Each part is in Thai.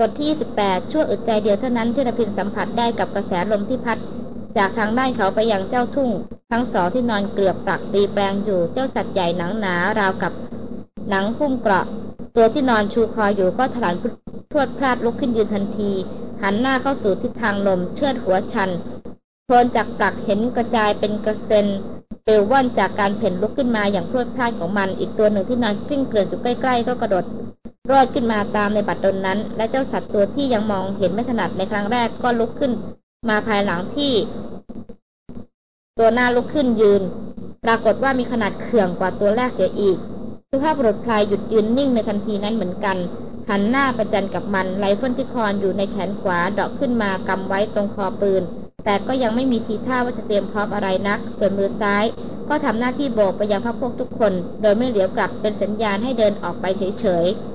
บทที่ 28 ชั่วอึดใจเดียวเท่านั้นที่ระพินสัมผัสได้กับกระแสลมที่พัด จากทางด้านเขาไปยังเจ้าทุ่ง ทั้งสองที่นอนเกลือบปลักตีแปลงอยู่เจ้าสัตว์ใหญ่หนังหนาราวกับหนังพุ่มเกราะ ตัวที่นอนชูคออยู่ก็ถลานพรวดพลาดลุกขึ้นยืนทันที หันหน้าเข้าสู่ทิศทางลมเชือดหัวชันโคลนจากปลักเห็นกระจายเป็นกระเซ็นเปลวว่อนจากการเพ่นลุกขึ้นมาอย่างพรวดพลาดของมัน อีกตัวหนึ่งที่นอนกลิ้งเกลื่อนอยู่ใกล้ๆก็กระโดด พรวดขึ้นมาตามในบัดดลนั้น และเจ้าสัตว์ตัวที่ยังมองเห็นไม่ถนัดในครั้งแรกก็ลุกขึ้น มาภายหลังที่ ตัวหน้าลุกขึ้นยืน ปรากฏว่ามีขนาดเขื่องกว่าตัวแรกเสียอีก สุภาพบุรุษพรานหยุดยืนนิ่งในทันทีนั้นเหมือนกัน หันหน้าประจันกับมันไรเฟิลที่คอนอยู่ในแขนขวาเดาะขึ้นมากำไว้ตรงคอปืน แต่ก็ยังไม่มีทีท่าว่าจะเตรียมพร้อมอะไรนัก ส่วนมือซ้าย ก็ทำหน้าที่โบกไปยังพวกพวกทุกคน โดยไม่เหลียวกลับเป็นสัญญาณให้เดินออกไปเฉยๆ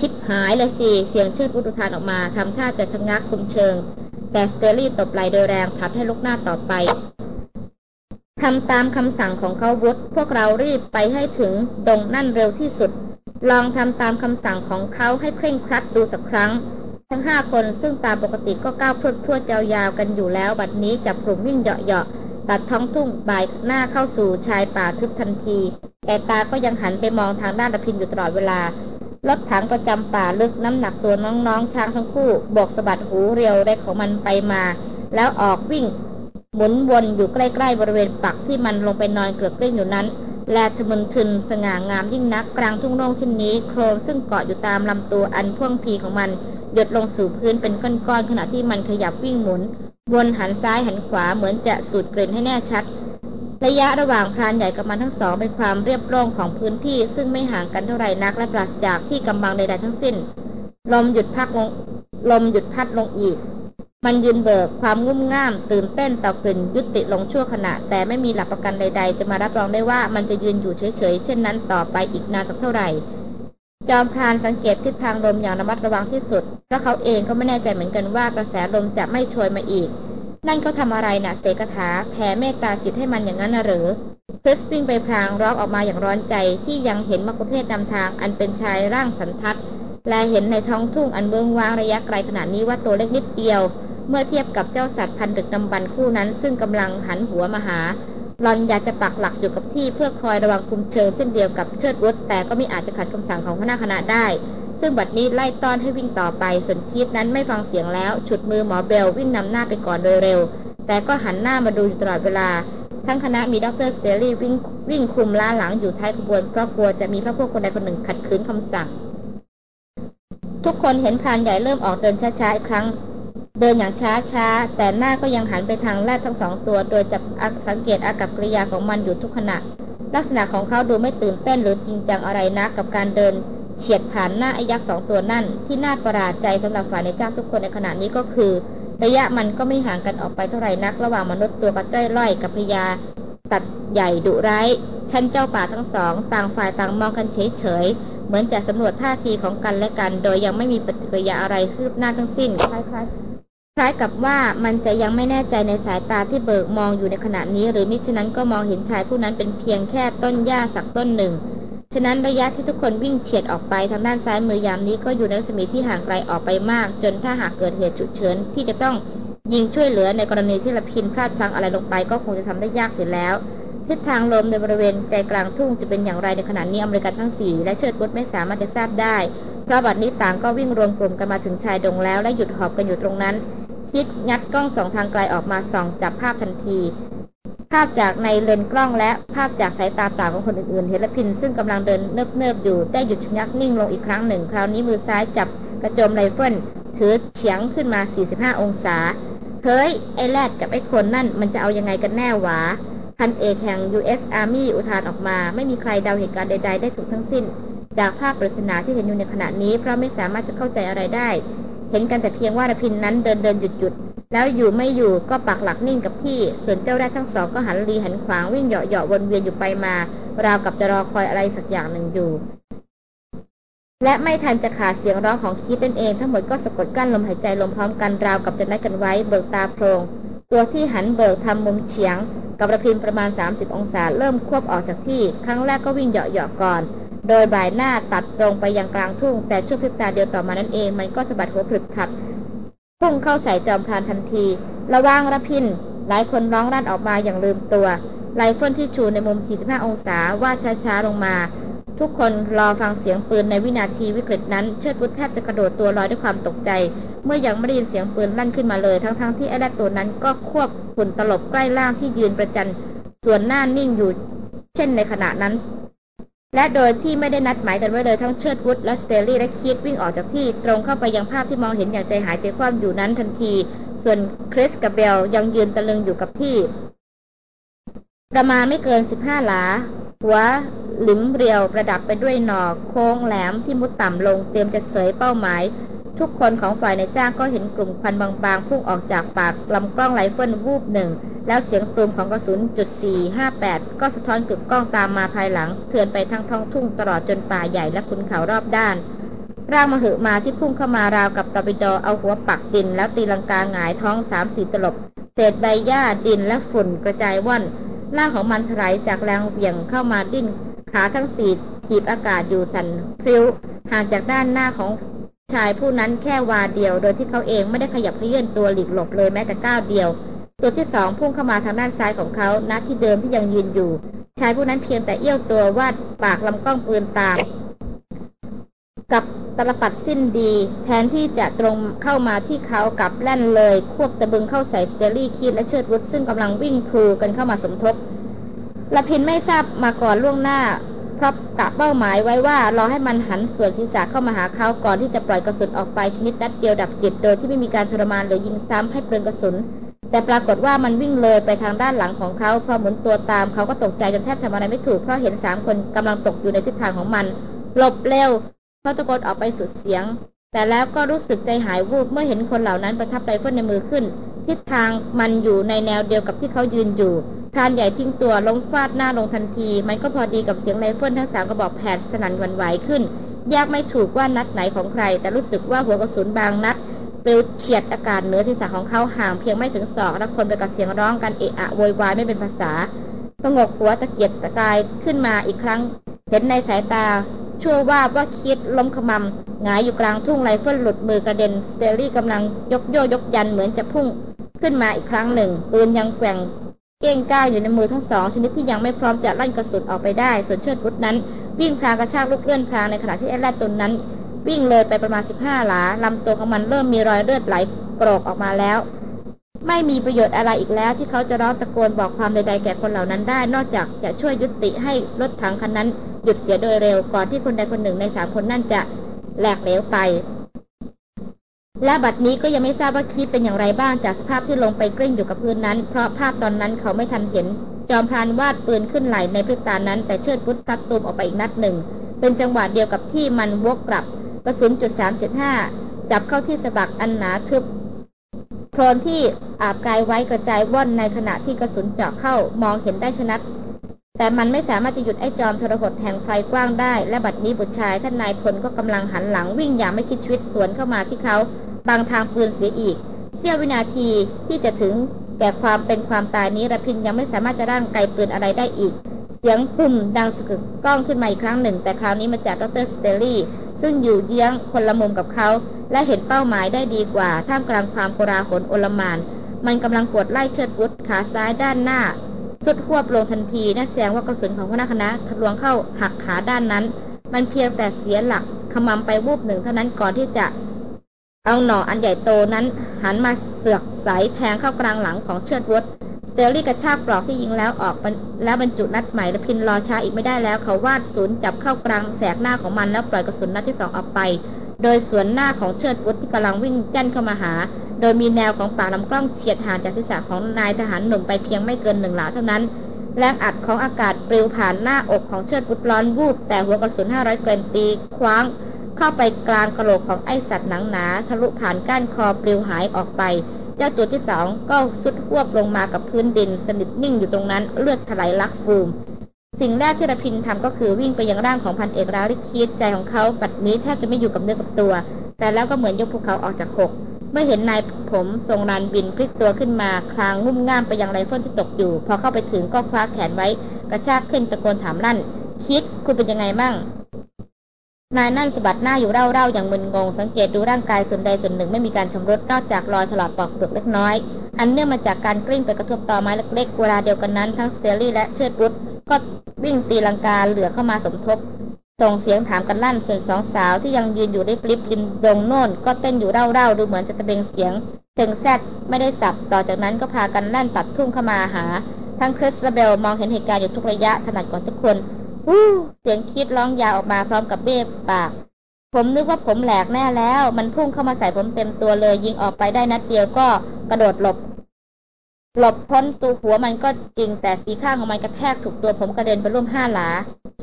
ชิบหายเลยสิเสียงเชิดอุทานออกมาทำท่าจะชะงักคุมเชิง แต่สเตอรี่ตบไหลโดยแรงผลัดให้ลุกหน้าต่อไปทำตามคำสั่งของเขาวุฒพวกเรารีบไปให้ถึงดงนั่นเร็วที่สุด ลองทำตามคำสั่งของเขาให้เคร่งครัดดูสักครั้ง ทั้งห้าคนซึ่งตามปกติก็ก้าวพรวดพรวดยาวๆกันอยู่แล้ว บัดนี้จับกลุ่มวิ่งเหาะๆตัดท้องทุ่งบ่ายหน้าเข้าสู่ชายป่าทึบทันที แต่ตาก็ยังหันไปมองทางด้านระพินอยู่ตลอดเวลา รถถังประจำป่าลึกน้ำหนักตัวน้องๆ ช้างทั้งคู่บกสะบัดหูเรียวเร็กของมันไปมา แล้วออกวิ่ง หมุนวนอยู่ใกล้ๆบริเวณปักที่มันลงไปนอนเกลือกกลิ้งอยู่นั้น แลทมุนทึนสง่างามยิ่งนักกลางทุ่งโล่งเช่นนี้ โครนซึ่งเกาะอยู่ตามลำตัวอันพ่วงพีของมันหยดลงสู่พื้นเป็นก้อนๆขณะที่มันขยับวิ่งหมุนวนหันซ้ายหันขวาเหมือนจะสูดกลิ่นให้แน่ชัด ระยะระหว่างพรานใหญ่กับมันทั้งสองเป็นความเรียบโล่งของพื้นที่ ซึ่งไม่ห่างกันเท่าไรนักและปราศจากที่กำบังใดๆทั้งสิ้น ลมหยุดพักลงลมหยุดพัดลงอีก มันยืนเบิกความงุ่มง่าม ตื่นเต้นต่อกลิ่นยุติลงชั่วขณะ แต่ไม่มีหลักประกันใด ๆ จะมารับรองได้ว่ามันจะยืนอยู่เฉยๆ เช่นนั้นต่อไปอีกนานสักเท่าไหร่ จอมพรานสังเกตทิศทางลมอย่างระมัดระวังที่สุดเพราะเขาเองก็ไม่แน่ใจเหมือนกันว่ากระแสลมจะไม่โชยมาอีก นั่นเขาทาอะไรนะ่ะเสกถาแผ่เมตตาจิตให้มันอย่างนั้นนะหรือคริสปิ้งไปพลางร้องออกมาอย่างร้อนใจที่ยังเห็นมกุเทศนำทางอันเป็นชายร่างสันทัดและเห็นในท้องทุ่งอันเบื้องว่างระยะไกลขนาดนี้ว่าตัวเล็กนิดเดียว เมื่อเทียบกับเจ้าสัตว์พันดึกดำบรรคู่นั้น ซึ่งกำลังหันหัวมาหาหลอนอยากจะปักหลักอยู่กับที่เพื่อคอยระวังคุมเชิงเช่นเดียวกับเชิดวุฒแต่ก็ไม่อาจจะขัดคำสั่งของคณะคณะได้ ซึ่งบัดนี้ไล่ต้อนให้วิ่งต่อไปส่วนคีดนั้นไม่ฟังเสียงแล้ว ฉุดมือหมอเบลวิ่งนำหน้าไปก่อนโดยเร็ว แต่ก็หันหน้ามาดูอยู่ตลอดเวลา ทั้งคณะมีดรสเตอรี่วิ่งวิ่งคุมล้าหลังอยู่ท้ายขบวนเพราะกลัวจะมีพรรคพวกคนใดคนหนึ่งขัดขืนคำสั่ง ทุกคนเห็นพรานใหญ่เริ่มออกเดินช้าๆอีกครั้ง เดินอย่างช้าช้าแต่หน้าก็ยังหันไปทางแรดทั้งสองตัว โดยจับสังเกตอากัปกิริยาของมันอยู่ทุกขณะลักษณะของเขาดูไม่ตื่นเต้นหรือจริงจังอะไรนะกับการเดิน เฉียดผ่านหน้าไอ้ยักษ์สองตัวนั่น ที่น่าประหลาดใจสำหรับฝ่ายนายจ้างทุกคนในขณะนี้ก็คือ ระยะมันก็ไม่ห่างกันออกไปเท่าไหร่นัก ระหว่างมนุษย์ตัวกระจ้อยร่อยกับพญาตัดใหญ่ดุร้ายท่านเจ้าป่าทั้งสอง ต่างฝ่ายต่างมองกันเฉยๆ เหมือนจะสำรวจท่าทีของกันและกัน โดยยังไม่มีปฏิกิริยาอะไรคืบหน้าทั้งสิ้นคล้ายๆคล้ายกับว่ามันจะยังไม่แน่ใจในสายตาที่เบิกมองอยู่ในขณะนี้ หรือมิฉะนั้นก็มองเห็นชายผู้นั้นเป็นเพียงแค่ต้นหญ้าสักต้นหนึ่ง ฉะนั้นระยะที่ทุกคนวิ่งเฉียดออกไปทางด้านซ้ายมือยามนี้ก็อยู่ในรัศมีที่ห่างไกลออกไปมาก จนถ้าหากเกิดเหตุฉุกเฉินที่จะต้องยิงช่วยเหลือในกรณีที่ละพินพลาดพลังอะไรลงไป ก็คงจะทำได้ยากเสียแล้ว ทิศทางลมในบริเวณใจกลางทุ่งจะเป็นอย่างไรในขณะนี้อเมริกันทั้งสี่และเชิดบุตไม่สามารถจะทราบได้ เพราะบัดนี้ต่างก็วิ่งรวมกลุ่มกันมาถึงชายดงแล้วและหยุดหอบกันอยู่ตรงนั้นคิดงัดกล้องสองทางไกลออกมาส่องจับภาพทันที ภาพจากในเลนกล้องและภาพจากสายตาเปล่าของคนอื่นๆเฮลพินซึ่งกำลังเดินเนิบๆอยู่ได้หยุดชะงักนิ่งลงอีกครั้งหนึ่ง คราวนี้มือซ้ายจับกระโจมไรเฟิลถือเฉียงขึ้นมา 45 องศา เฮ้ย ไอ้แรดกับไอ้คนนั่นมันจะเอายังไงกันแน่หวาพันเอกแห่ง U.S. Army อุทานออกมา ไม่มีใครเดาเหตุการณ์ใด ๆ ได้ถูกทั้งสิ้น จากภาพปริศนาที่เห็นอยู่ในขณะนี้เพราะไม่สามารถจะเข้าใจอะไรได้ เห็นกันแต่เพียงว่าระพินนั้นเดินเดินหยุดหยุด แล้วอยู่ไม่อยู่ก็ปักหลักนิ่งกับที่ ส่วนเจ้าแรดทั้งสองก็หันรีหันขวางวิ่งเหยาะเหยาะวนเวียนอยู่ไปมา ราวกับจะรอคอยอะไรสักอย่างหนึ่งอยู่ และไม่ทันจะขาดเสียงร้องของคิดนั่นเอง ทั้งหมดก็สะกดกั้นลมหายใจลมพร้อมกันราวกับจะนัดกันไว้เบิกตาโพรงตัวที่หันเบิกทำมุมเฉียง กับระพินประมาณ 30 องศาเริ่มควบออกจากที่ ครั้งแรกก็วิ่งเหยาะเหยาะก่อน โดยบ่ายหน้าตัดตรงไปยังกลางทุ่ง แต่ช่วงพริบตาเดียวต่อมานั่นเอง มันก็สะบัดหัวผลึกขับ พุ่งเข้าใส่จอมพรานทันที ระวังระพิน หลายคนร้องลั่นออกมาอย่างลืมตัวไรเฟิลที่ชูในมุม 45 องศาว่าช้าๆลงมา ทุกคนรอฟังเสียงปืนในวินาทีวิกฤตนั้น เชิดบุตรแทบจะกระโดดตัวลอยด้วยความตกใจ เมื่อยังไม่ได้ยินเสียงปืนลั่นขึ้นมาเลย ทั้งๆทที่ไอ้แรดตัวนั้นก็ควบฝุ่นตลบใกล้ล่างที่ยืนประจันส่วนหน้านิ่งอยู่ เช่นในขณะนั้น และโดยที่ไม่ได้นัดหมายกันไว้เลยทั้งเชิดวุฒและสเตลลี่และคิดวิ่งออกจากที่ ตรงเข้าไปยังภาพที่มองเห็นอย่างใจหายใจคว่ำอยู่นั้นทันที ส่วนคริสกับเบลยังยืนตะลึงอยู่กับที่ ประมาณไม่เกิน15หลา หัวหลิมเรียวประดับไปด้วยหนอกโค้งแหลมที่มุดต่ำลงเตรียมจะเสยเป้าหมาย ทุกคนของฝ่ายนายจ้างก็เห็นกลุ่มควันบางๆพุ่งออกจากปากลำกล้องไรเฟิลวูบหนึ่ง แล้วเสียงตูมของกระสุนจุด458 ก็สะท้อนกึกก้องตามมาภายหลังสะเทือนไปทั้งท้องทุ่งตลอดจนป่าใหญ่และขุนเขารอบด้าน ร่างมหึมาที่พุ่งเข้ามาราวกับตอร์ปิโดเอาหัวปักดิน แล้วตีลังกาหงายท้องสามสี่ตลบ เศษใบหญ้าดินและฝุ่นกระจายว่อนร่างของมันถลายจากแรงเหวี่ยงเข้ามาดิ้นขาทั้งสี่ถีบอากาศอยู่สันพริ้วห่างจากด้านหน้าของ ชายผู้นั้นแค่วาเดียว โดยที่เขาเองไม่ได้ขยับเลื่อนตัวหลีกหลบเลยแม้แต่ก้าวเดียว ตัวที่สองพุ่งเข้ามาทางด้านซ้ายของเขาณที่เดิมที่ยังยืนอยู่ ชายผู้นั้นเพียงแต่เอี้ยวตัววาดปากลำกล้องปืนตาม กับตลปัดสิ้นดี แทนที่จะตรงเข้ามาที่เขากับแล่นเลย ควบตะบึงเข้าใส่สเตลลี่คีดและเชิดรุดซึ่งกำลังวิ่งครูกันเข้ามาสมทบละพินไม่ทราบมาก่อนล่วงหน้า เพราะกะเป้าหมายไว้ว่ารอให้มันหันส่วนศีรษะเข้ามาหาเขาก่อนที่จะปล่อยกระสุนออกไปชนิดนัดเดียวดับจิต โดยที่ไม่มีการทรมานหรือยิงซ้ำให้เปลืองกระสุน แต่ปรากฏว่ามันวิ่งเลยไปทางด้านหลังของเขาพอหมุนตัวตามเขาก็ตกใจจนแทบทำอะไรไม่ถูกเพราะเห็นสามคนกำลังตกอยู่ในทิศทางของมันหลบเร็วเขาตะโกนออกไปสุดเสียง แต่แล้วก็รู้สึกใจหายวูบเมื่อเห็นคนเหล่านั้นประทับไรเฟิลในมือขึ้น ทิศทางมันอยู่ในแนวเดียวกับที่เขายืนอยู่พรานใหญ่ทิ้งตัวลงฟาดหน้าลงทันที มันก็พอดีกับเสียงไรเฟิลทั้งสามกระบอกแผดสนั่นหวั่นไหวขึ้นแยกไม่ถูกว่านัดไหนของใคร แต่รู้สึกว่าหัวกระสุนบางนัดปลิวเฉียดอากาศเหนือศีรษะของเขาห่างเพียงไม่ถึงศอกและปนไปกับเสียงร้องกันเอะอะโวยวายไม่เป็นภาษาผงกหัวตะเกียกตะกายขึ้นมาอีกครั้ง เห็นในสายตา ชั่วแวบว่าคิดล้มขมำหงายอยู่กลางทุ่งไรเฟิลหลุดมือกระเด็นสเตอรี่กำลังโยกโย้โยกยันเหมือนจะพุ่งขึ้นมาอีกครั้งหนึ่ง ปืนยังแกว่งเก้งก้างอยู่ในมือทั้งสอง ชนิดที่ยังไม่พร้อมจะลั่นกระสุนออกไปได้ส่วนเชิดวุฒนั้น วิ่งพลางกระชากลูกเลื่อนพลางในขณะที่ไอ้แรดตนนั้น วิ่งเลยไปประมาณ 15 หลาลำตัวของมันเริ่มมีรอยเลือดไหลโกรกออกมาแล้ว ไม่มีประโยชน์อะไรอีกแล้ว ที่เขาจะร้องตะโกนบอกความใดๆแก่คนเหล่านั้นได้ นอกจากจะช่วยยุติให้รถถังคันนั้นหยุดเสียโดยเร็วก่อนที่คนใดคนหนึ่งในสามคนนั่นจะแหลกเหลวไป และบัดนี้ก็ยังไม่ทราบว่าคิดเป็นอย่างไรบ้างจากสภาพที่ลงไปกลิ้งอยู่กับพื้นนั้น เพราะภาพตอนนั้นเขาไม่ทันเห็น จอมพรานวาดปืนขึ้นไหลในพริบตานั้น แต่เชิดพุทธซัดตูมออกไปอีกนัดหนึ่ง เป็นจังหวะเดียวกับที่มันวกกลับกระสุนจุดสามเจ็ดห้าจับเข้าที่สะบักอันหนาทึบ โคลนที่อาบกายไว้กระจายว่อนในขณะที่กระสุนเจาะเข้ามองเห็นได้ถนัด แต่มันไม่สามารถจะหยุดไอ้จอมทรหดแห่งไพรกว้างได้ และบัดนี้บุตรชายท่านนายพลก็กำลังหันหลังวิ่งอย่างไม่คิดชีวิตสวนเข้ามาที่เขา บังทางปืนเสียอีก เสี้ยววินาทีที่จะถึงแก่ความเป็นความตายนี้ระพินยังไม่สามารถจะรั้งไกปืนอะไรได้อีก เสียงปุ่มดังสกึกก้องขึ้นมาอีกครั้งหนึ่ง แต่คราวนี้มาจากดรสเตอรี่ซึ่งอยู่เยื้องคนละมุมกับเขา และเห็นเป้าหมายได้ดีกว่า ท่ามกลางความโกราหลโอลมาน มันกำลังกดไล่เชิดวุฒขาซ้ายด้านหน้า สุดควบลงทันทีนั่นแสดงว่ากระสุนของพนักคณะทะลวงเข้าหักขาด้านนั้น มันเพียงแต่เสียหลักขมำไปวูบหนึ่งเท่านั้นก่อนที่จะเอาหน่ออันใหญ่โตนั้น หันมาเสือกสายแทงเข้ากลางหลังของเชิดวดเตลลี่กระชากปลอกที่ยิงแล้วออกแล้วบรรจุนัดใหม่และพินรอช้าอีกไม่ได้แล้วเขาวาดศูนย์จับเข้ากลางแสกหน้าของมันแล้วปล่อยกระสุนนัดที่สองออกไป โดยสวนหน้าของเชิดวุฒที่กำลังวิ่งแจ้นเข้ามาหา โดยมีแนวของป่าลำกล้องเฉียดห่างจากศีรษะของนายทหารหนุ่มไปเพียงไม่เกินหนึ่งหลาเท่านั้น แรงอัดของอากาศปลิวผ่านหน้าอกของเชิดบุตรร้อนวูบแต่หัวกระสุน500เกรนตีคว้างเข้าไปกลางกระโหลกของไอสัตว์หนังหนาทะลุผ่านก้านคอปลิวหายออกไป เจ้าตัวที่สองก็สุดหวบลงมากับพื้นดิน สนิทนิ่งอยู่ตรงนั้นเลือดถลายลักฟูม สิ่งแรกที่ระพินทำก็คือวิ่งไปยังร่างของพันเอกราลิคิดใจของเขาปัดนี้แทบจะไม่อยู่กับเนื้อกับตัว แต่แล้วก็เหมือนยกภูเขาออกจากอกเมื่อเห็นนายผมทรงลานบินพลิกตัวขึ้นมาคลานงุ่มง่ามไปยังไรเฟิลที่ตกอยู่ พอเข้าไปถึงก็คว้าแขนไว้ กระชากขึ้นตะโกนถามลั่น คิดคุณเป็นยังไงบ้าง นายนั่นสะบัดหน้าอยู่เร่าๆอย่างมึนงง สังเกตดูร่างกายส่วนใดส่วนหนึ่งไม่มีการชำรุดนอกจากรอยถลอกปอกเปลือกเล็กน้อย อันเนื่องมาจากการกลิ้งไปกระทบตอไม้เล็กๆเวลาเดียวกันนั้นทั้งสเตอรี่และเชิดวุฒก็วิ่งตีลังกาเหลือเข้ามาสมทบ ส่งเสียงถามกันลั่นส่วนสองสาวที่ยังยืนอยู่ริบริบริมดงโน่น ก็เต้นอยู่เร่าๆดูเหมือนจะตะเบงเสียงเซ็งแซดไม่ได้สับต่อจากนั้นก็พากันลั่นตัดทุ่งเข้ามาหา ทั้งคริสและเบลมองเห็นเหตุการณ์อยู่ทุกระยะถนัดกว่าทุกคน วู้เสียงคิดร้องยาวออกมาพร้อมกับเบ้ปาก ผมนึกว่าผมแหลกแน่แล้ว มันพุ่งเข้ามาใส่ผมเต็มตัวเลย ยิงออกไปได้นัดเดียวก็กระโดดหลบ หลบพ้นตัวหัวมันก็จริงแต่สีข้างของมันกระแทกถูกตัวผมกระเด็นไปร่วมห้าหลา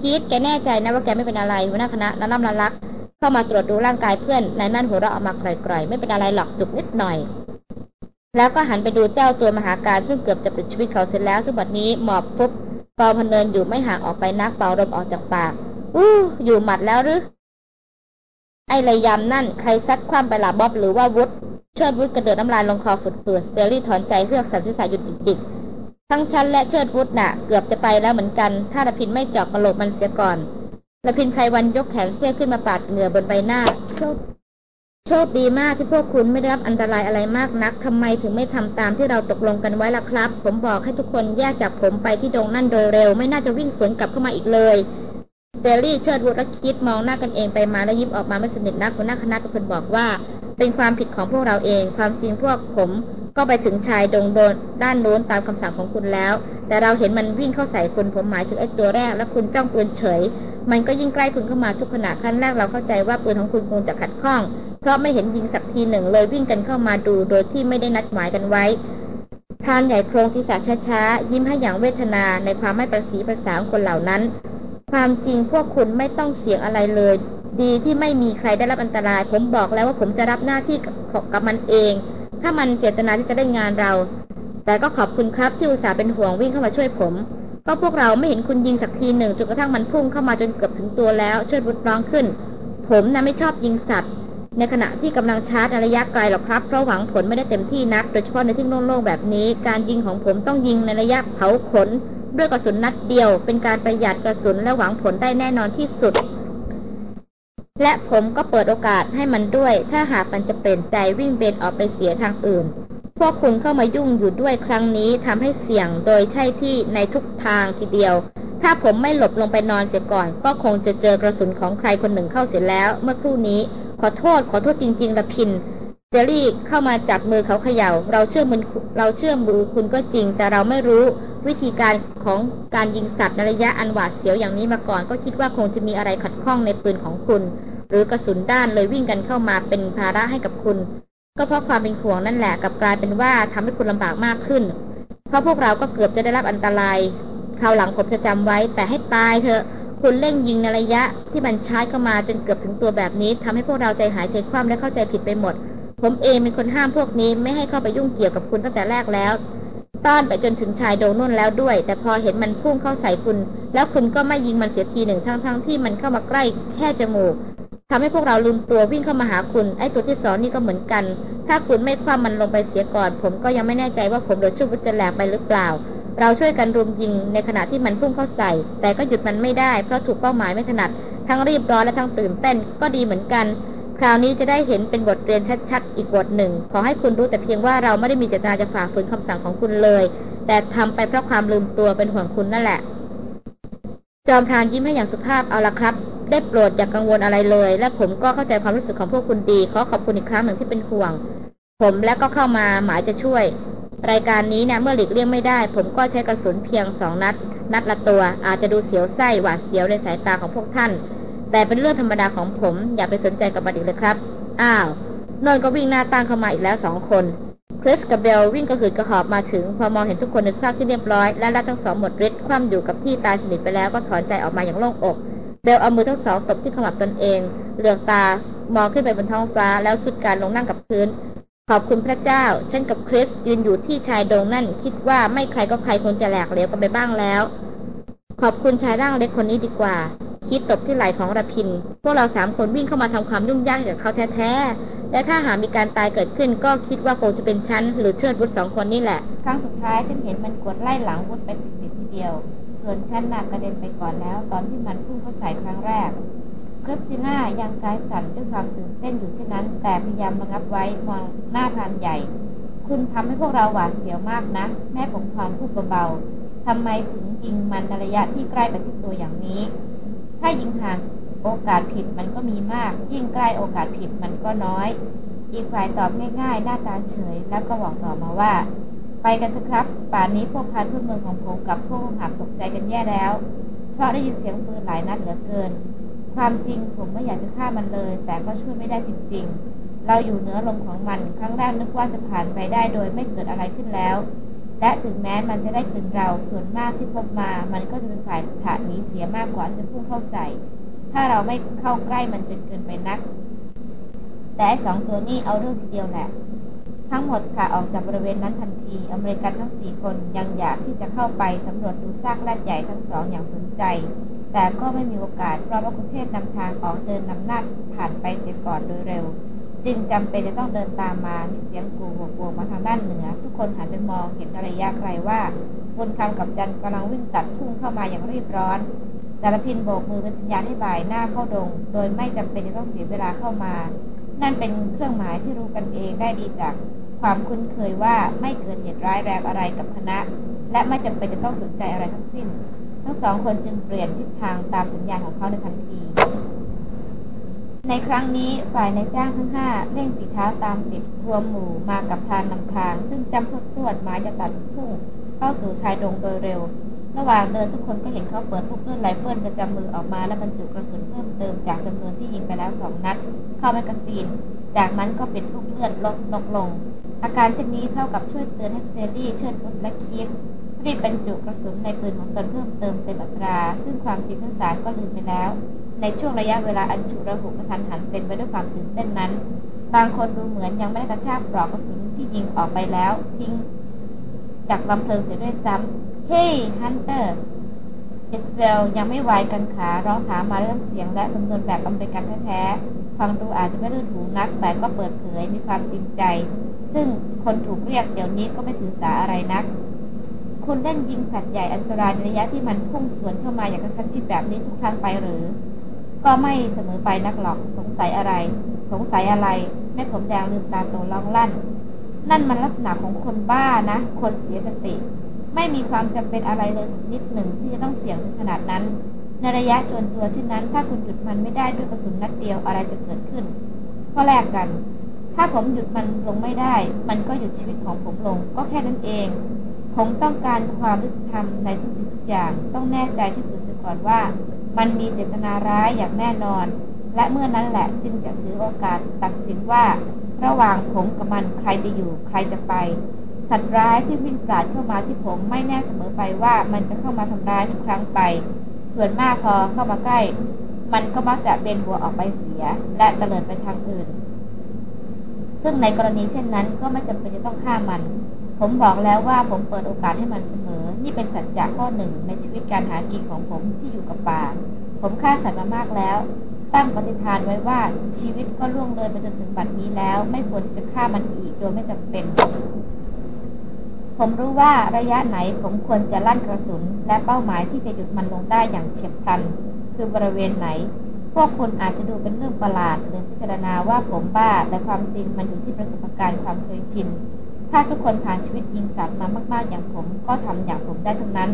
คิดแกแน่ใจนะว่าแกไม่เป็นอะไรหัวหน้าคณะละล่ำละลัก เข้ามาตรวจดูร่างกายเพื่อนนายนั่นหัวเราะออกมาไกลๆไม่เป็นอะไรหรอกจุกนิดหน่อยแล้วก็หันไปดูเจ้าตัวมหาการซึ่งเกือบจะปิดชีวิตเขาเสร็จแล้วซึ่งบัดนี้หมอบปุ๊บ กองพเนินอยู่ไม่ห่างออกไปนักเป่าลมออกจากปากอู้อยู่หมัดแล้วหรือไอ้ระยำนั่นใครซัดคว่ำไปหลาบ๊อบหรือว่าวุฒเชิดวุฒกระเดือกน้ำลายลงคอฝืดเฝือสเตอรี่ถอนใจเฮือกสั่นศีรษะดุกดิกทั้งฉันและเชิดวุฒน่ะ เกือบจะไปแล้วเหมือนกัน ถ้าระพินไม่เจาะกะโหลกมันเสียก่อนระพินไพรวันยกแขนเสื้อขึ้นมาปาดเหงื่อบนใบหน้า โชคดีมากที่พวกคุณไม่ได้รับอันตรายอะไรมากนักทำไมถึงไม่ทำตามที่เราตกลงกันไว้ล่ะครับ ผมบอกให้ทุกคนแยกจากผมไปที่ดงนั่นโดยเร็ว ไม่น่าจะวิ่งสวนกลับเข้ามาอีกเลยสเตลลี่เชิดวุฒและคิดมองหน้ากันเองไปมาแล้วยิ้มออกมาไม่สนิทนักหัวหน้าคณะเป็นคนบอกว่า เป็นความผิดของพวกเราเอง ความจริงพวกผมก็ไปถึงชายดงโดนด้านโน้นตามคำสั่งของคุณแล้ว แต่เราเห็นมันวิ่งเข้าใส่คุณผมหมายถึงไอ้ตัวแรก และคุณจ้องปืนเฉย มันก็ยิ่งใกล้คุณเข้ามาทุกขณะขั้นแรกเราเข้าใจว่าปืนของคุณคงจะขัดข้อง ราะไม่เห็นยิงสักทีหนึ่งเลยวิ่งกันเข้ามาดูโดยที่ไม่ได้นัดหมายกันไว้พรานใหญ่โครงศีรษะช้าๆ ยิ้มให้อย่างเวทนาในความไม่ประสีภาษาคนเหล่านั้น ความจริงพวกคุณไม่ต้องเสียงอะไรเลย ดีที่ไม่มีใครได้รับอันตราย ผมบอกแล้วว่าผมจะรับหน้าที่กับมันเอง ถ้ามันเจตนาที่จะได้งานเรา แต่ก็ขอบคุณครับที่อุตส่าห์เป็นห่วงวิ่งเข้ามาช่วยผมก็พวกเราไม่เห็นคุณยิงสักทีหนึ่งจนกระทั่งมันพุ่งเข้ามาจนเกือบถึงตัวแล้วช่วยบุตรร้องขึ้น ผมนะไม่ชอบยิงสัตว์ ในขณะที่กำลังชาร์จระยะไกลหรอกครับ เพราะหวังผลไม่ได้เต็มที่นัก โดยเฉพาะในที่โล่งๆแบบนี้ การยิงของผมต้องยิงในระยะเผาขน ด้วยกระสุนนัดเดียว เป็นการประหยัดกระสุนและหวังผลได้แน่นอนที่สุด และผมก็เปิดโอกาสให้มันด้วย ถ้าหากมันจะเปลี่ยนใจวิ่งเบนออกไปเสียทางอื่น พวกคุณเข้ามายุ่งอยู่ด้วยครั้งนี้ทำให้เสี่ยงโดยใช่ที่ในทุกทางทีเดียวถ้าผมไม่หลบลงไปนอนเสียก่อน ก็คงจะเจอกระสุนของใครคนหนึ่งเข้าเสียแล้ว เมื่อครู่นี้ ขอโทษขอโทษจริงๆละพินเจลลี่เข้ามาจับมือเขาเขยา่า เราเชื่อมือเราเชื่อมือคุณก็จริง แต่เราไม่รู้วิธีการของการยิงสัตว์ในระยะอันหวาดเสียวอย่างนี้มาก่อน ก็คิดว่าคงจะมีอะไรขัดข้องในปืนของคุณ หรือกระสุนด้านเลยวิ่งกันเข้ามาเป็นภาระให้กับคุณ ก็เพราะความเป็นห่วงนั่นแหละกับกลายเป็นว่าทำให้คุณลำบากมากขึ้น เพราะพวกเราก็เกือบจะได้รับอันตรายคราวหลังผมจะจำไว้แต่ให้ตายเถอะ คุณเล่งยิงในระยะที่มันชาร์จเข้ามาจนเกือบถึงตัวแบบนี้ทำให้พวกเราใจหายใจคว่ำและเข้าใจผิดไปหมด ผมเองเป็นคนห้ามพวกนี้ไม่ให้เข้าไปยุ่งเกี่ยวกับคุณตั้งแต่แรกแล้ว ต้อนไปจนถึงชายโดนุ่นแล้วด้วย แต่พอเห็นมันพุ่งเข้าใส่คุณ แล้วคุณก็ไม่ยิงมันเสียทีหนึ่งทั้งๆทที่มันเข้ามาใกล้แค่จมูกทำให้พวกเราลืมตัววิ่งเข้ามาหาคุณ ไอ้ตัวที่สอนนี่ก็เหมือนกัน ถ้าคุณไม่คว่ำมันลงไปเสียก่อน ผมก็ยังไม่แน่ใจว่าผมโดนชุบจะแหลกไปหรือเปล่า เราช่วยกันรุมยิงในขณะที่มันพุ่งเข้าใส่ แต่ก็หยุดมันไม่ได้เพราะถูกเป้าหมายไม่ถนัด ทั้งรีบร้อนและทั้งตื่นเต้นก็ดีเหมือนกัน คราวนี้จะได้เห็นเป็นบทเรียนชัด ๆ อีกบทหนึ่ง ขอให้คุณรู้แต่เพียงว่าเราไม่ได้มีเจตนาจะฝ่าฝืนคำสั่งของคุณเลย แต่ทำไปเพราะความลืมตัวเป็นห่วงคุณนั่นแหละ จอมพรานยิ้มให้อย่างสุภาพเอาละครับ ได้โปรดอย่ากกังวลอะไรเลย และผมก็เข้าใจความรู้สึกของพวกคุณดีขอขอบคุณอีกครั้งหนึ่งที่เป็นห่วง ผมและก็เข้ามาหมายจะช่วย รายการนี้เนี่ยเมื่อหลีกเลี่ยงไม่ได้ ผมก็ใช้กระสุนเพียงสองนัด นัดละตัว อาจจะดูเสียวไส้หวาดเสียวในสายตาของพวกท่าน แต่เป็นเรื่องธรรมดาของผม อย่าไปสนใจกับมันอีกเลยครับ อ้าวนนก็วิ่งหน้าตั้งเข้ามาอีกแล้วสองคนคริสกับเบลวิ่งกระหืดกระหอบมาถึง พอมองเห็นทุกคนในสภาพที่เรียบร้อย และและทั้งสองหมดฤทธิ์คว่ำอยู่กับที่ตายสนิทไปแล้วก็ถอนใจออกมาอย่างโล่งอกเบลเอามือทั้งสองตบที่ขมับตนเองเหลือกตามองขึ้นไปบนท้องฟ้าแล้วสุดการลงนั่งกับพื้น ขอบคุณพระเจ้า ฉันกับคริสยืนอยู่ที่ชายโดงนั่น คิดว่าไม่ใครก็ใครคงจะแหลกเหลวกันไปบ้างแล้ว ขอบคุณชายร่างเล็กคนนี้ดีกว่า คิดตบที่ไหล่ของระพิน พวกเราสามคนวิ่งเข้ามาทำความยุ่งยากกับเขาแท้ๆ และถ้าหากมีการตายเกิดขึ้นก็คิดว่าคงจะเป็นฉันหรือเชิดวุฒสองคนนี่แหละ ครั้งสุดท้ายฉันเห็นมันกดไล่หลังวุฒไปติดๆทีเดียว ส่วนฉันน่ะกระเด็นไปก่อนแล้ว ตอนที่มันพุ่งเข้าใส่ครั้งแรก ริสติน่ายังกายสั่นด้วยความตื่นเต้นอยู่เช่นนั้น แต่พยายามระงับไว้มองหน้าพานใหญ่ คุณทำให้พวกเราหวาดเสียวมากนะ แม่ผมพรพูดเบาๆทำไมถึงยิงมันในระยะที่ใกล้ไปที่ตัวอย่างนี้ ถ้ายิงห่างโอกาสผิดมันก็มีมาก ยิ่งใกล้โอกาสผิดมันก็น้อย อีกฝ่ายตอบง่ายๆ หน้าตาเฉย แล้วก็บอกต่อมาว่า ไปกันเถอะครับ ป่านนี้พวกพันเพื่อนเมืองของผมกับพวกหักตกใจกันแย่แล้ว เพราะได้ยินเสียงปืนหลายนัดเหลือเกิน ความจริงผมไม่อยากจะฆ่ามันเลย แต่ก็ช่วยไม่ได้จริงๆ เราอยู่เหนือลมของมัน ครั้งแรกนึกว่าจะผ่านไปได้โดยไม่เกิดอะไรขึ้นแล้ว และถึงแม้มันจะได้ถึงเราส่วนมากที่พบมา มันก็จะเป็นฝ่ายถาหนีเสียมากกว่าจะพุ่งเข้าใส่ถ้าเราไม่เข้าใกล้มันจนเกินไปนัก แต่สองตัวนี้เอาเรื่องทีเดียวแหละ ทั้งหมดค่ะออกจากบริเวณนั้นทันที อเมริกันทั้งสี่คนยังอยากที่จะเข้าไปสำรวจดูซากแรดใหญ่ทั้งสองอย่างสนใจ แต่ก็ไม่มีโอกาสเพราะว่าคุณเทศนำทางออกเดินนำหน้าผ่านไปเสียก่อนโดยเร็ว จึงจำเป็นจะต้องเดินตามมามีเสียงกูหัวกวมาทางด้านเหนือ ทุกคนหันไปมองเห็นระยะไกลว่าบุญคำกับจันกำลังวิ่งตัดทุ่งเข้ามาอย่างรีบร้อนจารพินโบกมือเป็นสัญญาณให้บ่ายหน้าเข้าดง โดยไม่จำเป็นจะต้องเสียเวลาเข้ามา นั่นเป็นเครื่องหมายที่รู้กันเองได้ดีจากความคุ้นเคยว่าไม่เกิดเหตุร้ายแรงอะไรกับคณะ และไม่จำเป็นจะต้องสนใจอะไรทั้งสิ้น ทั้งสองคนจึงเปลี่ยนทิศทางตามสัญญาณของเขาในทันที ในครั้งนี้ฝ่ายในจ้างทั้งห้าเร่งฝีเท้าตามติดรวมหมู่มากับพานนำทาง ซึ่งจำพวดพวดหมายจะตัดทุ่งเข้าสู่ชายดงโดยเร็ว ระหว่างเดินทุกคนก็เห็นเขาเปิดลูกเลื่อนไรเฟิลประจำมือออกมาและบรรจุกระสุนเพิ่มเติมจากจำนวนที่ยิงไปแล้วสองนัด เข้า magazine จากนั้นก็ปิดลูกเลื่อนลดนกลง อาการเช่นนี้เท่ากับช่วยเตือนให้สแตนลี่ย์ เชิดวุธและคีธ รีบบรรจุกระสุนในปืนของตนเพิ่มเติมเต็มอัตรา ซึ่งความจริงทั้งสามก็ลืมไปแล้ว ในช่วงระยะเวลาอันฉุกละหุกกะทันหันเต็มไปด้วยความตื่นเต้นนั้น บางคนดูเหมือนยังไม่ได้กระชากปลอกกระสุนที่ยิงออกไปแล้ว ทิ้งจากรังเพลิงเสียด้วยซ้ำ hey hunter อิสซาเบลยังไม่วายกังขาร้องถามมาด้วยเสียงและสำนวนแบบอเมริกันแท้ๆฟังดูอาจจะไม่รื่นหูนัก แต่ก็เปิดเผยมีความจริงใจ ซึ่งคนถูกเรียกเดี๋ยวนี้ก็ไม่ถือสาอะไรนัก คุณเล่นยิงสัตว์ใหญ่อันตรายในระยะที่มันพุ่งสวนเข้ามาอย่างกระชั้นชิดแบบนี้ทุกครั้งไปหรือ ก็ไม่เสมอไปนักหรอกสงสัยอะไร สงสัยอะไรแม่ผมแดงลืมตาโตร้องลั่น นั่นมันลักษณะของคนบ้านะ คนเสียสติ ไม่มีความจำเป็นอะไรเลยสักนิดหนึ่งที่จะต้องเสี่ยงถึงขนาดนั้น ในระยะจวนตัวเช่นนั้น ถ้าคุณหยุดมันไม่ได้ด้วยกระสุนนัดเดียวอะไรจะเกิดขึ้นก็แลกกัน ถ้าผมหยุดมันลงไม่ได้ มันก็หยุดชีวิตของผมลง ก็แค่นั้นเอง ผมต้องการความยุติธรรมในทุกสิ่งทุกอย่างต้องแน่ใจที่สุดเสียก่อนว่า มันมีเจตนาร้ายอย่างแน่นอน และเมื่อนั้นแหละจึงจะถือโอกาสตัดสินว่า ระหว่างผมกับมันใครจะอยู่ใครจะไป สัตว์ร้ายที่วิ่งปราดเข้ามาที่ผมไม่แน่เสมอไปว่ามันจะเข้ามาทำร้ายทุกครั้งไป ส่วนมากพอเข้ามาใกล้ มันก็มักจะเบนหัวออกไปเสีย และเตลิดไปทางอื่นซึ่งในกรณีเช่นนั้นก็ไม่จำเป็นจะต้องฆ่ามัน ผมบอกแล้วว่าผมเปิดโอกาสให้มันเสมอ นี่เป็นสัจจะข้อหนึ่งในชีวิตการหากินของผมที่อยู่กับป่า ผมฆ่าสัตว์มามากแล้ว ตั้งปฏิฐานไว้ว่าชีวิตก็ล่วงเลยไปจนถึงบัดนี้แล้ว ไม่ควรจะฆ่ามันอีกโดยไม่จำเป็น ผมรู้ว่าระยะไหนผมควรจะลั่นกระสุน และเป้าหมายที่จะหยุดมันลงได้อย่างเฉียบพลัน คือบริเวณไหน พวกคุณอาจจะดูเป็นเรื่องประหลาดหรือพิจารณาว่าผมบ้า แต่ความจริงมันอยู่ที่ประสบการณ์ความเคยชิน ถ้าทุกคนผ่านชีวิตยิงสัตว์มามาก ๆ อย่างผมก็ทำอย่างผมได้ทั้งนั้น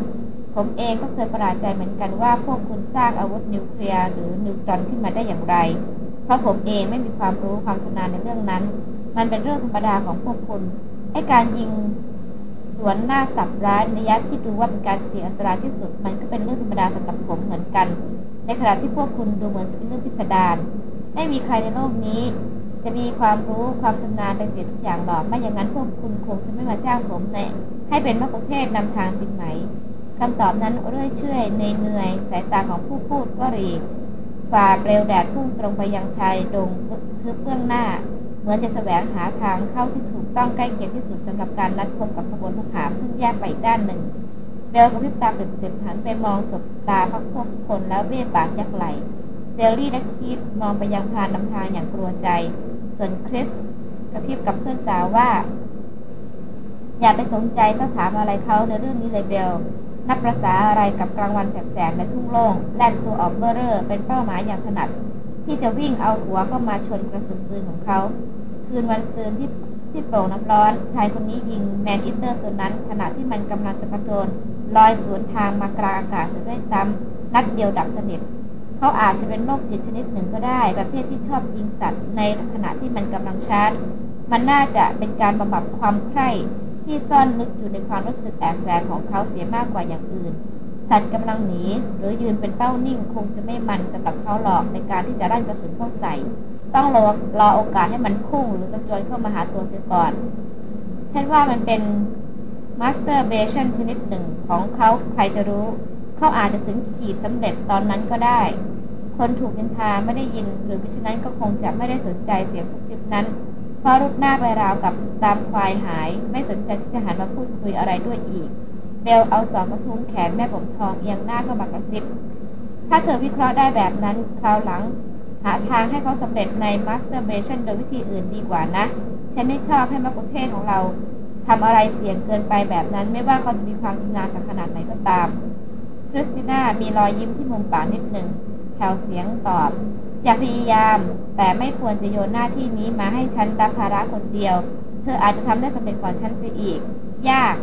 ผมเองก็เคยประหลาดใจเหมือนกันว่าพวกคุณสร้างอาวุธนิวเคลียร์หรือนิวตรอนขึ้นมาได้อย่างไร เพราะผมเองไม่มีความรู้ความชำนาญในเรื่องนั้น มันเป็นเรื่องธรรมดาของพวกคุณไอ้การยิงสวนหน้าสับร้ายในระยะที่ดูว่าเป็นการเสี่ยงอันตรายที่สุด มันก็เป็นเรื่องธรรมดาสำหรับผมเหมือนกัน ในขณะที่พวกคุณดูเหมือนจะเป็นเรื่องพิสดารไม่มีใครในโลกนี้ จะมีความรู้ความชำนาญไปเสียทุกอย่างหรอกไม่อย่างนั้นพวกคุณคงจะไม่มาจ้างผมในให้เป็นมะกุเทศนำทางจริงไหมคำตอบนั้นเรื่อยเชื่อยในเนื่อยสายตาของผู้พูดก็รีฝ่าเปลวแดดพุ่งตรงไปยังชายดงทึบเบื้องหน้า เหมือนจะแสวงหาทางเข้าที่ถูกต้องใกล้เคียงที่สุดสำหรับการนัดพบกับขบวนทหารซึ่งแยกไปอีกด้านหนึ่งเบลกับพิบตาเป็นเต็มหันไปมองสบตาพักพวกคนแล้วเบ้ปากยักไหลเจลลี่และคีดมองไปยังพานนำทางอย่างกลัวใจ ส่วนคริสกระซิบกับเพื่อนสาวว่า อย่าไปสนใจก็ถามอะไรเขาในเรื่องนี้เลยเบลนับประสาอะไรกับกลางวันแสกๆในทุ่งโล่งแลนตัวออกเบอร์เรอร์เป็นเป้าหมายอย่างถนัด ที่จะวิ่งเอาหัวเข้ามาชนกระสุนปืนของเขา คืนวันซืนที่ที่โป่งน้ำร้อน ชายคนนี้ยิง man-eater ตัวนั้น ขณะที่มันกำลังจะกระโจนลอยสวนทางมากลางอากาศเสียด้วยซ้ำนัดเดียวดับสนิท เขาอาจจะเป็นโรคจิตชนิดหนึ่งก็ได้ ประเภทที่ชอบยิงสัตว์ในขณะที่มันกำลังชาร์จมันน่าจะเป็นการบำบัดความใคร่ที่ซ่อนลึกอยู่ในความรู้สึกแอบแฝงของเขาเสียมากกว่าอย่างอื่น สัตว์กำลังหนีหรือยืนเป็นเป้านิ่งคงจะไม่มันสำหรับเขาหรอกในการที่จะลั่นกระสุนเข้าใส่ ต้องรอรอโอกาสให้มันพุ่งหรือกระโจนเข้ามาหาตัวเสียก่อนฉันว่ามันเป็น masturbation ชนิดหนึ่งของเขาใครจะรู้ เขาอาจจะถึงขีดสำเร็จตอนนั้นก็ได้ คนถูกยินทาไม่ได้ยินหรือพิฉะนั้นก็คงจะไม่ได้สนใจเสียงฟุกซิบนั้น เพราะรุดหน้าไปราวกับตามควายหาย ไม่สนใจที่จะหันมาพูดคุยอะไรด้วยอีกเบลเอาสองกระทุ้งแขนแม่ผมทองเอียงหน้าเข้ามากระซิบ ถ้าเธอวิเคราะห์ได้แบบนั้นคราวหลัง หาทางให้เขาสำเร็จใน masturbation โดยวิธีอื่นดีกว่านะฉันไม่ชอบให้มกุเทศของเราทำอะไรเสี่ยงเกินไปแบบนั้น ไม่ว่าเขาจะมีความชำนาญสักขนาดไหนก็ตาม ริสติน่ามีรอยยิ้มที่มุมปากนิดหนึ่งแถวเสียงตอบอย่าพยายาม แต่ไม่ควรจะโยนหน้าที่นี้มาให้ฉันรับภาระคนเดียว เธออาจจะทำได้สำเร็จก่อนฉันเสียอีก ยาก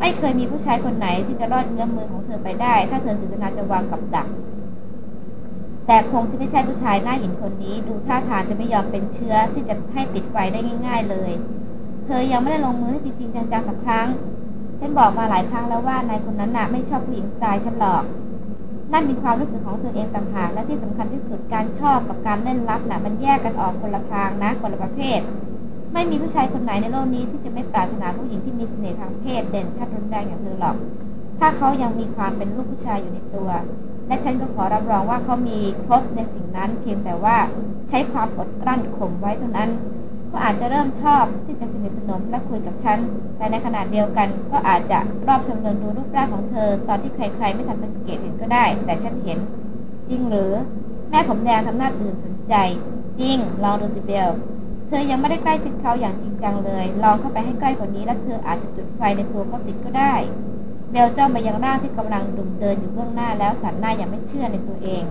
ไม่เคยมีผู้ชายคนไหนที่จะรอดเงื้อมมือของเธอไปได้ ถ้าเธอสึกนาจะวางกับดัก แต่คงจะไม่ใช่ผู้ชายหน้าหินคนนี้ ดูท่าทางจะไม่ยอมเป็นเชื้อที่จะให้ติดไฟได้ง่าย ๆ เลย เธอยังไม่ได้ลงมือให้จริงๆจังๆสักครั้ง ฉันบอกมาหลายครั้งแล้วว่านายคนนั้นน่ะไม่ชอบผู้หญิงสไตล์ฉันหรอก นั่นเป็นความรู้สึกของเธอเองต่างหากและที่สำคัญที่สุดการชอบกับการเล่นลับน่ะมันแยกกันออกคนละทางนะคนละประเภท ไม่มีผู้ชายคนไหนในโลกนี้ที่จะไม่ปรารถนาผู้หญิงที่มีเสน่ห์ทางเพศเด่นชัดรุนแรงอย่างเธอหรอก ถ้าเขายังมีความเป็นลูกผู้ชายอยู่ในตัว และฉันก็ขอรับรองว่าเขามีครบในสิ่งนั้น เพียงแต่ว่าใช้ความอดกลั้นข่มไว้เท่านั้น ก็อาจจะเริ่มชอบที่จะสนิทสนมและคุยกับฉัน แต่ในขณะเดียวกันก็อาจจะรอบชมเนินดูรูปร่างของเธอ ตอนที่ใครๆไม่ทันสังเกตเห็นก็ได้ แต่ฉันเห็น จริงหรือ แม่ผมแดงทำหน้าตื่นสนใจ จริง ลองดูสิเบล เธอยังไม่ได้ใกล้ชิดเขาอย่างจริงจังเลย ลองเข้าไปให้ใกล้กว่านี้ แล้วเธออาจจะจุดไฟในตัวเขาติดก็ได้ เบลจ้องไปยังร่างที่กำลังดุ่มเดินอยู่เบื้องหน้าแล้วสันหน้าอย่างไม่เชื่อในตัวเอง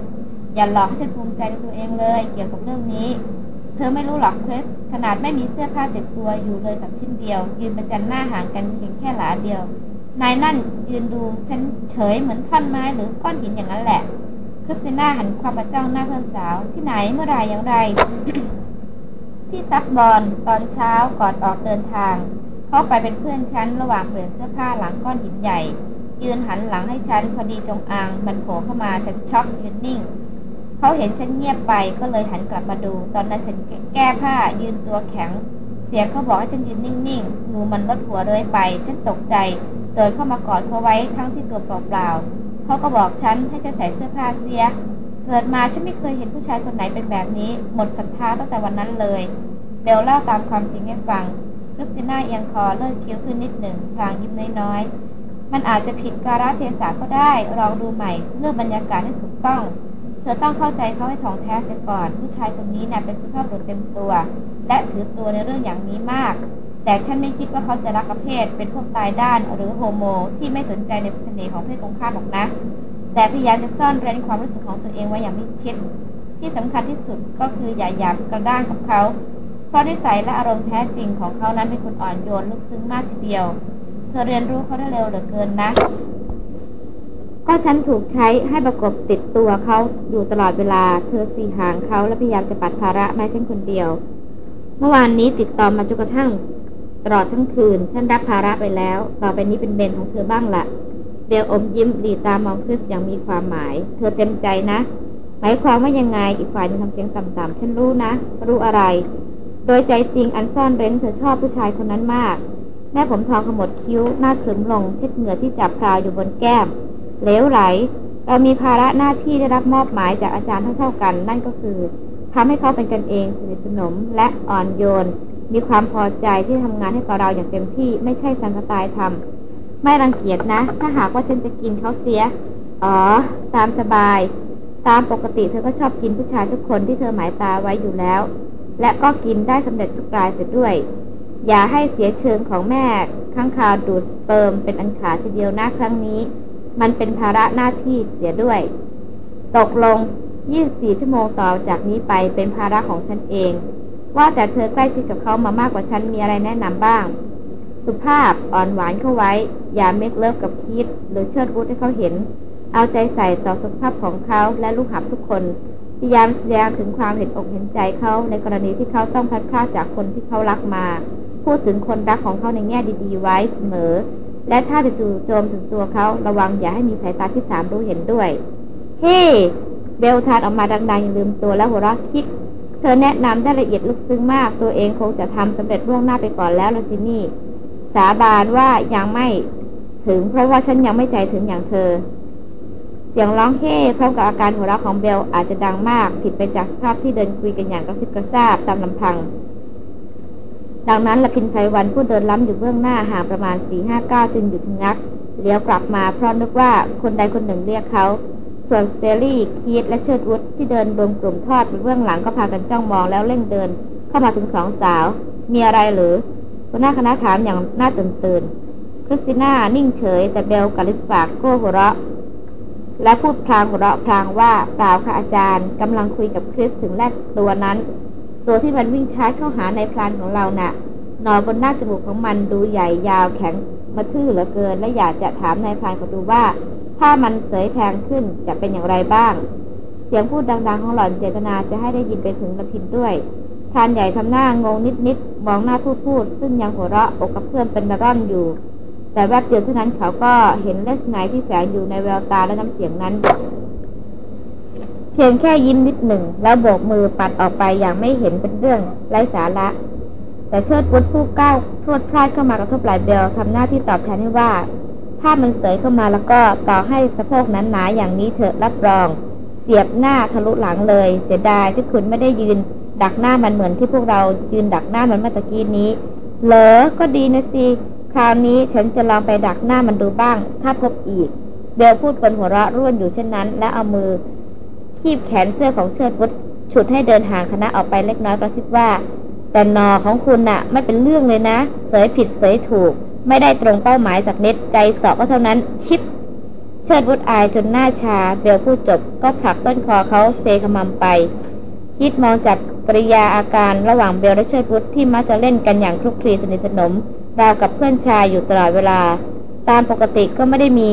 อย่าหลอกให้ฉันภูมิใจในตัวเองเลย เกี่ยวกับเรื่องนี้ เธอไม่รู้หรอกคริสขนาดไม่มีเสื้อผ้าติดตัวอยู่เลยสักชิ้นเดียว ยืนประจันหน้าห่างกันเพียงแค่หลาเดียว นายนั่นยืนดูฉันเฉยเหมือนท่อนไม้หรือก้อนหินอย่างนั้นแหละคริสติน่าหันความมาจ้องหน้าเพื่อนสาวที่ไหนเมื่อไรอย่างไร ที่ซับบอลตอนเช้าก่อนออกเดินทางเขาไปเป็นเพื่อนฉันระหว่างเปลี่ยนเสื้อผ้าหลังก้อนหินใหญ่ ยืนหันหลังให้ฉันพอดีจงอางมันโผล่เข้ามาฉันช็อกยืนนิ่ง เขาเห็นฉันเงียบไปก็เลยหันกลับมาดู ตอนนั้นฉันแก้ผ้ายืนตัวแข็ง เสียงเขาบอกให้ฉันยืนนิ่งๆงูมันลดหัวเลยไป ฉันตกใจเดินเข้ามากอดเขาไว้ทั้งที่ตัวเปล่าๆเขาก็บอกฉันให้ฉันใส่เสื้อผ้าเสีย เกิดมาฉันไม่เคยเห็นผู้ชายคนไหนเป็นแบบนี้ หมดศรัทธาตั้งแต่วันนั้นเลยเบลเล่าตามความจริงให้ฟังคริสติน่าเอียงคอเลิกคิ้วขึ้นนิดหนึ่งพลางยิ้มน้อยๆมันอาจจะผิดการะเทศะก็ได้ลองดูใหม่เลือกบรรยากาศให้ถูกต้อง เธอต้องเข้าใจเขาให้ถ่องแท้เสียก่อน ผู้ชายคนนี้นะ่ะเป็นสุภาพบุรุษเต็มตัว และถือตัวในเรื่องอย่างนี้มาก แต่ฉันไม่คิดว่าเขาจะรักประเภท เป็นพวกตายด้านหรือโฮโม ที่ไม่สนใจในเสน่ห์ของเพศตรงข้ามหรอกนะ แต่พยายามจะซ่อนเร้นความรู้สึกของตัวเองไว้อย่างมิชิด ที่สำคัญที่สุดก็คืออย่าหยาบกระด้างกับเขาเพราะนิสัยและอารมณ์แท้จริงของเขานั้นเป็นคนอ่อนโยนลึกซึ้งมากทีเดียว เธอเรียนรู้เขาได้เร็วเหลือเกินนะ ก็ฉันถูกใช้ให้ประกบติดตัวเขาอยู่ตลอดเวลา เธอสีหางเขาและพยายามจะปัดภาระไม่ฉันคนเดียว เมื่อวานนี้ติดต่อมาจนกระทั่ง ตลอดทั้งคืน ฉันรับภาระไปแล้ว ต่อไปนี้เป็นเบนของเธอบ้างละเบลอมยิ้มหลีตามองคริสอย่างมีความหมาย เธอเต็มใจนะ หมายความว่ายังไงอีกฝ่ายนึงทำเสียงต่ำๆฉันรู้นะ รู้อะไร โดยใจจริงอันซ่อนเร้นเธอชอบผู้ชายคนนั้นมาก แม่ผมทองขมวดคิ้วหน้าขรึมลงเช็ดเหงื่อที่จับพราวอยู่บนแก้ม เหลวไหล เรามีภาระหน้าที่ได้รับมอบหมายจากอาจารย์เท่าๆกัน นั่นก็คือทำให้เขาเป็นกันเองสนิทสนมและอ่อนโยน มีความพอใจที่ทำงานให้กับเราอย่างเต็มที่ไม่ใช่สังกตายทำไม่รังเกียจนะ ถ้าหากว่าฉันจะกินเขาเสีย อ๋อ ตามสบาย ตามปกติเธอก็ชอบกินผู้ชายทุกคนที่เธอหมายตาไว้อยู่แล้ว และก็กินได้สำเร็จทุกรายเสียด้วยอย่าให้เสียเชิงของแม่ข้างคาวดูดเปิมเป็นอันขาดทีเดียวนะครั้งนี้ มันเป็นภาระหน้าที่เสียด้วย ตกลง 24 ชั่วโมงต่อจากนี้ไปเป็นภาระของฉันเอง ว่าแต่เธอใกล้ชิดกับเขามามากกว่าฉันมีอะไรแนะนำบ้าง สุภาพอ่อนหวานเข้าไว้ อย่า make love กับคีธหรือเชิดวุธให้เขาเห็น เอาใจใส่ต่อสุขภาพของเขาและลูกหาบทุกคนพยายามแสดงถึงความเห็นอกเห็นใจเขาในกรณีที่เขาต้องพลัดพรากจากคนที่เขารักมา พูดถึงคนรักของเขาในแง่ดีๆไว้เสมอ และถ้าจะจู่โจมถึงตัวเขาระวังอย่าให้มีสายตาที่สามรู้เห็นด้วย เฮ้ hey! เบลทานออกมาดังๆอยังลืมตัวแล้วหัวเราะคิก เธอแนะนำได้ละเอียดลึกซึ้งมาก ตัวเองคงจะทำสำเร็จล่วงหน้าไปก่อนแล้วละสินี่ สาบานว่ายังไม่ถึง เพราะว่าฉันยังไม่ใจถึงอย่างเธอ เสียงร้องเฮ่พร้อมกับอาการหัวเราะของเบลอาจจะดังมาก ผิดไปจากสภาพที่เดินคุยกันอย่างกระซิบกระซาบตามลำพัง ดังนั้นละพินไพรวันผู้เดินล้ำอยู่เบื้องหน้าห่างประมาณสี่ห้าเก้าจึงหยุดงักเลี้ยวกลับมาเพราะนึกว่าคนใดคนหนึ่งเรียกเขาส่วนสเตอรี่คีตและเชิดวุฒที่เดินรวมกลุ่มทอดไปเบื้องหลังก็พากันจ้องมองแล้วเร่งเดิน เข้ามาถึงสองสาว มีอะไรหรือหัวหน้าคณะถามอย่างน่าตื่นตื่นคริสติน่านิ่งเฉย แต่เบลกับลิสฝากโก้หัวเราะ และพูดพลางหัวเราะพลางว่าเปล่าค่ะอาจารย์กำลังคุยกับคริสถึงแรกตัวนั้น ตัวที่มันวิ่งช้าเข้าหาในพลานของเรานะ่ะนอนบนหน้าจมูกของมันดูใหญ่ยาวแข็งมาทื่อเหลือเกิน และอยากจะถามนายพลานเขาดูว่า ถ้ามันเสยแทงขึ้นจะเป็นอย่างไรบ้าง เสียงพูดดังๆของหล่อนเจตนาจะให้ได้ยินไปถึงระพินด้วยทานใหญ่ทำหน้างงนิดๆมองหน้าพูดพูด ซึ่งยังหัวเราะอกกับเพื่อนเป็นร่อนอยู่ แต่แวบเดียวเท่านั้นเขาก็เห็นเลสไนที่แฝงอยู่ในแววตาและน้ำเสียงนั้น เพียงแค่ยิ้มนิดหนึ่ง แล้วโบกมือปัดออกไปอย่างไม่เห็นเป็นเรื่องไร้สาระ แต่เชิดวุฒผู้ก้าวพรวดพลาดเข้ามากระทบไหล่เบลทำหน้าที่ตอบแทนให้ว่า ถ้ามันเสยเข้ามาแล้วก็ต่อให้สะโพกนั้นหนาอย่างนี้เถอะรับรอง เสียบหน้าทะลุหลังเลย เสียดายที่คุณไม่ได้ยืน ดักหน้ามันเหมือนที่พวกเรายืนดักหน้ามันเมื่อกี้นี้ เหรอก็ดีนะสิคราวนี้ฉันจะลองไปดักหน้ามันดูบ้าง ถ้าพบอีก เบลพูดบนหัวเราะร่วนอยู่เช่นนั้น และเอามือ คีบแขนเสื้อของเชิดวุฒฉุดให้เดินห่างคณะออกไปเล็กน้อยกระซิบว่า แต่นอของคุณน่ะ ไม่เป็นเรื่องเลยนะ เสยผิดเสยถูก ไม่ได้ตรงเป้าหมายสักนิดใจสอบก็เท่านั้นชิป เชิดวุฒอายจนหน้าชา เบลพูดจบก็ผลักต้นคอเขาเซขมำไปคิดมองจากปริยาอาการระหว่างเบลและเชิดวุฒที่มักจะเล่นกันอย่างคลุกคลีสนิทสนมราวกับเพื่อนชายอยู่ตลอดเวลา ตามปกติก็ไม่ได้มี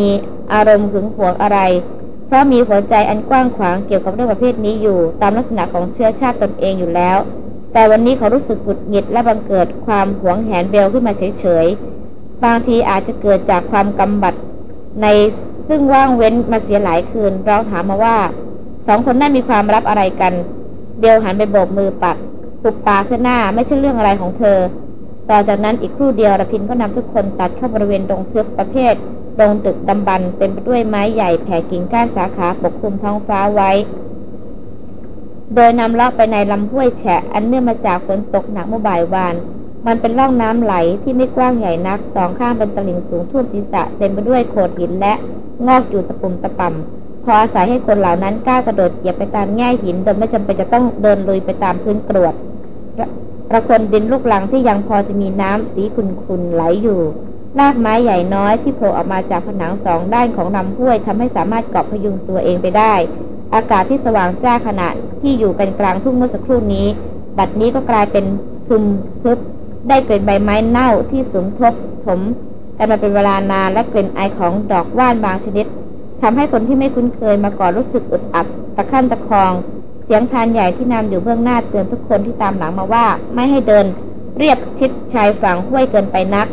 อารมณ์หึงหวงอะไร เพราะมีหัวใจอันกว้างขวางเกี่ยวกับเรื่องประเภทนี้อยู่ ตามลักษณะของเชื้อชาติตนเองอยู่แล้ว แต่วันนี้เขารู้สึกหงุดหงิดและบังเกิดความหวงแหนเบลขึ้นมาเฉยๆ บางทีอาจจะเกิดจากความกำบัดในซึ่งว่างเว้นมาเสียหลายคืน เราถามมาว่าสองคนนั้นมีความรับอะไรกัน เบลหันไปโบกมือปัดปุบปาขึ้นหน้าไม่ใช่เรื่องอะไรของเธอ ต่อจากนั้นอีกครู่เดียวระพินก็นำทุกคนตัดเข้าบริเวณตรงทึบประเภทตรงตึกดำบันเต็มไปด้วยไม้ใหญ่แผ่กิ่งก้านสาขาปกคลุมท้องฟ้าไว้ โดยนำเลาะไปในลำห้วยแฉะ อันเนื่องมาจากฝนตกหนักเมื่อบ่ายวาน มันเป็นร่องน้ำไหลที่ไม่กว้างใหญ่นักสองข้างเป็นตลิ่งสูงท่วมศีรษะเต็มไปด้วยโขดหินและงอกอยู่ตะปุ่มตะป่ำพออาศัยให้คนเหล่านั้นกล้ากระโดดเหยียบไปตามแง่หินโดยไม่จำเป็นจะต้องเดินลุยไปตามพื้นกรวด ระคนดินลูกหลังที่ยังพอจะมีน้ำสีขุ่นๆไหลอยู่รากไม้ใหญ่น้อยที่โผล่ออกมาจากผนังสองด้านของลำห้วยทำให้สามารถเกาะพยุงตัวเองไปได้ อากาศที่สว่างจ้าขณะที่อยู่กันกลางทุ่งเมื่อสักครู่นี้ บัดนี้ก็กลายเป็นทึมทึบ ได้กลิ่นใบไม้เน่าที่สูงทบผมกันมาเป็นเวลานานและกลิ่นไอของดอกว่านบางชนิดทำให้คนที่ไม่คุ้นเคยมาก่อนรู้สึกอึดอัดตะขั้นตะคอง เสียงทานใหญ่ที่นำอยู่เบื้องหน้าเตือนทุกคนที่ตามหลังมาว่า ไม่ให้เดิน เรียบชิดชายฝั่งห้วยเกินไปนัก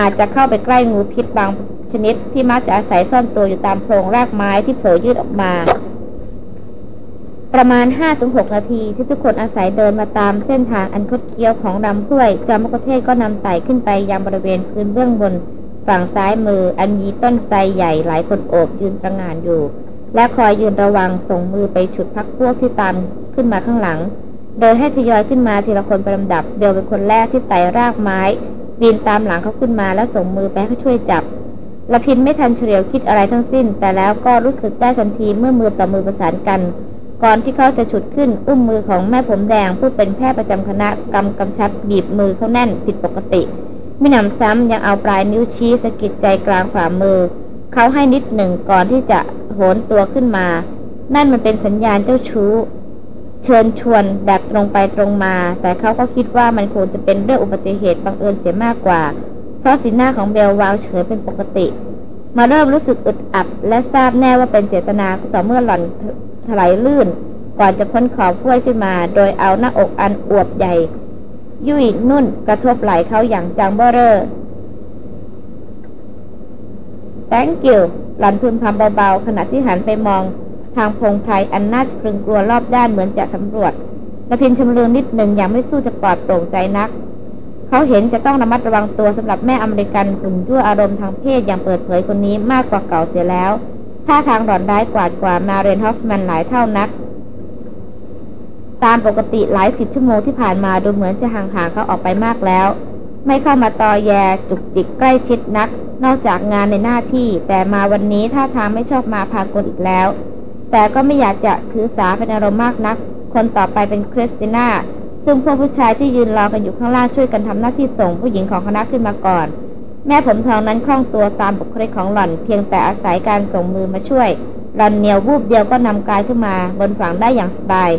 อาจจะเข้าไปใกล้งูพิษบางชนิดที่มักจะอาศัยซ่อนตัวอยู่ตามโพรงรากไม้ที่โผล่ยืดออกมา ประมาณห้าถึงหกนาทีที่ทุกคนอาศัยเดินมาตามเส้นทางอันคดเคี้ยวของลำห้วย จอมกเทศก็นำไต่ขึ้นไปยังบริเวณพื้นเบื้องบน ฝั่งซ้ายมืออันยีต้นไทรใหญ่หลายคนโอบยืนประงานอยู่ และคอยยืนระวังส่งมือไปฉุดพักพวกที่ตามขึ้นมาข้างหลัง โดยให้ทยอยขึ้นมาทีละคนประดับเดียวเป็นคนแรกที่ไต่รากไม้ปีนตามหลังเขาขึ้นมาแล้วส่งมือไปให้ช่วยจับละพินไม่ทันเฉลียวคิดอะไรทั้งสิ้น แต่แล้วก็รู้สึกได้ทันทีเมื่อมือต่อมือประสานกัน ก่อนที่เขาจะฉุดขึ้น อุ้มมือของแม่ผมแดง ผู้เป็นแพทย์ประจำคณะกำกำชับบีบมือเขาแน่นผิดปกติไม่นำซ้ำยังเอาปลายนิ้วชี้สะกิดใจกลางฝ่ามือ เขาให้นิดหนึ่งก่อนที่จะโหนตัวขึ้นมา นั่นมันเป็นสัญญาณเจ้าชู้ เชิญชวนแบบตรงไปตรงมา แต่เขาก็คิดว่ามันคงจะเป็นเรื่องอุบัติเหตุบังเอิญเสียมากกว่า เพราะสีหน้าของเบลวาวเฉยเป็นปกติ มาเริ่มรู้สึกอึดอัดและทราบแน่ว่าเป็นเจตนาต่อเมื่อหล่อนถลายลื่น ก่อนจะพ้นขอบพ้วยขึ้นมา โดยเอาหน้าอกอันอวบใหญ่ ยุ่ยนุ่นกระทบไหล่เขาอย่างจังเบ้อเร่อ thank you หลอนพึมพำเบาๆขณะที่หันไปมองทางพงไพรอันน่าสะพรึงกลัวรอบด้านเหมือนจะสำรวจและพินชมเลืองนิดหนึ่งอย่างไม่สู้จะปลอดโปร่งใจนัก เขาเห็นจะต้องระมัดระวังตัวสำหรับแม่อเมริกันหุ่นยั่วอารมณ์ทางเพศอย่างเปิดเผยคนนี้มากกว่าเก่าเสียแล้วท่าทางหลอนร้ายกว่ากว่ามาเรนฮอฟมันหลายเท่านัก ตามปกติหลายสิบชั่วโมงที่ผ่านมาดูเหมือนจะห่างๆเขาออกไปมากแล้ว ไม่เข้ามาตอแยจุกจิกใกล้ชิดนัก นอกจากงานในหน้าที่ แต่มาวันนี้ท่าทางไม่ชอบมาพากลอีกแล้ว แต่ก็ไม่อยากจะถือสาเป็นอารมณ์มากนัก คนต่อไปเป็นคริสติน่าซึ่งพวกผู้ชายที่ยืนรอกันอยู่ข้างล่างช่วยกันทำหน้าที่ส่งผู้หญิงของคณะขึ้นมาก่อน แม่ผมทองนั้นคล่องตัวตามบุคลิกของหล่อน เพียงแต่อาศัยการส่งมือมาช่วยหล่อนเหนียววูบเดียวก็นำกายขึ้นมา บนฝั่งได้อย่างสบาย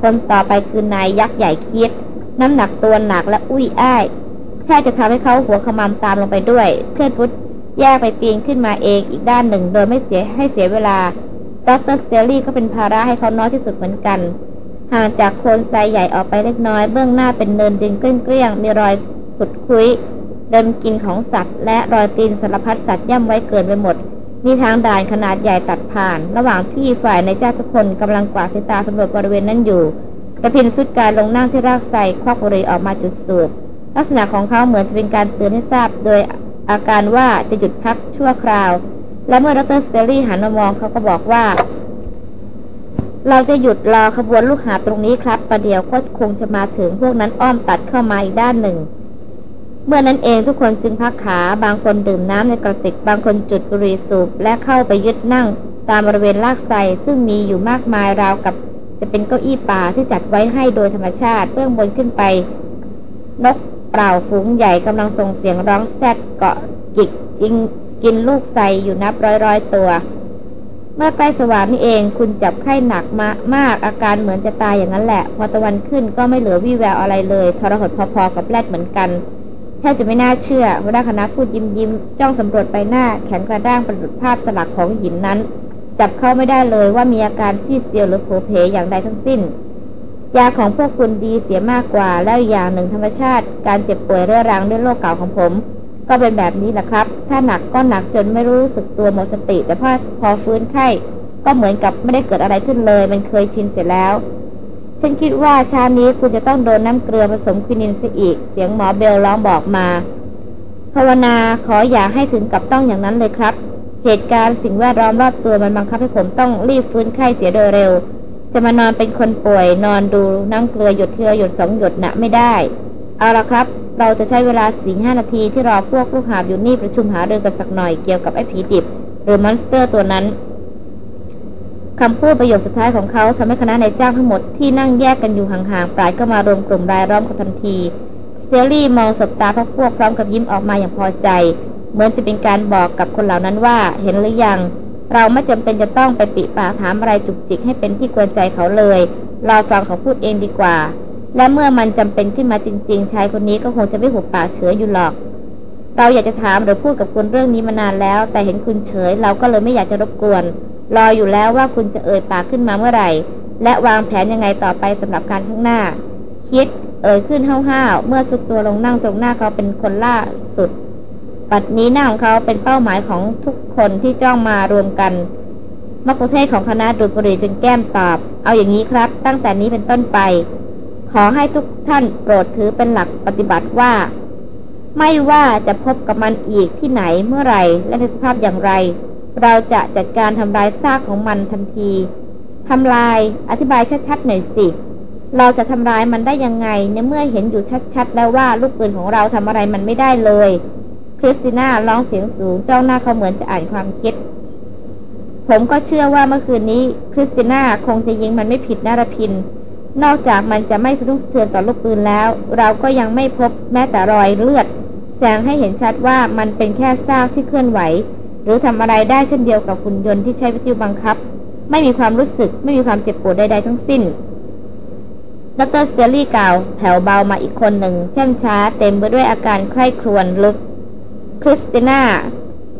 คนต่อไปคือนายยักษ์ใหญ่คิด น้ำหนักตัวหนักและอุ้ยอ้าย แค่จะทำให้เขาหัวขมำตามลงไปด้วย เชิดวุธแยกไปปีนขึ้นมาเองอีกด้านหนึ่ง โดยไม่เสียให้เสียเวลาดร.สแตนลี่ย์ก็เป็นภาระให้เขาน้อยที่สุดเหมือนกัน ห่างจากโคนไทรใหญ่ออกไปเล็กน้อย เบื้องหน้าเป็นเนินดินเกลี้ยงๆมีรอยขุดคุ้ยเดิมกินของสัตว์ และรอยตีนสารพัดสัตว์ย่ำไว้เกลื่อนไปหมด มีทางด่านขนาดใหญ่ตัดผ่าน ระหว่างที่ฝ่ายนายจ้างทุกคนกำลังกวาดสายตาสำรวจบริเวณนั้นอยู่กระพินสุดการลงนั่งที่รากไทรควักบุหรี่ออกมาจุดสูบ ลักษณะของเขาเหมือนจะเป็นการเตือนให้ทราบ โดยอาการว่าจะหยุดพักชั่วคราว และเมื่อดรสเตอรี่หันมามองเขาก็บอกว่า เราจะหยุดรอขบวนลูกหาตรงนี้ครับ ประเดี๋ยวก็คงจะมาถึงพวกนั้นอ้อมตัดเข้ามาอีกด้านหนึ่ง เมื่อนั้นเองทุกคนจึงพักขา บางคนดื่มน้ำในกระติก บางคนจุดบุหรี่สูบ และเข้าไปยึดนั่ง ตามบริเวณลากไซซึ่งมีอยู่มากมายราวกับ จะเป็นเก้าอี้ป่าที่จัดไว้ให้โดยธรรมชาติเบื้องบนขึ้นไปนก เปล่าฝูงใหญ่กำลังส่งเสียงร้องแซดเกาะกิกจิงกินลูกไซอยู่นับร้อยร้อยตัว เมื่อใกล้สว่างนี่เองคุณจับไข้หนักมามากอาการเหมือนจะตายอย่างนั้นแหละ พอตะวันขึ้นก็ไม่เหลือวี่แววอะไรเลยทรหดพอๆกับแรดเหมือนกันแทบจะไม่น่าเชื่อหัวหน้าคณะพูดยิ้มยิ้มจ้องสำรวจไปหน้าแขนกระด้างประดุจภาพสลักของหินนั้น จับเข้าไม่ได้เลยว่ามีอาการซีดเซียวหรือโผเพอย่างใดทั้งสิ้น ยาของพวกคุณดีเสียมากกว่า แล้วอย่างหนึ่งธรรมชาติ การเจ็บป่วยเรื้อรังด้วยโรคเก่าของผม ก็เป็นแบบนี้แหละครับ ถ้าหนักก็หนักจนไม่รู้สึกตัวหมดสติ แต่พอพอฟื้นไข้ก็เหมือนกับไม่ได้เกิดอะไรขึ้นเลย มันเคยชินเสร็จแล้วฉันคิดว่าชานี้คุณจะต้องโดนน้ำเกลือผสมควินินซะอีก เสียงหมอเบลร้องบอกมา ภาวนาขออย่าให้ถึงกับต้องอย่างนั้นเลยครับ เหตุการณ์สิ่งแวดล้อมรอบตัวมันบังคับให้ผมต้องรีบฟื้นไข้เสียโดยเร็ว จะมานอนเป็นคนป่วย นอนดูน้ำเกลือหยดเทือหยดสองหยดนะไม่ได้ เอาละครับ เราจะใช้เวลาสี่ห้านาทีที่รอพวกลูกหาบอยู่นี่ประชุมหาเรื่องกันสักหน่อยเกี่ยวกับไอ้ผีดิบ หรือมอนสเตอร์ตัวนั้นคำพูดประโยคสุดท้ายของเขาทำให้คณะนายจ้างทั้งหมดที่นั่งแยกกันอยู่ห่างๆปลายก็มารวมกลุ่มรายล้อมกันทันทีเซรี่มองสบตาพวกพวกพร้อมกับยิ้มออกมาอย่างพอใจ เหมือนจะเป็นการบอกกับคนเหล่านั้นว่า เห็นหรือยัง เราไม่จำเป็นจะต้องไปปิปากถามอะไรจุกจิกให้เป็นที่กวนใจเขาเลยรอฟังเขาพูดเองดีกว่า และเมื่อมันจำเป็นขึ้นมาจริง ๆ ชายคนนี้ก็คงจะไม่หุบปากเฉยอยู่หรอก เราอยากจะถามหรือพูดกับคุณเรื่องนี้มานานแล้ว แต่เห็นคุณเฉย เราก็เลยไม่อยากจะรบกวน รออยู่แล้วว่าคุณจะเอ่ยปากขึ้นมาเมื่อไหร่ และวางแผนยังไงต่อไปสำหรับการข้างหน้า คิดเอ่ยขึ้นห้าวๆเมื่อสุดตัวลงนั่งตรงหน้าเขาเป็นคนล่าสุด ปัดนี้หน้าของเขาเป็นเป้าหมายของทุกคนที่จ้องมารวมกันมักคุเทศของคณะดูดบุรีจนแก้มตอบ เอาอย่างนี้ครับ ตั้งแต่นี้เป็นต้นไป ขอให้ทุกท่านโปรดถือเป็นหลักปฏิบัติว่า ไม่ว่าจะพบกับมันอีกที่ไหนเมื่อไรและในสภาพอย่างไร เราจะจัดการทำลายซากของมันทันทีทำลายอธิบายชัดๆหน่อยสิ เราจะทำลายมันได้ยังไงในเมื่อเห็นอยู่ชัดๆ แล้วว่าลูกปืนของเราทำอะไรมันไม่ได้เลย คริสติน่าร้องเสียงสูงจ้องหน้าเขาเหมือนจะอ่านความคิด ผมก็เชื่อว่าเมื่อคืนนี้คริสติน่าคงจะยิงมันไม่ผิดนารพิน นอกจากมันจะไม่สะดุ้งเทือนต่อลูกปืนแล้ว เราก็ยังไม่พบแม้แต่รอยเลือด แสดงให้เห็นชัดว่ามันเป็นแค่ซากที่เคลื่อนไหว หรือทำอะไรได้เช่นเดียวกับหุ่นยนต์ที่ใช้วิทยุบังคับ ไม่มีความรู้สึก ไม่มีความเจ็บปวดใดๆทั้งสิ้นดรสเตอรี่กล่าวแผ่วเบามาอีกคนหนึ่งเช่มช้าเต็มไปด้วยอาการใคร่ครวญลึก คริสติน่า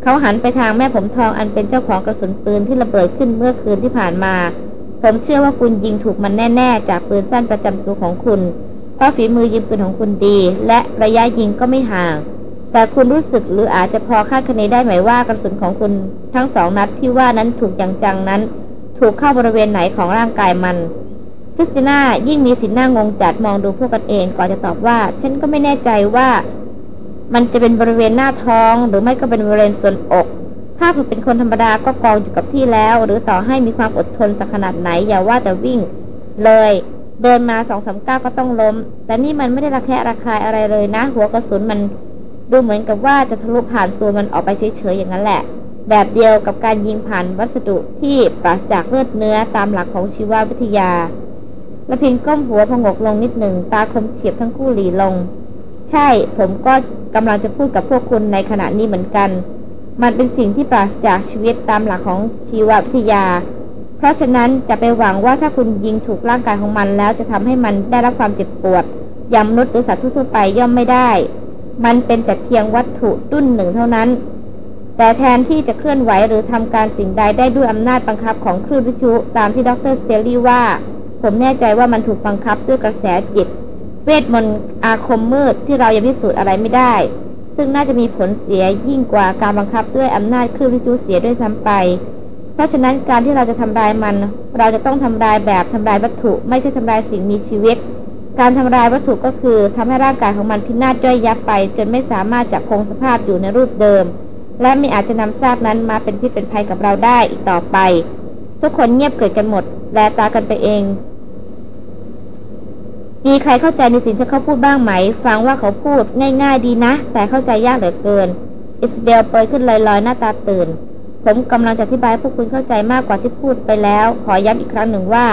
เขาหันไปทางแม่ผมทองอันเป็นเจ้าของกระสุนปืนที่ระเบิดขึ้นเมื่อคืนที่ผ่านมา ผมเชื่อว่าคุณยิงถูกมันแน่ ๆ จากปืนสั้นประจำตัวของคุณ เพราะฝีมือยิงปืนของคุณดี และระยะยิงก็ไม่ห่าง แต่คุณรู้สึกหรืออาจจะพอคาดคะเนได้ไหมว่ากระสุนของคุณทั้งสองนัดที่ว่านั้นถูกจังๆนั้น ถูกเข้าบริเวณไหนของร่างกายมันคริสติน่ายิ่งมีสีหน้างงจัดมองดูพวกกันเองก่อนจะตอบว่า ฉันก็ไม่แน่ใจว่า มันจะเป็นบริเวณหน้าท้องหรือไม่ก็เป็นบริเวณส่วนอก ถ้าผมเป็นคนธรรมดาก็กองอยู่กับที่แล้ว หรือต่อให้มีความอดทนสักขนาดไหนอย่าว่าแต่วิ่ง เลย เดินมาสองสามก้าวก็ต้องล้ม แต่นี่มันไม่ได้ระแคะระคายอะไรเลยนะ หัวกระสุนมันดูเหมือนกับว่าจะทะลุผ่านตัวมันออกไปเฉยๆอย่างนั้นแหละ แบบเดียวกับการยิงผ่านวัสดุที่ปราศจากเลือดเนื้อตามหลักของชีววิทยาละพินก้มหัวพงกลงนิดหนึ่งตาคมเฉียบทั้งคู่หลีลง ใช่ ผมก็กำลังจะพูดกับพวกคุณในขณะนี้เหมือนกัน มันเป็นสิ่งที่ปราศจากชีวิตตามหลักของชีววิทยา เพราะฉะนั้นจะไปหวังว่าถ้าคุณยิงถูกร่างกายของมันแล้วจะทำให้มันได้รับความเจ็บปวดอย่างมนุษย์หรือสัตว์ทั่วไปย่อมไม่ได้ มันเป็นแต่เพียงวัตถุดุ้นหนึ่งเท่านั้น แต่แทนที่จะเคลื่อนไหวหรือทำการสิ่งใดได้ด้วยอำนาจบังคับของคลื่นวิทยุตามที่ดร.สแตนลี่ย์ว่า ผมแน่ใจว่ามันถูกบังคับด้วยกระแสจิต เวทมนต์อาคมมืดที่เรายังพิสูจน์อะไรไม่ได้ ซึ่งน่าจะมีผลเสียยิ่งกว่าการบังคับด้วยอำนาจคลื่นวิทยุเสียด้วยซ้ำไป เพราะฉะนั้นการที่เราจะทำลายมัน เราจะต้องทำลายแบบทำลายวัตถุ ไม่ใช่ทำลายสิ่งมีชีวิต การทำลายวัตถุก็คือทำให้ร่างกายของมันพินาศย่อยยับไป จนไม่สามารถจะคงสภาพอยู่ในรูปเดิม และไม่อาจจะนำซากนั้นมาเป็นพิษเป็นภัยกับเราได้อีกต่อไป ทุกคนเงียบเกิดกันหมด แลตากันไปเอง มีใครเข้าใจในสิ่งที่เขาพูดบ้างไหม ฟังว่าเขาพูดง่าย ๆ ดีนะ แต่เข้าใจยากเหลือเกิน อิสเบลเปิดขึ้นลอยๆ หน้าตาตื่น ผมกำลังจะอธิบายพวกคุณเข้าใจมากกว่าที่พูดไปแล้ว ขอย้ำอีกครั้งหนึ่งว่า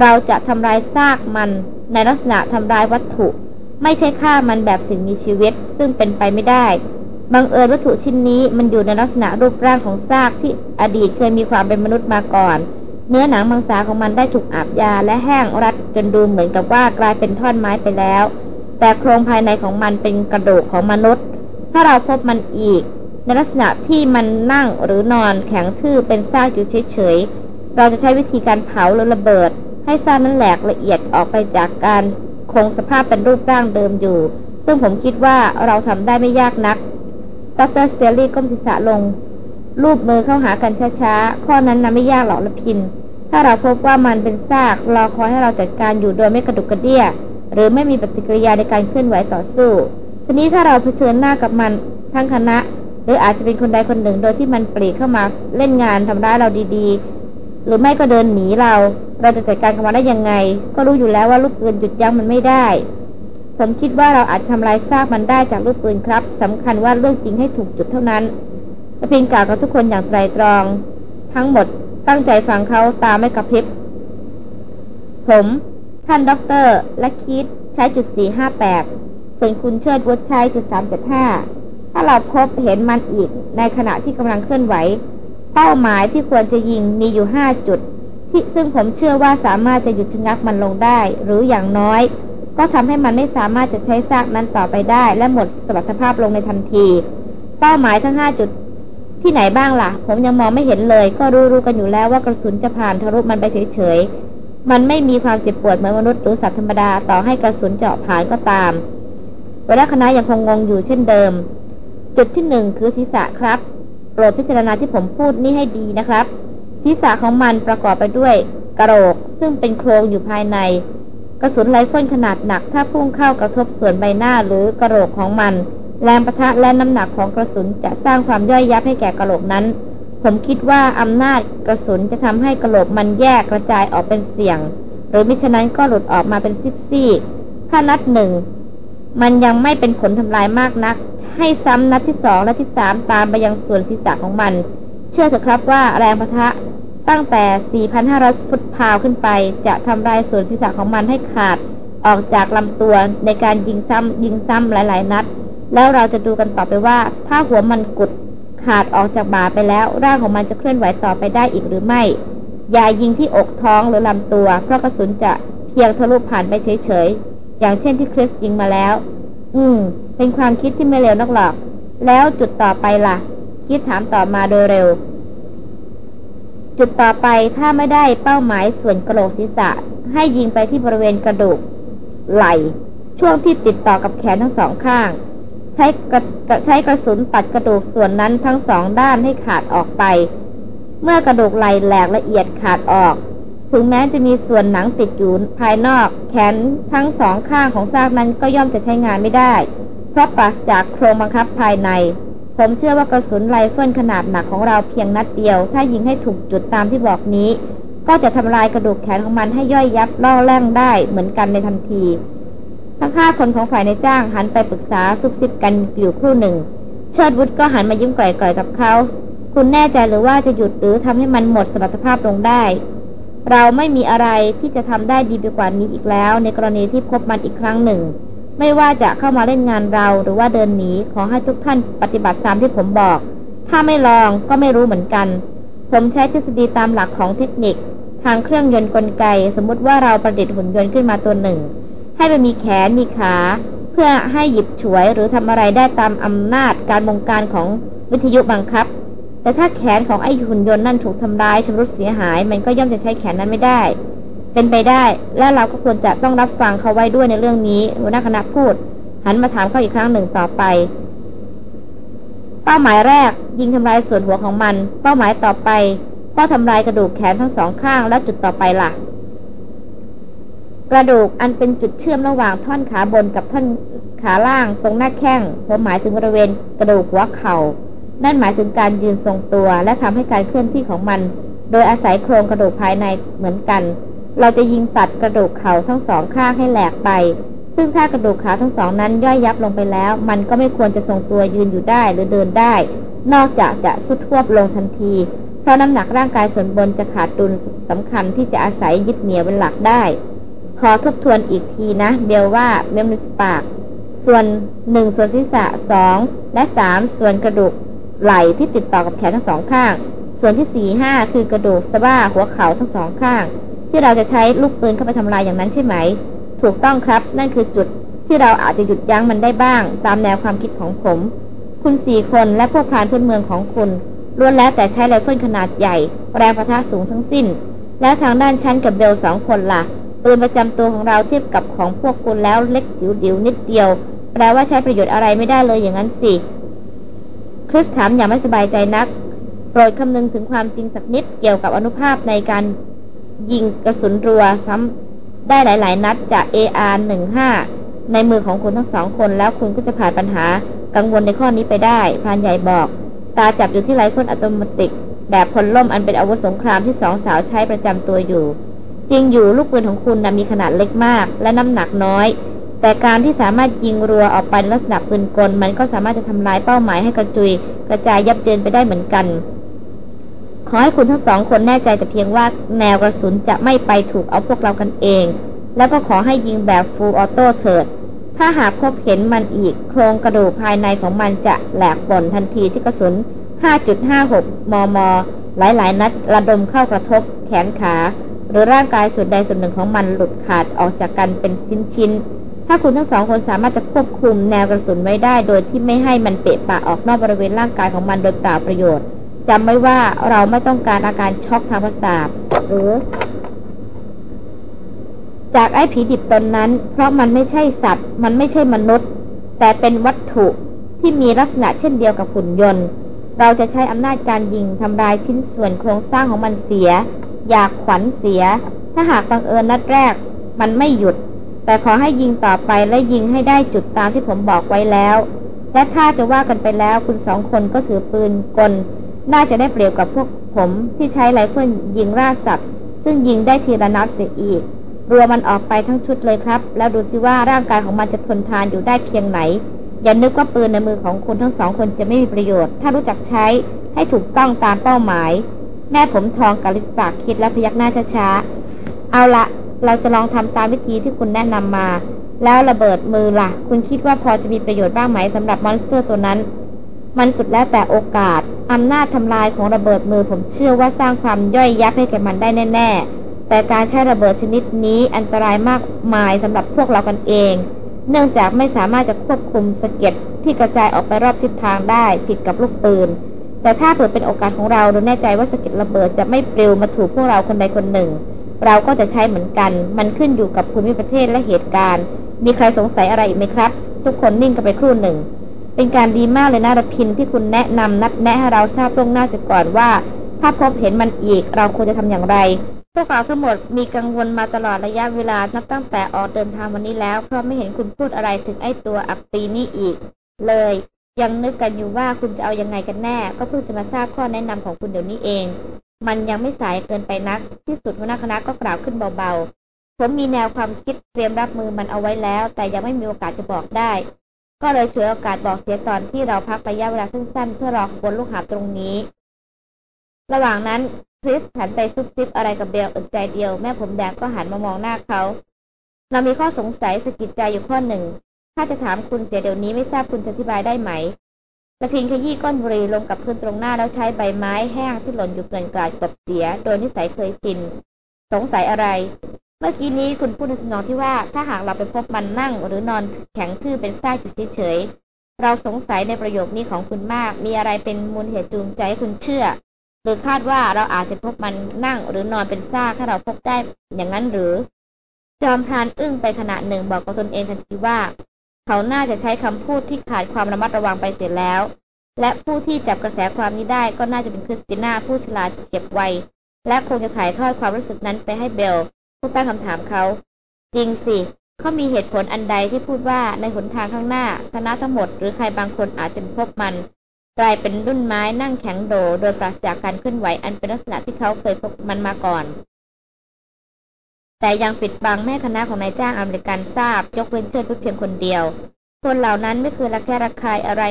เราจะทำลายซากมันในลักษณะทำลายวัตถุ ไม่ใช่ฆ่ามันแบบสิ่งมีชีวิต ซึ่งเป็นไปไม่ได้บังเอิญวัตถุชิ้นนี้มันอยู่ในลักษณะรูปร่างของซากที่อดีตเคยมีความเป็นมนุษย์มาก่อน เนื้อหนังมังสาของมันได้ถูกอาบยาและแห้งรัดจนดูเหมือนกับว่ากลายเป็นท่อนไม้ไปแล้ว แต่โครงภายในของมันเป็นกระดูกของมนุษย์ ถ้าเราพบมันอีก ในลักษณะที่มันนั่งหรือนอนแข็งทื่อเป็นซากอยู่เฉยๆ เราจะใช้วิธีการเผาหรือระเบิด ให้ซากนั้นแหลกละเอียดออกไปจากการคงสภาพเป็นรูปร่างเดิมอยู่ ซึ่งผมคิดว่าเราทำได้ไม่ยากนักดรสเตลลี่ก้มศีรษะลง รูปมือเข้าหากันช้าๆ ข้อนั้นนะไม่ยากหรอกละพิน ถ้าเราพบว่ามันเป็นซากรอคอยให้เราจัดการอยู่โดยไม่กระดุกกระเดี้ย หรือไม่มีปฏิกิริยาในการเคลื่อนไหวต่อสู้ ทีนี้ถ้าเราเผชิญหน้ากับมันทั้งคณะ หรืออาจจะเป็นคนใดคนหนึ่งโดยที่มันปลีกเข้ามาเล่นงานทำร้ายเราดีๆ หรือไม่ก็เดินหนีเรา เราจะจัดการกับมันได้ยังไง ก็รู้อยู่แล้วว่าลูกปืนหยุดยั้งมันไม่ได้ ผมคิดว่าเราอาจทำลายซากมันได้จากลูกปืนครับสำคัญว่าเรื่องจริงให้ถูกจุดเท่านั้น เพียงกล่าวกับทุกคนอย่างไตรตรอง ทั้งหมดตั้งใจฟังเขาตามไม่กระพริบ ผม ท่านด็อกเตอร์และคิดใช้จุดสี่ห้าแปดส่วนคุณเชิดวุฒิใช้จุดสามจุดห้าถ้าเราพบเห็นมันอีกในขณะที่กำลังเคลื่อนไหว เป้าหมายที่ควรจะยิงมีอยู่ห้าจุด ที่ซึ่งผมเชื่อว่าสามารถจะหยุดชะงักมันลงได้ หรืออย่างน้อย ก็ทำให้มันไม่สามารถจะใช้ซากนั้นต่อไปได้ และหมดสมรรถภาพลงในทันที เป้าหมายทั้งห้าจุด ที่ไหนบ้างล่ะ ผมยังมองไม่เห็นเลย ก็รู้ๆกันอยู่แล้วว่ากระสุนจะผ่านทะลุมันไปเฉยๆ มันไม่มีความเจ็บปวดเหมือนมนุษย์หรือสัตว์ธรรมดาต่อให้กระสุนเจาะผ่านก็ตามหัวหน้าคณะยังคงงงอยู่เช่นเดิม จุดที่หนึ่งคือศีรษะครับโปรดพิจารณาที่ผมพูดนี่ให้ดีนะครับ ศีรษะของมันประกอบไปด้วยกะโหลก ซึ่งเป็นโครงอยู่ภายใน กระสุนไรเฟิลขนาดหนัก ถ้าพุ่งเข้ากระทบส่วนใบหน้าหรือกะโหลกของมัน แรงประทะและน้ำหนักของกระสุนจะสร้างความย่อยยับให้แก่กระโหลกนั้น ผมคิดว่าอำนาจกระสุนจะทำให้กระโหลกมันแยกกระจายออกเป็นเสียง หรือมิฉะนั้นก็หลุดออกมาเป็นซิซี่ ถ้านัดหนึ่งมันยังไม่เป็นผลทำลายมากนัก ให้ซ้ำนัดที่สองและที่สามตามไปยังส่วนศีรษะของมัน เชื่อเถอะครับว่าแรงประทะตั้งแต่ 4,500 ฟุตพาวขึ้นไป จะทำลายส่วนศีรษะของมันให้ขาด ออกจากลำตัวในการยิงซ้ำยิงซ้ำหลาย ๆ นัด แล้วเราจะดูกันต่อไปว่า ถ้าหัวมันกุดขาดออกจากบ่าไปแล้ว ร่างของมันจะเคลื่อนไหวต่อไปได้อีกหรือไม่อย่ายิงที่อกท้องหรือลำตัว เพราะกระสุนจะเพียงทะลุผ่านไปเฉยๆ อย่างเช่นที่คริสยิงมาแล้ว อืม เป็นความคิดที่ไม่เร็วนักหรอก แล้วจุดต่อไปล่ะ คิดถามต่อมาโดยเร็ว จุดต่อไปถ้าไม่ได้เป้าหมายส่วนกระโหลกศีรษะ ให้ยิงไปที่บริเวณกระดูก ไหล่ ช่วงที่ติดต่อกับแขนทั้งสองข้าง ใช้กระใช้กระสุนตัดกระดูกส่วนนั้นทั้งสองด้านให้ขาดออกไป เมื่อกระดูกไหลแหลกละเอียดขาดออก ถึงแม้จะมีส่วนหนังติดอยู่ภายนอก แขนทั้งสองข้างของซากนั้นก็ย่อมจะใช้งานไม่ได้ เพราะปราศจากโครงบังคับภายใน ผมเชื่อว่ากระสุนไรเฟิลขนาดหนักของเราเพียงนัดเดียว ถ้ายิงให้ถูกจุดตามที่บอกนี้ ก็จะทำลายกระดูกแขนของมันให้ย่อยยับล่อแร่งได้เหมือนกันในทันที ทั้งห้าคนของฝ่ายในจ้างหันไปปรึกษาซุบซิบกันอยู่ครู่หนึ่ง เชิดวุฒก็หันมายิ้มไกลๆกับเขา คุณแน่ใจหรือว่าจะหยุดหรือทำให้มันหมดสมรรถภาพลงได้ เราไม่มีอะไรที่จะทำได้ดีไปกว่านี้อีกแล้ว ในกรณีที่พบมันอีกครั้งหนึ่ง ไม่ว่าจะเข้ามาเล่นงานเราหรือว่าเดินหนีขอให้ทุกท่านปฏิบัติตามที่ผมบอก ถ้าไม่ลองก็ไม่รู้เหมือนกัน ผมใช้ทฤษฎีตามหลักของเทคนิค ทางเครื่องยนต์กลไก สมมุติว่าเราประดิษฐ์หุ่นยนต์ขึ้นมาตัวหนึ่ง ให้มันมีแขนมีขา เพื่อให้หยิบฉวยหรือทำอะไรได้ตามอำนาจการบงการของวิทยุบังคับ แต่ถ้าแขนของไอ้หุ่นยนต์นั่นถูกทำลายชำรุดเสียหาย มันก็ย่อมจะใช้แขนนั้นไม่ได้ เป็นไปได้ และเราก็ควรจะต้องรับฟังเขาไว้ด้วยในเรื่องนี้หัวหน้าคณะพูด หันมาถามเขาอีกครั้งหนึ่งต่อไปเป้าหมายแรก ยิงทำลายส่วนหัวของมัน เป้าหมายต่อไป ก็ทำลายกระดูกแขนทั้งสองข้างแล้วจุดต่อไปล่ะ กระดูกอันเป็นจุดเชื่อมระหว่างท่อนขาบนกับท่อนขาล่างตรงหน้าแข้งผมหมายถึงบริเวณกระดูกหัวเขา่า นั่นหมายถึงการยืนทรงตัว และทำให้การเคลื่อนที่ของมัน โดยอาศัยโครงกระดูกภายในเหมือนกัน เราจะยิงตัดกระดูกเข่าทั้งสองข้างให้แหลกไป ซึ่งถ้ากระดูกขาทั้งสองนั้นย่อยยับลงไปแล้ว มันก็ไม่ควรจะทรงตัวยืนอยู่ได้หรือเดินได้ นอกจากจะสุดทวบลงทันที เพราะน้ำหนักร่างกายส่วนบนจะขาดดุลสำคัญที่จะอาศัยยึดเหนี่ยวเป็นหลักได้ ขอทบทวนอีกทีนะเบลว่าเมมริปาก ส่วนหนึ่งส่วนศีรษะสองและสามส่วนกระดูกไหล่ที่ติดต่อกับแขนทั้งสองข้าง ส่วนที่สี่ห้าคือกระดูกสะบ้าหัวเข่าทั้งสองข้าง ที่เราจะใช้ลูกปืนเข้าไปทำลายอย่างนั้นใช่ไหม ถูกต้องครับ นั่นคือจุดที่เราอาจจะหยุดยั้งมันได้บ้าง ตามแนวความคิดของผม คุณสี่คนและพวกพรานพื้นเมืองของคุณล้วนแล้วแต่ใช้ไรเฟิลขนาดใหญ่ แรงประทะสูงทั้งสิ้น แล้วทางด้านชั้นกับเบลสองคนละ่ะ ปืนประจำตัวของเราเทียบกับของพวกคุณแล้วเล็กจิ๋วดิวนิดเดียว แปลว่าใช้ประโยชน์อะไรไม่ได้เลยอย่างนั้นสิ คริสถามอย่างไม่สบายใจนัก โปรดคำนึงถึงความจริงสักนิดเกี่ยวกับอนุภาพในการยิงกระสุนรัวซ้ำได้หลาย ๆ นัดจาก AR-15 ในมือของคุณทั้งสองคนแล้วคุณก็จะผ่านปัญหากังวลในข้อนี้ไปได้พานใหญ่บอก ตาจับอยู่ที่ไรเฟิลอัตโนมัติแบบพลล่มอันเป็นอาวุธสงครามที่สองสาวใช้ประจำตัวอยู่ จริงอยู่ลูกปืนของคุณนะมีขนาดเล็กมาก และน้ำหนักน้อย แต่การที่สามารถยิงรัวออกไปลักษณะปืนกล มันก็สามารถจะทำลายเป้าหมายให้กระจุย กระจายยับเยินไปได้เหมือนกัน ขอให้คุณทั้งสองคนแน่ใจแต่เพียงว่าแนวกระสุนจะไม่ไปถูกเอาพวกเรากันเอง แล้วก็ขอให้ยิงแบบฟูลออโต้เถิดถ้าหากพบเห็นมันอีก โครงกระดูกภายในของมันจะแหลกป่นทันทีที่กระสุน 5.56 มม หลายๆ นัดระดมเข้ากระทบแขนขา หรือร่างกายส่วนใดส่วนหนึ่งของมันหลุดขาดออกจากกันเป็นชิ้นๆ ถ้าคุณทั้งสองคนสามารถจะควบคุมแนวกระสุนไว้ได้ โดยที่ไม่ให้มันเปะปะออกนอกบริเวณร่างกายของมันโดยเปล่าประโยชน์จำไว้ว่าเราไม่ต้องการอาการช็อกทางประสาทหรือ จากไอ้ผีดิบตนนั้น เพราะมันไม่ใช่สัตว์ มันไม่ใช่มนุษย์ แต่เป็นวัตถุที่มีลักษณะเช่นเดียวกับหุ่นยนต์ เราจะใช้อำนาจการยิงทำลายชิ้นส่วนโครงสร้างของมันเสีย อยากขวัญเสีย ถ้าหากบังเอิญนัดแรก มันไม่หยุด แต่ขอให้ยิงต่อไปและยิงให้ได้จุดตามที่ผมบอกไว้แล้ว และถ้าจะว่ากันไปแล้วคุณสองคนก็ถือปืนกล น่าจะได้เปรียบกับพวกผมที่ใช้ไรเฟิลยิงราสัตว์ซึ่งยิงได้ทีละนัดเสียอีกรัวมันออกไปทั้งชุดเลยครับ แล้วดูซิว่าร่างกายของมันจะทนทานอยู่ได้เพียงไหน อย่านึกว่าปืนในมือของคุณทั้งสองคนจะไม่มีประโยชน์ ถ้ารู้จักใช้ให้ถูกต้องตามเป้าหมาย แม่ผมทองกะลิปากคิดและพยักหน้าช้าๆ เอาละ เราจะลองทำตามวิธีที่คุณแนะนำมา แล้วระเบิดมือล่ะ คุณคิดว่าพอจะมีประโยชน์บ้างไหมสำหรับ monster ตัวนั้น มันสุดแล้วแต่โอกาสอำนาจทำลายของระเบิดมือผมเชื่อว่าสร้างความย่อยยับให้แก่มันได้แน่ ๆ แต่การใช้ระเบิดชนิดนี้อันตรายมากมายสำหรับพวกเรากันเอง เนื่องจากไม่สามารถจะควบคุมสะเก็ดที่กระจายออกไปรอบทิศทางได้ผิดกับลูกปืน แต่ถ้าเปิดเป็นโอกาสของเราเราแน่ใจว่าสะเก็ดระเบิดจะไม่ปลิวมาถูกพวกเราคนใดคนหนึ่ง เราก็จะใช้เหมือนกัน มันขึ้นอยู่กับภูมิประเทศและเหตุการณ์ มีใครสงสัยอะไรอีกไหมครับ ทุกคนนิ่งกันไปครู่หนึ่ง เป็นการดีมากเลยนะรพินที่คุณแนะนำนัดแนะให้เราทราบตรงหน้าเสียก่อนว่า ถ้าพบเห็นมันอีกเราควรจะทำอย่างไร พวกเราทั้งหมดมีกังวลมาตลอดระยะเวลานับตั้งแต่ออกเดินทางวันนี้แล้วเพราะไม่เห็นคุณพูดอะไรถึงไอ้ตัวอับปีนี้อีก เลย ยังนึกกันอยู่ว่าคุณจะเอายังไงกันแน่ ก็เพิ่งจะมาทราบข้อแนะนำของคุณเดี๋ยวนี้เอง มันยังไม่สายเกินไปนัก ที่สุดหัวหน้าคณะก็กล่าวขึ้นเบาๆ ผมมีแนวความคิดเตรียมรับมือมันเอาไว้แล้ว แต่ยังไม่มีโอกาสจะบอกได้ ก็เลยฉวยโอกาสบอกเสียตอนที่เราพักระยะเวลาสั้นๆเพื่อรอขบวนลูกหาตรงนี้ ระหว่างนั้นคริสหันไปซุบซิบอะไรกับเบลอึดใจเดียวแม่ผมแดงก็หันมามองหน้าเขาเรามีข้อสงสัยสะกิดใจอยู่ข้อหนึ่ง ถ้าจะถามคุณเสียเดี๋ยวนี้ไม่ทราบคุณจะอธิบายได้ไหมตะพิงขยี้ก้อนบุหรี่ลงกับพื้นตรงหน้าแล้วใช้ใบไม้แห้งที่หล่นอยู่เกลื่อนกลาดกบเสีย โดยนิสัยเคยชิน สงสัยอะไร เมื่อกี้นี้คุณพูดในสนองที่ว่าถ้าหากเราไปพบมันนั่ง หรือนอนแข็งทื่อเป็นซากอยู่เฉยๆเราสงสัยในประโยคนี้ของคุณมาก มีอะไรเป็นมูลเหตุจูงใจให้คุณเชื่อ หรือคาดว่าเราอาจจะพบมันนั่ง หรือนอนเป็นซากถ้าเราพบได้อย่างนั้นหรือ จอมพรานอึ้งไปขณะหนึ่งบอกกับตนเองทันทีว่า เขาน่าจะใช้คำพูดที่ขาดความระมัดระวังไปเสียแล้ว และผู้ที่จับกระแสความนี้ได้ก็น่าจะเป็นคริสติน่าผู้ฉลาดเก็บไวและคงจะถ่ายทอดความรู้สึกนั้นไปให้เบลผู้ตั้งคำถามเขา จริงสิเขามีเหตุผลอันใดที่พูดว่าในหนทางข้างหน้าคณะทั้งหมด หรือใครบางคนอาจจะพบมัน กลายเป็นรุ่นไม้นั่งแข็งโด โดยปราศจากการเคลื่อนไหวอันเป็นลักษณะที่เขาเคยพบมันมาก่อน แต่ยังปิดบังแม่คณะของนายจ้างอเมริกันทราบ ยกเว้นเชิดเพียงคนเดียว คนเหล่านั้นไม่เคยระแคะระคายอะไร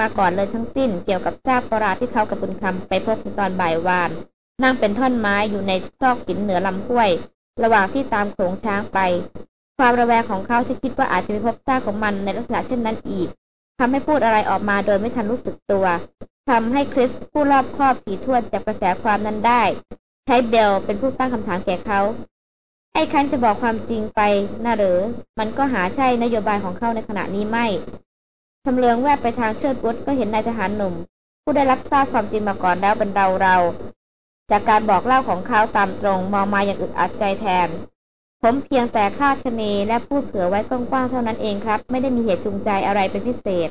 มาก่อนเลยทั้งสิ้น เกี่ยวกับทราบประหลาดที่เขากับบุญคำไปพบในตอนบ่ายวาน นั่งเป็นท่อนไม้อยู่ในซอกหินเหนือลำห้วย ระหว่างที่ตามโขงช้างไป ความระแวงของเขาที่คิดว่าอาจจะมีพบซากของมันในลักษณะเช่นนั้นอีกทำให้พูดอะไรออกมาโดยไม่ทันรู้สึกตัวทำให้คริสผู้รอบครอบถี่ถ้วนจากกระแสความนั้นได้ ใช้เบลเป็นผู้ตั้งคำถามแก่เขา ไอ้คันจะบอกความจริงไปน่าหรือ มันก็หาใช่นโยบายของเขาในขณะนี้ไม่ทำเลืองแวบไปทางเชิดบุตรก็เห็นนายทหารหนุ่ม ผู้ได้รับทราบความจริงมาก่อนแล้วบรราเรา จากการบอกเล่าของเขาตามตรงมองมาอย่างอึดอัดใจแทน ผมเพียงแต่คาดคะเนและพูดเผื่อไว้กว้างๆเท่านั้นเองครับ ไม่ได้มีเหตุจูงใจอะไรเป็นพิเศษ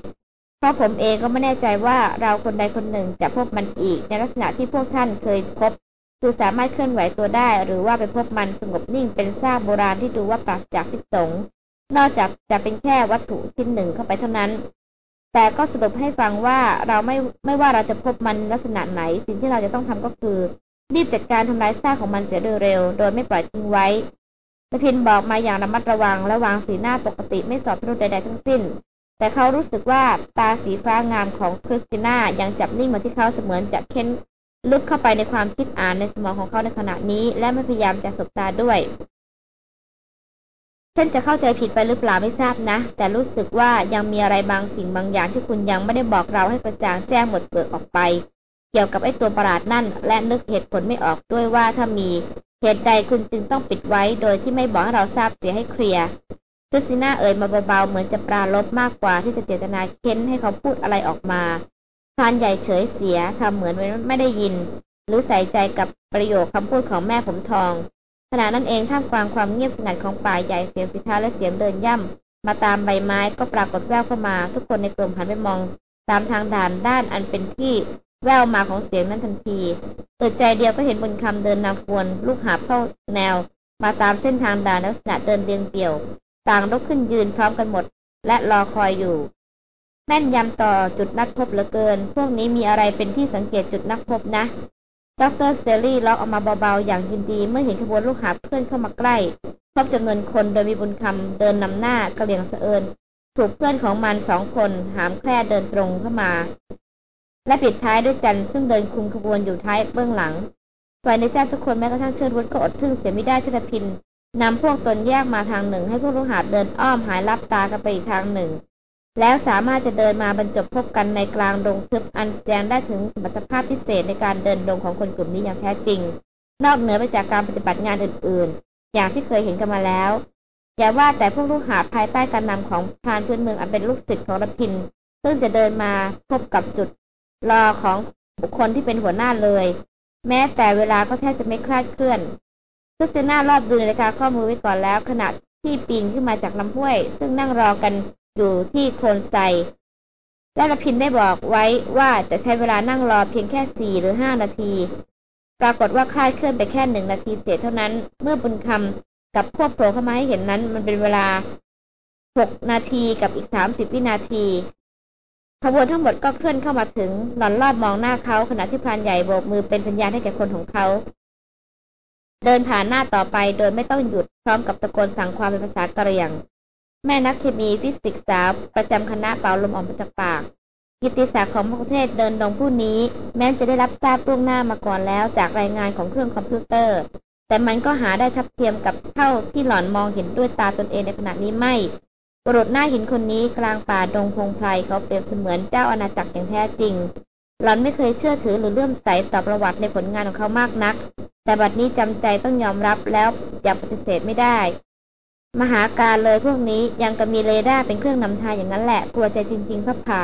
เพราะผมเองก็ไม่แน่ใจว่าเราคนใดคนหนึ่งจะพบมันอีกในลักษณะที่พวกท่านเคยพบ คือสามารถเคลื่อนไหวตัวได้ หรือว่าไปพบมันสงบนิ่งเป็นซากโบราณที่ดูว่าปราศจากพิษสงนอกจากจะเป็นแค่วัตถุชิ้นหนึ่งเข้าไปเท่านั้น แต่ก็สรุปให้ฟังว่าเราไม่ไม่ว่าเราจะพบมันลักษณะไหน สิ่งที่เราจะต้องทำก็คือ รีบจัดการทำลายซากของมันเสียโดยเร็ว โดยไม่ปล่อยทิ้งไว้สพินบอกมาอย่างระมัดระวังและวางสีหน้าปกติไม่สอบพิรุธใดๆทั้งสิ้น แต่เขารู้สึกว่าตาสีฟ้างามของคริสติน่ายังจับนิ่งมาที่เขาเสมือนจะเค้น ลึกเข้าไปในความคิดอ่านในสมองของเขาในขณะนี้ และไม่พยายามจะสบตาด้วยฉันจะเข้าใจผิดไปหรือเปล่าไม่ทราบนะ แต่รู้สึกว่ายังมีอะไรบางสิ่งบางอย่างที่คุณยังไม่ได้บอกเราให้กระจ่างแจ้งหมดเปลือกออกไป เกี่ยวกับไอ้ตัวประหลาดนั่น และนึกเหตุผลไม่ออกด้วยว่าถ้ามีเหตุใดคุณจึงต้องปิดไว้ โดยที่ไม่บอกให้เราทราบเสียให้เคลียร์ซุสิน่าเอ่ยมาเบาๆเหมือนจะปราลบมากกว่าที่จะเจตนาเค้นให้เขาพูดอะไรออกมา ทานใหญ่เฉยเสียทำเหมือนไม่ได้ยิน หรือใส่ใจกับประโยคคำพูดของแม่ผมทองขณะนั้นเองท่ามกลางความเงียบสงัดของป่าใหญ่เสียงสิท้าและเสียงเดินย่ำมาตามใบไม้ก็ปรากฏแววเข้ามา ทุกคนในกลุ่มหันไปมอง ตามทางด่านด้านอันเป็นที่แววมาของเสียงนั้นทันทีเปิดใจเดียวก็เห็นบนคำเดินนำควนลูกหาเข้าแนว มาตามเส้นทางด่านลักษณะเดินเรียงเดี่ยว ต่างลุกขึ้นยืนพร้อมกันหมด และรอคอยอยู่ แม่นยำต่อจุดนัดพบเหลือเกิน พวกนี้มีอะไรเป็นที่สังเกตจุดนัดพบนะดรสเตอรี่ล็อกออกมาเบาๆ อย่างยินดีเมื่อเห็นขบวนลูกหาเพื่อนเข้ามาใกล้ พบจำนวนคนโดยมีบุญคำเดินนำหน้ากระเหลี่ยงสะเอิญถูกเพื่อนของมันสองคนหามแคร่เดินตรงเข้ามา และปิดท้ายด้วยจันซึ่งเดินคุมขบวนอยู่ท้ายเบื้องหลังฝ่ายในแจ้ทุกคนแม้กระทั่งเชิดวุฒก็อดทึ่งเสียไม่ได้ชลพินนำพวกตนแยกมาทางหนึ่ง ให้พวกลูกหาเดินอ้อมหายลับตากันไปอีกทางหนึ่ง แล้วสามารถจะเดินมาบรรจบพบกันในกลางดงทึบอันแสดงได้ถึงสมรรถภาพพิเศษในการเดินดงของคนกลุ่มนี้อย่างแท้จริง นอกเหนือไปจากการปฏิบัติงานอื่น ๆ อย่างที่เคยเห็นกันมาแล้ว อย่าว่าแต่พวกลูกหาภายใต้การนำของพานพื้นเมืองอันเป็นลูกศิษย์ของรพิน ซึ่งจะเดินมาพบกับจุดรอของบุคคลที่เป็นหัวหน้าเลย แม้แต่เวลาก็แทบจะไม่คลาดเคลื่อนซึ่งเซน่ารอบดูนาฬิกาข้อมือไว้ก่อนแล้วขณะที่ปีนขึ้นมาจากลำห้วย ซึ่งนั่งรอกัน อยู่ที่โคนไซและรพินได้บอกไว้ว่าจะใช้เวลานั่งรอเพียงแค่สี่หรือห้านาที ปรากฏว่าคลาดเคลื่อนไปแค่หนึ่งนาทีเศษเท่านั้น เมื่อบุญคำกับพวกโผล่เข้ามาให้เห็นนั้น มันเป็นเวลาหกนาทีกับอีกสามสิบวินาทีขบวนทั้งหมดก็เคลื่อนเข้ามาถึง หล่อนลอบมองหน้าเขาขณะที่พรานใหญ่โบกมือเป็นสัญญาณให้แก่คนของเขา เดินผ่านหน้าต่อไปโดยไม่ต้องหยุดพร้อมกับตะโกนสั่งความเป็นภาษากะเหรี่ยง แม่นักเคมีฟิสิกส์สาวประจำคณะเป่าลมออกมาจากปาก กิตติศัพท์ของมัคคุเทศก์เดินดงผู้นี้ แม้จะได้รับทราบล่วงหน้ามาก่อนแล้วจากรายงานของเครื่องคอมพิวเตอร์ แต่มันก็หาได้ทับเทียมกับเท่าที่หล่อนมองเห็นด้วยตาตนเองในขณะนี้ไม่บุรุษหน้าหินคนนี้กลางป่าดงพงไพรเขาเปรียบเสมือนเจ้าอาณาจักรอย่างแท้จริง หล่อนไม่เคยเชื่อถือหรือเลื่อมใสต่อประวัติในผลงานของเขามากนัก แต่บัดนี้จำใจต้องยอมรับแล้วอย่าปฏิเสธไม่ได้ มหาการเลยพวกนี้ยังก็มีเรดาร์เป็นเครื่องนำทางอย่างนั้นแหละกลัวใจจริงๆพับผ่า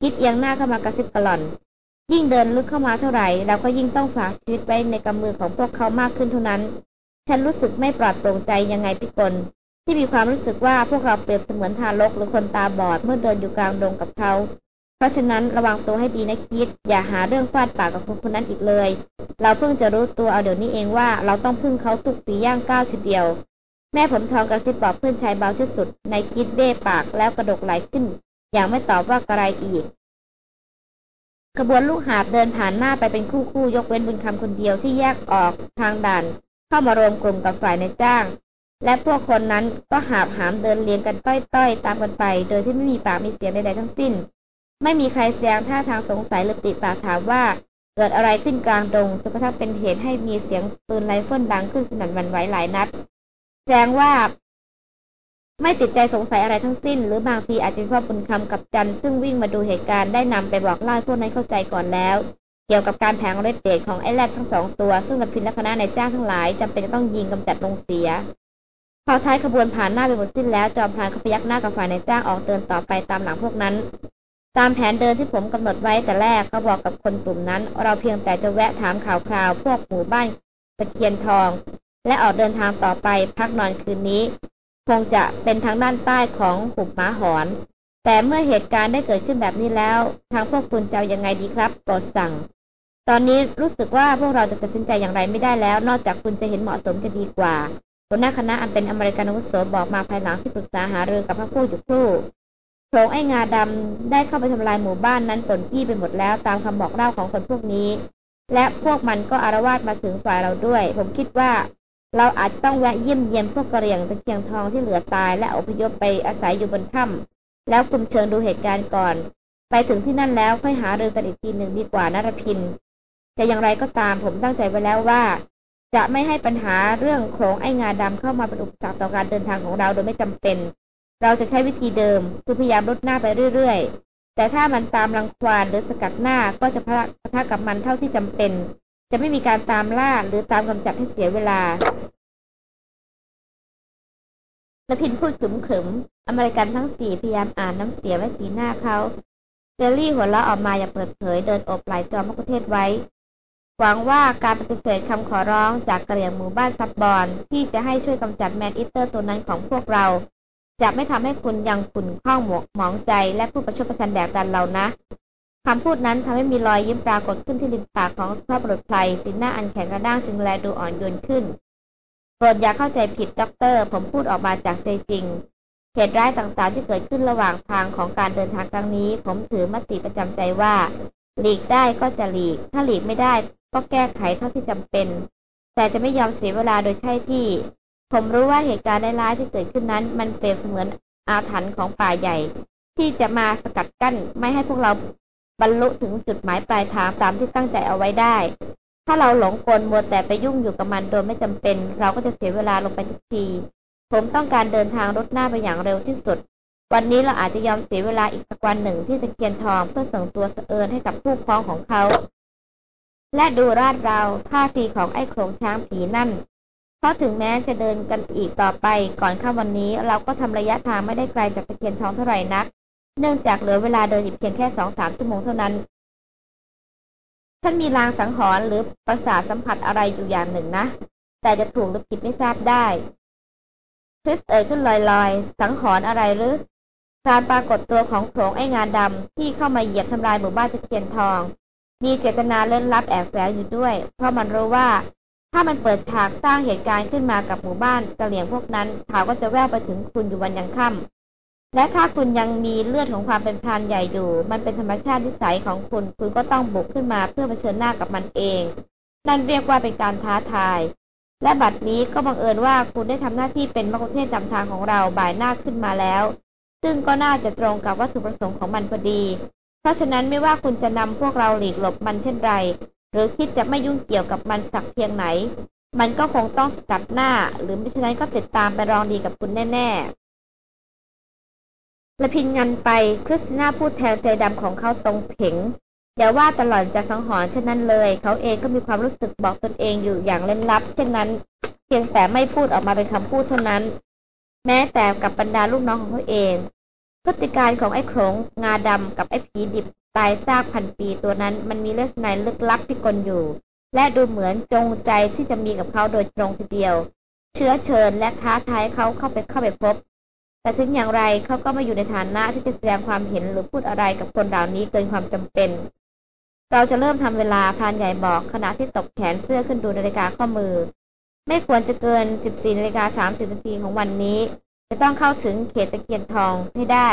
คิดเอียงหน้าเข้ามากระซิบกระหล่อน ยิ่งเดินลึกเข้ามาเท่าไหร่เราก็ยิ่งต้องฝากชีวิตไว้ในกำมือของพวกเขามากขึ้นเท่านั้น ฉันรู้สึกไม่ปลอดโปร่งใจยังไงพี่กลที่มีความรู้สึกว่าพวกเราเปรียบเสมือนทารกหรือคนตาบอดเมื่อเดินอยู่กลางดงกับเขา เพราะฉะนั้นระวังตัวให้ดีนะคิด อย่าหาเรื่องฟาดปากกับคนคนนั้นอีกเลย เราเพิ่งจะรู้ตัวเอาเดี๋ยวนี้เองว่าเราต้องพึ่งเขาทุกปีย่างก้าวทีเดียว แม่ผมทองกระซิบบอกเพื่อนชายเบาที่สุด ในคิดเบ้ปากแล้วกระดกไหลขึ้น อย่างไม่ตอบว่ากระไรอีกขบวนลูกหาบเดินผ่านหน้าไปเป็นคู่คู่ยกเว้นบุญคำคนเดียวที่แยกออกทางด่าน เข้ามารวมกลุ่มกับฝ่ายในจ้าง และพวกคนนั้นก็หาบหามเดินเลียงกันต้อยๆ ตามกันไป โดยที่ไม่มีปากมีเสียงใดๆทั้งสิ้น ไม่มีใครแสดงท่าทางสงสัยหรือติดปากถามว่า เกิดอะไรขึ้นกลางดงจนกระทั่งเป็นเหตุให้มีเสียงปืนไรเฟิลดังขึ้นสนั่นวันไหวหลายนัด แสดงว่า ไม่ติดใจสงสัยอะไรทั้งสิ้น หรือบางทีอาจจะเพราะบุญคำกับจันซึ่งวิ่งมาดูเหตุการณ์ได้นำไปบอกเล่าพวกนั้นเข้าใจก่อนแล้ว เกี่ยวกับการแผงเรดเดทของไอ้แรดทั้งสองตัว ซึ่งกับพินและคณะในจ้างทั้งหลายจำเป็นต้องยิงกำจัดลงเสียพอท้ายขบวนผ่านหน้าไปหมดสิ้นแล้วจอมพรานเขาพยักหน้ากับฝ่ายในจ้างออกเดินต่อไปตามหลังพวกนั้นตามแผนเดินที่ผมกำหนดไว้แต่แรกเขาบอกกับคนกลุ่มนั้น เราเพียงแต่จะแวะถามข่าวคราวพวกหมู่บ้านตะเคียนทอง และออกเดินทางต่อไปพักนอนคืนนี้ คงจะเป็นทางด้านใต้ของหุบม้าหอน แต่เมื่อเหตุการณ์ได้เกิดขึ้นแบบนี้แล้ว ทางพวกคุณจะยังไงดีครับโปรดสั่ง ตอนนี้รู้สึกว่าพวกเราจะตัดสินใจอย่างไรไม่ได้แล้ว นอกจากคุณจะเห็นเหมาะสมจะดีกว่าหัวหน้าคณะอันเป็นอเมริกันอาวุโสบอกมาภายหลังที่ปรึกษาหารือกับพระผู้อยู่ครู่โถงไอ้งาดำได้เข้าไปทำลายหมู่บ้านนั้นปนปี้ไปหมดแล้วตามคำบอกเล่าของคนพวกนี้ และพวกมันก็อารวาสมาถึงฝ่ายเราด้วย ผมคิดว่า เราอาจต้องแวะเยี่ยมเยียมพวกกระเรียงตะเคียงทองที่เหลือตายและอพยพไปอาศัยอยู่บนถ้ำแล้วคุมเชิงดูเหตุการณ์ก่อน ไปถึงที่นั่นแล้วค่อยหาเรือกันอีกทีหนึ่งดีกว่านารพินแต่อย่างไรก็ตามผมตั้งใจไว้แล้วว่า จะไม่ให้ปัญหาเรื่องโขงไอ้งาดำเข้ามาเป็นอุปสรรคต่อการเดินทางของเราโดยไม่จำเป็น เราจะใช้วิธีเดิมคือพยายามลดหน้าไปเรื่อยๆ แต่ถ้ามันตามรังควานหรือสกัดหน้าก็จะพะทะกับมันเท่าที่จำเป็น จะไม่มีการตามล่าหรือตามกำจัดให้เสียเวลาละพินพูดขึมขึมอเมริกันทั้งสี่พยายามอ่านน้ำเสียไว้สีหน้าเขาเจอรี่หัวเราะออกมาอย่างเปิดเผยเดินอบไหลจอมมกุเทศไว้ หวังว่าการปฏิเสธคำขอร้องจากกระเหลี่ยงหมู่บ้านซับบอน ที่จะให้ช่วยกำจัดแมนอิเตอร์ตัวนั้นของพวกเรา จะไม่ทำให้คุณยังขุ่นข้องหมกหมองใจและผู้ประชดประชันแดกดันเรานะ คำพูดนั้นทำให้มีรอยยิ้มปรากฏขึ้นที่ริมปากของสุภาพบุรุษไพรสีหน้าอันแข็งกระด้างจึงแลดูอ่อนโยนขึ้นโปรดอย่าเข้าใจผิดด็อกเตอร์ ผมพูดออกมาจากใจจริง เหตุร้ายต่างๆที่เกิดขึ้นระหว่างทางของการเดินทางครั้งนี้ ผมถือมติประจำใจว่า หลีกได้ก็จะหลีก ถ้าหลีกไม่ได้ก็แก้ไขเท่าที่จำเป็น แต่จะไม่ยอมเสียเวลาโดยใช่ที่ ผมรู้ว่าเหตุการณ์ร้ายที่เกิดขึ้นนั้น มันเปรียบเสมือนอาถรรพ์ของป่าใหญ่ ที่จะมาสกัดกั้นไม่ให้พวกเรา บรรลุถึงจุดหมายปลายทางตามที่ตั้งใจเอาไว้ได้ ถ้าเราหลงกลมัวแต่ไปยุ่งอยู่กับมันโดยไม่จำเป็น เราก็จะเสียเวลาลงไปทุกที ผมต้องการเดินทางรถหน้าไปอย่างเร็วที่สุด วันนี้เราอาจจะยอมเสียเวลาอีกสักวันหนึ่งที่ตะเคียนทองเพื่อส่งตัวเสเอิญให้กับผู้พ้องของเขา และดูราดเราท่าทีของไอ้โขงช้างผีนั่นเพราะถึงแม้จะเดินกันอีกต่อไป ก่อนข้าวันนี้เราก็ทำระยะทางไม่ได้ไกลจากตะเคียนทองเท่าไหร่นัก เนื่องจากเหลือเวลาเดินอีกเพียงแค่สองสามชั่วโมงเท่านั้น ฉันมีลางสังหรณ์หรือประสาทสัมผัสอะไรอยู่อย่างหนึ่งนะ แต่จะถูกหรือผิดไม่ทราบได้คริสเอ่ยขึ้นลอยๆ สังหรณ์อะไรหรือ การปรากฏตัวของโขงไอ้งานดำที่เข้ามาเหยียบทำลายหมู่บ้านตะเคียนทอง มีเจตนาเล่นลับแอบแฝงอยู่ด้วย เพราะมันรู้ว่า ถ้ามันเปิดฉากสร้างเหตุการณ์ขึ้นมากับหมู่บ้านกะเหลี่ยงพวกนั้นข่าวก็จะแววไปถึงคุณอยู่วันยังค่ำ และถ้าคุณยังมีเลือดของความเป็นพรานใหญ่อยู่ มันเป็นธรรมชาตินิสัยของคุณ คุณก็ต้องบุกขึ้นมาเพื่อเผชิญหน้ากับมันเอง นั่นเรียกว่าเป็นการท้าทาย และบัดนี้ก็บังเอิญว่าคุณได้ทำหน้าที่เป็นมกุเทศจำทางของเราบ่ายหน้าขึ้นมาแล้ว ซึ่งก็น่าจะตรงกับวัตถุประสงค์ของมันพอดี เพราะฉะนั้นไม่ว่าคุณจะนำพวกเราหลีกหลบมันเช่นไร หรือคิดจะไม่ยุ่งเกี่ยวกับมันสักเพียงไหน มันก็คงต้องสกัดหน้า หรือไม่เช่นนั้นก็ติดตามไปรองดีกับคุณแน่ ๆ ละพินงันไปคริสติน่าพูดแทนใจดำของเขาตรงเพ่งอย่าว่าตลอดจะสังหรณ์เช่นนั้นเลย เขาเองก็มีความรู้สึกบอกตนเองอยู่อย่างเล่นลับ เช่นนั้น เพียงแต่ไม่พูดออกมาเป็นคำพูดเท่านั้น แม้แต่กับบรรดาลูกน้องของเขาเอง พฤติการของไอ้โขงงาดำกับไอ้ผีดิบตายซากพันปีตัวนั้น มันมีลักษณะลึกลับที่กลอยู่ และดูเหมือนจงใจที่จะมีกับเขาโดยตรงทีเดียว เชื้อเชิญและท้าทายเขาเข้าไปเข้าไปพบ แต่ถึงอย่างไรเขาก็ไม่อยู่ในฐานะที่จะแสดงความเห็นหรือพูดอะไรกับคนเหล่านี้เกินความจำเป็น เราจะเริ่มทำเวลาพานใหญ่บอกขณะที่ตกแขนเสื้อขึ้นดูนาฬิกาข้อมือ ไม่ควรจะเกิน 14นาฬิกา30นาทีของวันนี้ จะต้องเข้าถึงเขตตะเกียนทองให้ได้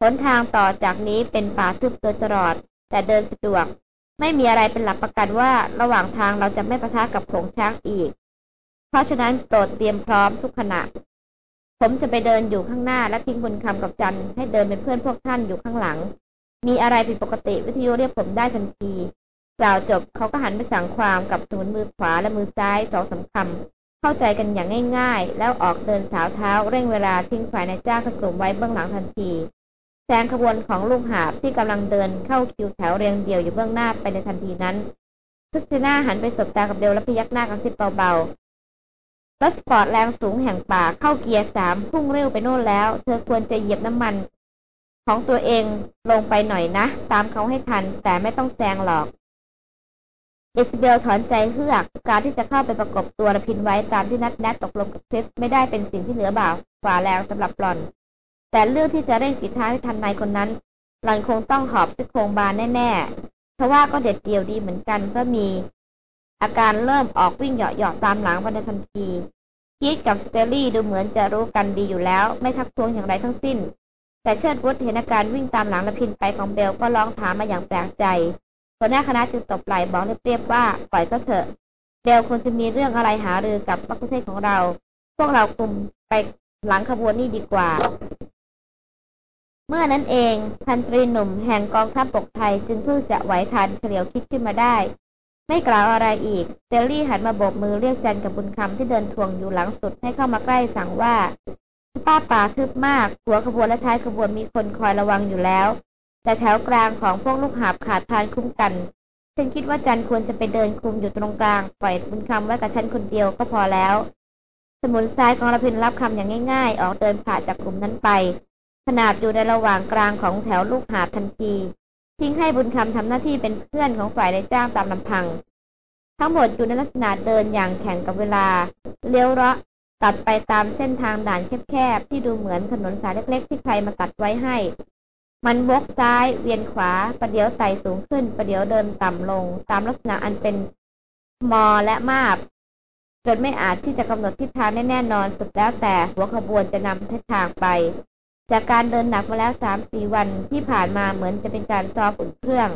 หนทางต่อจากนี้เป็นป่าทึบโดยตลอด แต่เดินสะดวก ไม่มีอะไรเป็นหลักประกันว่าระหว่างทางเราจะไม่ประทะกับโขงช้างอีก เพราะฉะนั้นโปรดเตรียมพร้อมทุกขณะ ผมจะไปเดินอยู่ข้างหน้าและทิ้งบุญคำกับจันให้เดินเป็นเพื่อนพวกท่านอยู่ข้างหลัง มีอะไรผิดปกติวิทยุเรียกผมได้ทันทีกล่าวจบเขาก็หันไปสั่งความกับสมุนมือขวาและมือซ้ายสองสาคทำเข้าใจกันอย่างง่าย ๆ แล้วออกเดินสาวเท้าเร่งเวลาทิ้งฝ่ายนายจ้างกลุ่มไว้เบื้องหลังทันทีแซงขบวนของลูกหาบที่กำลังเดินเข้าคิวแถวเรียงเดี่ยวอยู่เบื้องหน้าไปในทันทีนั้นคริสติน่าหันไปสบตากับเบลและพยักหน้ากระซิบเบา รถสปอร์ตแรงสูงแห่งป่าเข้าเกียร์สามพุ่งเร็วไปโน่นแล้ว เธอควรจะเหยียบน้ำมัน ของตัวเองลงไปหน่อยนะ ตามเขาให้ทัน แต่ไม่ต้องแซงหรอกอิสซาเบลถอนใจเฮือก การที่จะเข้าไปประกบตัวรพินทร์ไว้ตามที่นัดแนะตกลงกับคริสไม่ได้เป็นสิ่งที่เหลือบ่ากว่าแรงสำหรับหล่อน แต่เรื่องที่จะเร่งติดท้ายให้ทันนายคนนั้น หล่อนคงต้องหอบซี่โครงบานแน่ๆเพราะว่าก็เด็ดเดี่ยวดีเหมือนกันก็มี อาการเริ่มออกวิ่งเหยาะๆตามหลังไปในทันทีคีธกับสแตนลี่ย์ดูเหมือนจะรู้กันดีอยู่แล้ว ไม่ทักท้วงอย่างไรทั้งสิ้น แต่เชิดวุธเห็นอาการวิ่งตามหลังรพินทร์ไปของเบลก็ร้องถามมาอย่างแปลกใจัวหน้าคณะจึงตบไหล่บอกเรียบๆว่าปล่อยก็เถอะเดลควรจะมีเรื่องอะไรหารือกับมักคุเทศของเรา พวกเรากลุ่มไปหลังขบวนนี้ดีกว่า เมื่อนั้นเองพันตรีหนุ่มแห่งกองทัพบกไทยจึงเพิ่งจะไหวทันเฉลียวคิดขึ้นมาได้ ไม่กล่าวอะไรอีกเซลลี่หันมาโบกมือเรียกจันกับบุญคำที่เดินทวงอยู่หลังสุดให้เข้ามาใกล้สั่งว่าป้าป่าทึบมาก หัวขบวนและท้ายขบวนมีคนคอยระวังอยู่แล้ว แต่แถวกลางของพวกลูกหาบขาดทานคุ้มกัน ฉันคิดว่าจันควรจะไปเดินคุมอยู่ตรงกลาง ปล่อยบุญคำไว้กับฉันคนเดียวก็พอแล้ว สมุนซ้ายของรพินรับคำอย่างง่าย ๆ ออกเดินผ่านจากกลุ่มนั้นไป ขนาดอยู่ในระหว่างกลางของแถวลูกหาบทันที ทิ้งให้บุญคำทำหน้าที่เป็นเพื่อนของฝ่ายในจ้างตามลำพัง ทั้งหมดอยู่ในลักษณะเดินอย่างแข่งกับเวลา เลี้ยวเราะตัดไปตามเส้นทางด่านแคบๆ ที่ดูเหมือนถนนสายเล็กๆ ที่ใครมาตัดไว้ให้ มันวกซ้ายเวียนขวา ประเดี๋ยวไต่สูงขึ้น ประเดี๋ยวเดินต่ำลง ตามลักษณะอันเป็นมอและมาบจนไม่อาจที่จะกำหนดทิศทางแน่นอน สุดแล้วแต่หัวขบวนจะนำทิศทางไป จากการเดินหนักมาแล้วสามสี่วันที่ผ่านมาเหมือนจะเป็นการซ้อมอุ่นเครื่อง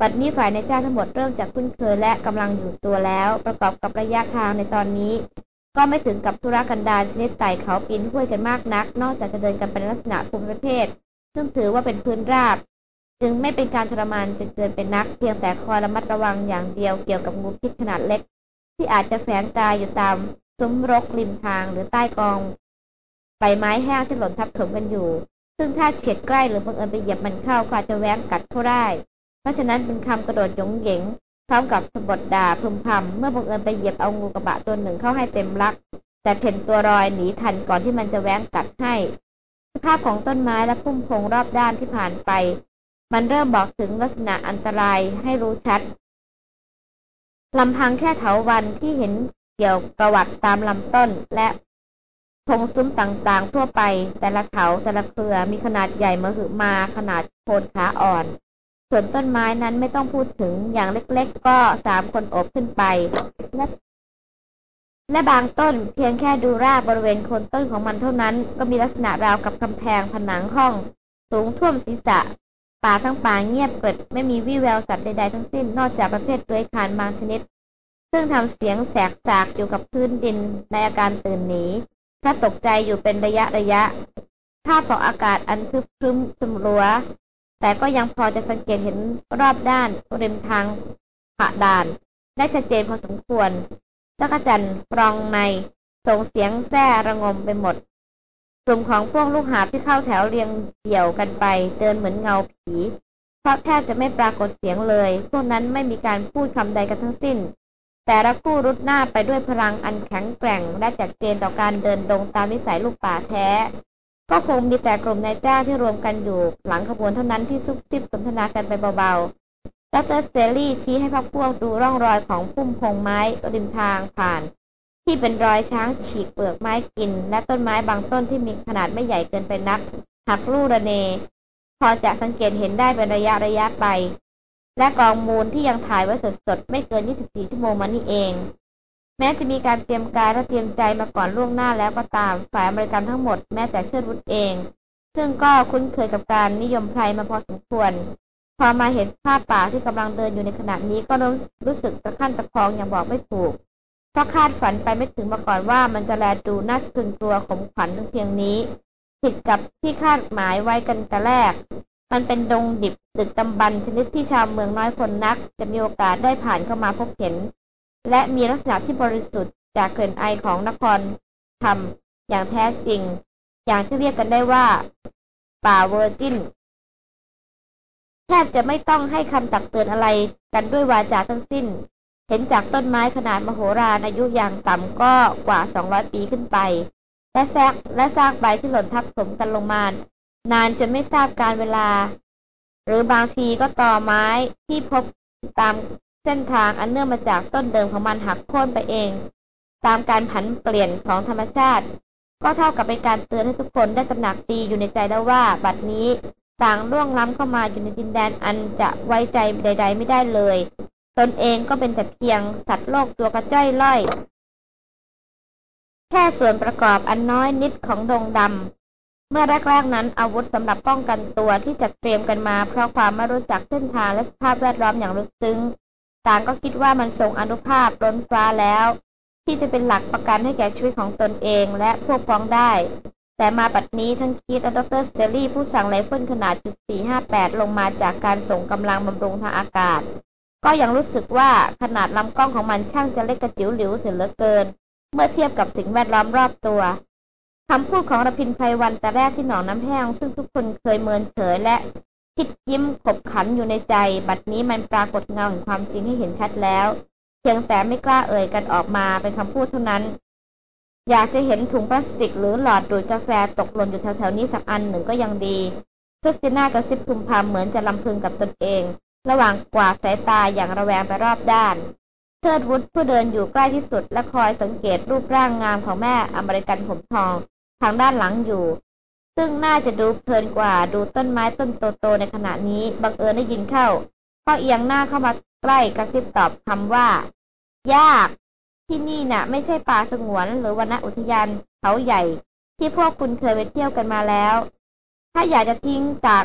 ปัดนี้ฝ่ายในจ้าทั้งหมดเริ่มจากคุ้นเคยและกำลังอยู่ตัวแล้ว ประกอบกับระยะทางในตอนนี้ ก็ไม่ถึงกับธุรกันดารชนิดไต่เขาปีนห้วยกันมากนัก นอกจากจะเดินกันเป็นลักษณะภูมิประเทศ ซึ่งถือว่าเป็นพื้นราบ จึงไม่เป็นการทรมานจนเกินเป็นนัก เพียงแต่คอยระมัดระวังอย่างเดียวเกี่ยวกับงูพิษขนาดเล็ก ที่อาจจะแฝงกายอยู่ตามซุ้มรกริมทางหรือใต้กอง บไม้แห้งที่หล่นทับถมกันอยู่ ซึ่งถ้าเฉียดใกล้หรือบังเอิญไปเหยียบมันเข้าก็อาจจะแว้งกัดเขาได้ เพราะฉะนั้นเป็นคำกระโดดหยงเหยงพร้อมกับสะบดด่าพึมพำเมื่อบังเอิญไปเหยียบเอางูกระบะตัวหนึ่งเข้าให้เต็มลัก แต่เพ่นตัวรอยหนีทันก่อนที่มันจะแว้งกัดให้ สภาพของต้นไม้และพุ่มพงรอบด้านที่ผ่านไป มันเริ่มบอกถึงลักษณะอันตรายให้รู้ชัดลำพังแค่เถาวันที่เห็นเกี่ยวประวัติตามลำต้นและ พงซุ้มต่างๆ ทั่วไป แต่ละเขาแต่ละเครือมีขนาดใหญ่มหึมาขนาดโคนขาอ่อน ส่วนต้นไม้นั้นไม่ต้องพูดถึงอย่างเล็กๆ ก็สามคนอบขึ้นไป และและบางต้นเพียงแค่ดูรากบริเวณโคนต้นของมันเท่านั้น ก็มีลักษณะราวกับกำแพงผนังห้อง สูงท่วมศีรษะ ป่าทั้งป่าเงียบเกิดไม่มีวี่แววสัตว์ใดๆทั้งสิ้นนอกจากประเภทเลื้อยคานบางชนิด ซึ่งทำเสียงแสกสากอยู่กับพื้นดินในอาการตื่นหนี ถ้าตกใจอยู่เป็นระยะระยะภาพของอากาศอันคึบครึ้มสมรัว แต่ก็ยังพอจะสังเกตเห็นรอบด้านริมทางผะด่าน ได้ชัดเจนพอสมควรจักจันปรองใน ส่งเสียงแซ่ระงมไปหมดกลุ่มของพวกลูกหาที่เข้าแถวเรียงเดี่ยวกันไป เดินเหมือนเงาผีเพราะแทบจะไม่ปรากฏเสียงเลย พวกนั้นไม่มีการพูดคำใดกันทั้งสิ้น แต่ละคู่รุดหน้าไปด้วยพลังอันแข็งแกร่งและจัดเจนต่อการเดินดงตามนิสัยลูกป่าแท้ ก็คงมีแต่กลุ่มนายจ้าที่รวมกันอยู่ หลังขบวนเท่านั้นที่ซุบซิบสนทนากันไปเบาๆดรสเตลลี่ชี้ให้พักพวกดูร่องรอยของพุ่มพงไม้ริมทางผ่าน ที่เป็นรอยช้างฉีกเปลือกไม้กิน และต้นไม้บางต้นที่มีขนาดไม่ใหญ่เกินไปนักหักลูระเน พอจะสังเกตเห็นได้เป็นระยะระยะไป และกองมูลที่ยังถ่ายไว้สดๆ ไม่เกิน 24 ชั่วโมงมานี่เอง แม้จะมีการเตรียมการและเตรียมใจมาก่อนล่วงหน้าแล้วก็ตาม ฝ่ายอเมริกันทั้งหมดแม้แต่เชิดวุฒเอง ซึ่งก็คุ้นเคยกับการนิยมไพรมาพอสมควร พอมาเห็นภาพป่าที่กำลังเดินอยู่ในขณะนี้ก็รู้สึกตะขั้นตะพองอย่างบอกไม่ถูก เพราะคาดฝันไปไม่ถึงมาก่อนว่ามันจะแลดูน่าสะพรึงกลัวขมขวัญทั้งเพียงนี้ ผิดกับที่คาดหมายไว้กันแต่แรก มันเป็นดงดิบตึกตำบันชนิดที่ชาวเมืองน้อยคนนัก จะมีโอกาสได้ผ่านเข้ามาพบเห็น และมีลักษณะที่บริสุทธิ์จากเกลิ่นไอของนครธรรมอย่างแท้จริง อย่างที่เรียกกันได้ว่า ป่า virgin แทบจะไม่ต้องให้คำตักเตือนอะไรกันด้วยวาจาทั้งสิ้น เห็นจากต้นไม้ขนาดมโหฬารอายุอย่างต่ำก็กว่า 200 ปีขึ้นไป และแซกและซากใบที่หล่นทับถมกันลงมา นานจนไม่ทราบกาลเวลา หรือบางทีก็ตอไม้ที่พบตามเส้นทางอันเนื่องมาจากต้นเดิมของมันหักโค่นไปเอง ตามการผันเปลี่ยนของธรรมชาติ ก็เท่ากับเป็นการเตือนให้ทุกคนได้ตระหนักดีอยู่ในใจแล้วว่า บัดนี้ต่างล่วงล้ำเข้ามาอยู่ในดินแดนอันจะไว้ใจใด ๆ ไม่ได้เลย ตนเองก็เป็นแต่เพียงสัตว์โลกตัวกระจ้อยล่อย แค่ส่วนประกอบอันน้อยนิดของดงดำ เมื่อแรกๆนั้นอาวุธสำหรับป้องกันตัวที่จัดเตรียมกันมา เพราะความไม่รู้จักเส้นทางและสภาพแวดล้อมอย่างลึกซึ้งต่างก็คิดว่ามันทรงอานุภาพล้นฟ้าแล้ว ที่จะเป็นหลักประกันให้แก่ชีวิตของตนเองและพวกพ้องได้ แต่มาบัดนี้ทั้งคีธและดร.สแตนลีย์ผู้สั่งไรเฟิลขนาดจุด458 ลงมาจากการส่งกำลังบำรุงทางอากาศ ก็ยังรู้สึกว่าขนาดลำกล้องของมันช่างจะเล็กกระจิ๋วหลิวเสียเหลือเกิน เมื่อเทียบกับสิ่งแวดล้อมรอบตัว คำพูดของรพินไพรวันแต่แรกที่หนองน้ำแห้ง ซึ่งทุกคนเคยเมินเฉยและคิดยิ้มขบขันอยู่ในใจ บัดนี้มันปรากฏเงาแห่งความจริงให้เห็นชัดแล้วเพียงแต่ไม่กล้าเอ่ยกันออกมาเป็นคำพูดเท่านั้น อยากจะเห็นถุงพลาสติกหรือหลอดดูดกาแฟตกหล่นอยู่แถวๆนี้สักอันหนึ่งก็ยังดีคริสติน่ากระซิบพึมพำเหมือนจะลำพึงกับตนเอง ระหว่างกวาดสายตาอย่างระแวงไปรอบด้านเทิดวุฒผู้เดินอยู่ใกล้ที่สุดและคอยสังเกตรูปร่างงามของแม่อเมริกันผมทอง ทางด้านหลังอยู่ ซึ่งน่าจะดูเพลินกว่าดูต้นไม้ต้นโตๆในขณะนี้บังเอิญได้ยินเข้าก็เอียงหน้าเข้ามาใกล้กระซิบตอบคำว่า ยาก ที่นี่นะ่ะ ไม่ใช่ป่าสงวนหรือวนอุทยานเขาใหญ่ ที่พวกคุณเคยไปเที่ยวกันมาแล้ว ถ้าอยากจะทิ้งจาก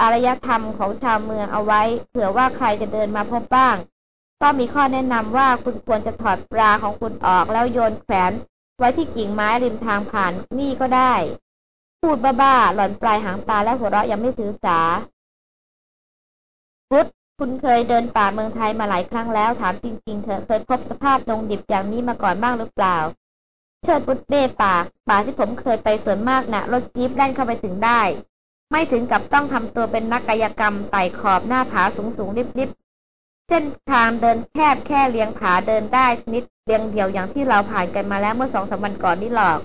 อารยธรรมของชาวเมืองเอาไว้ เผื่อว่าใครจะเดินมาพบบ้าง ก็มีข้อแนะนำว่าคุณควรจะถอดปลาของคุณออกแล้วโยนแขวน ไว้ที่กิ่งไม้ริมทางผ่านนี่ก็ได้ พูดบ้าๆหล่อนปลายหางตาและหัวเราะยังไม่ถือสาพุทธคุณเคยเดินป่าเมืองไทยมาหลายครั้งแล้วถามจริง ๆเถอเคยพบสภาพดงดิบอย่างนี้มาก่อนบ้างหรือเปล่า เชิดพุทธเบ้ป่า ป่าที่ผมเคยไปส่วนมากนะ่ะรถจี๊ปแล่นเข้าไปถึงได้ ไม่ถึงกับต้องทำตัวเป็นนักกายกรรมไต่ขอบหน้าผาสูงสูงริบๆเส้นทางเดินแคบแค่เลียงผาเดินได้ชนิด เรียงเดียวอย่างที่เราผ่านกันมาแล้วเมื่อสองสามวันก่อนนี่หรอก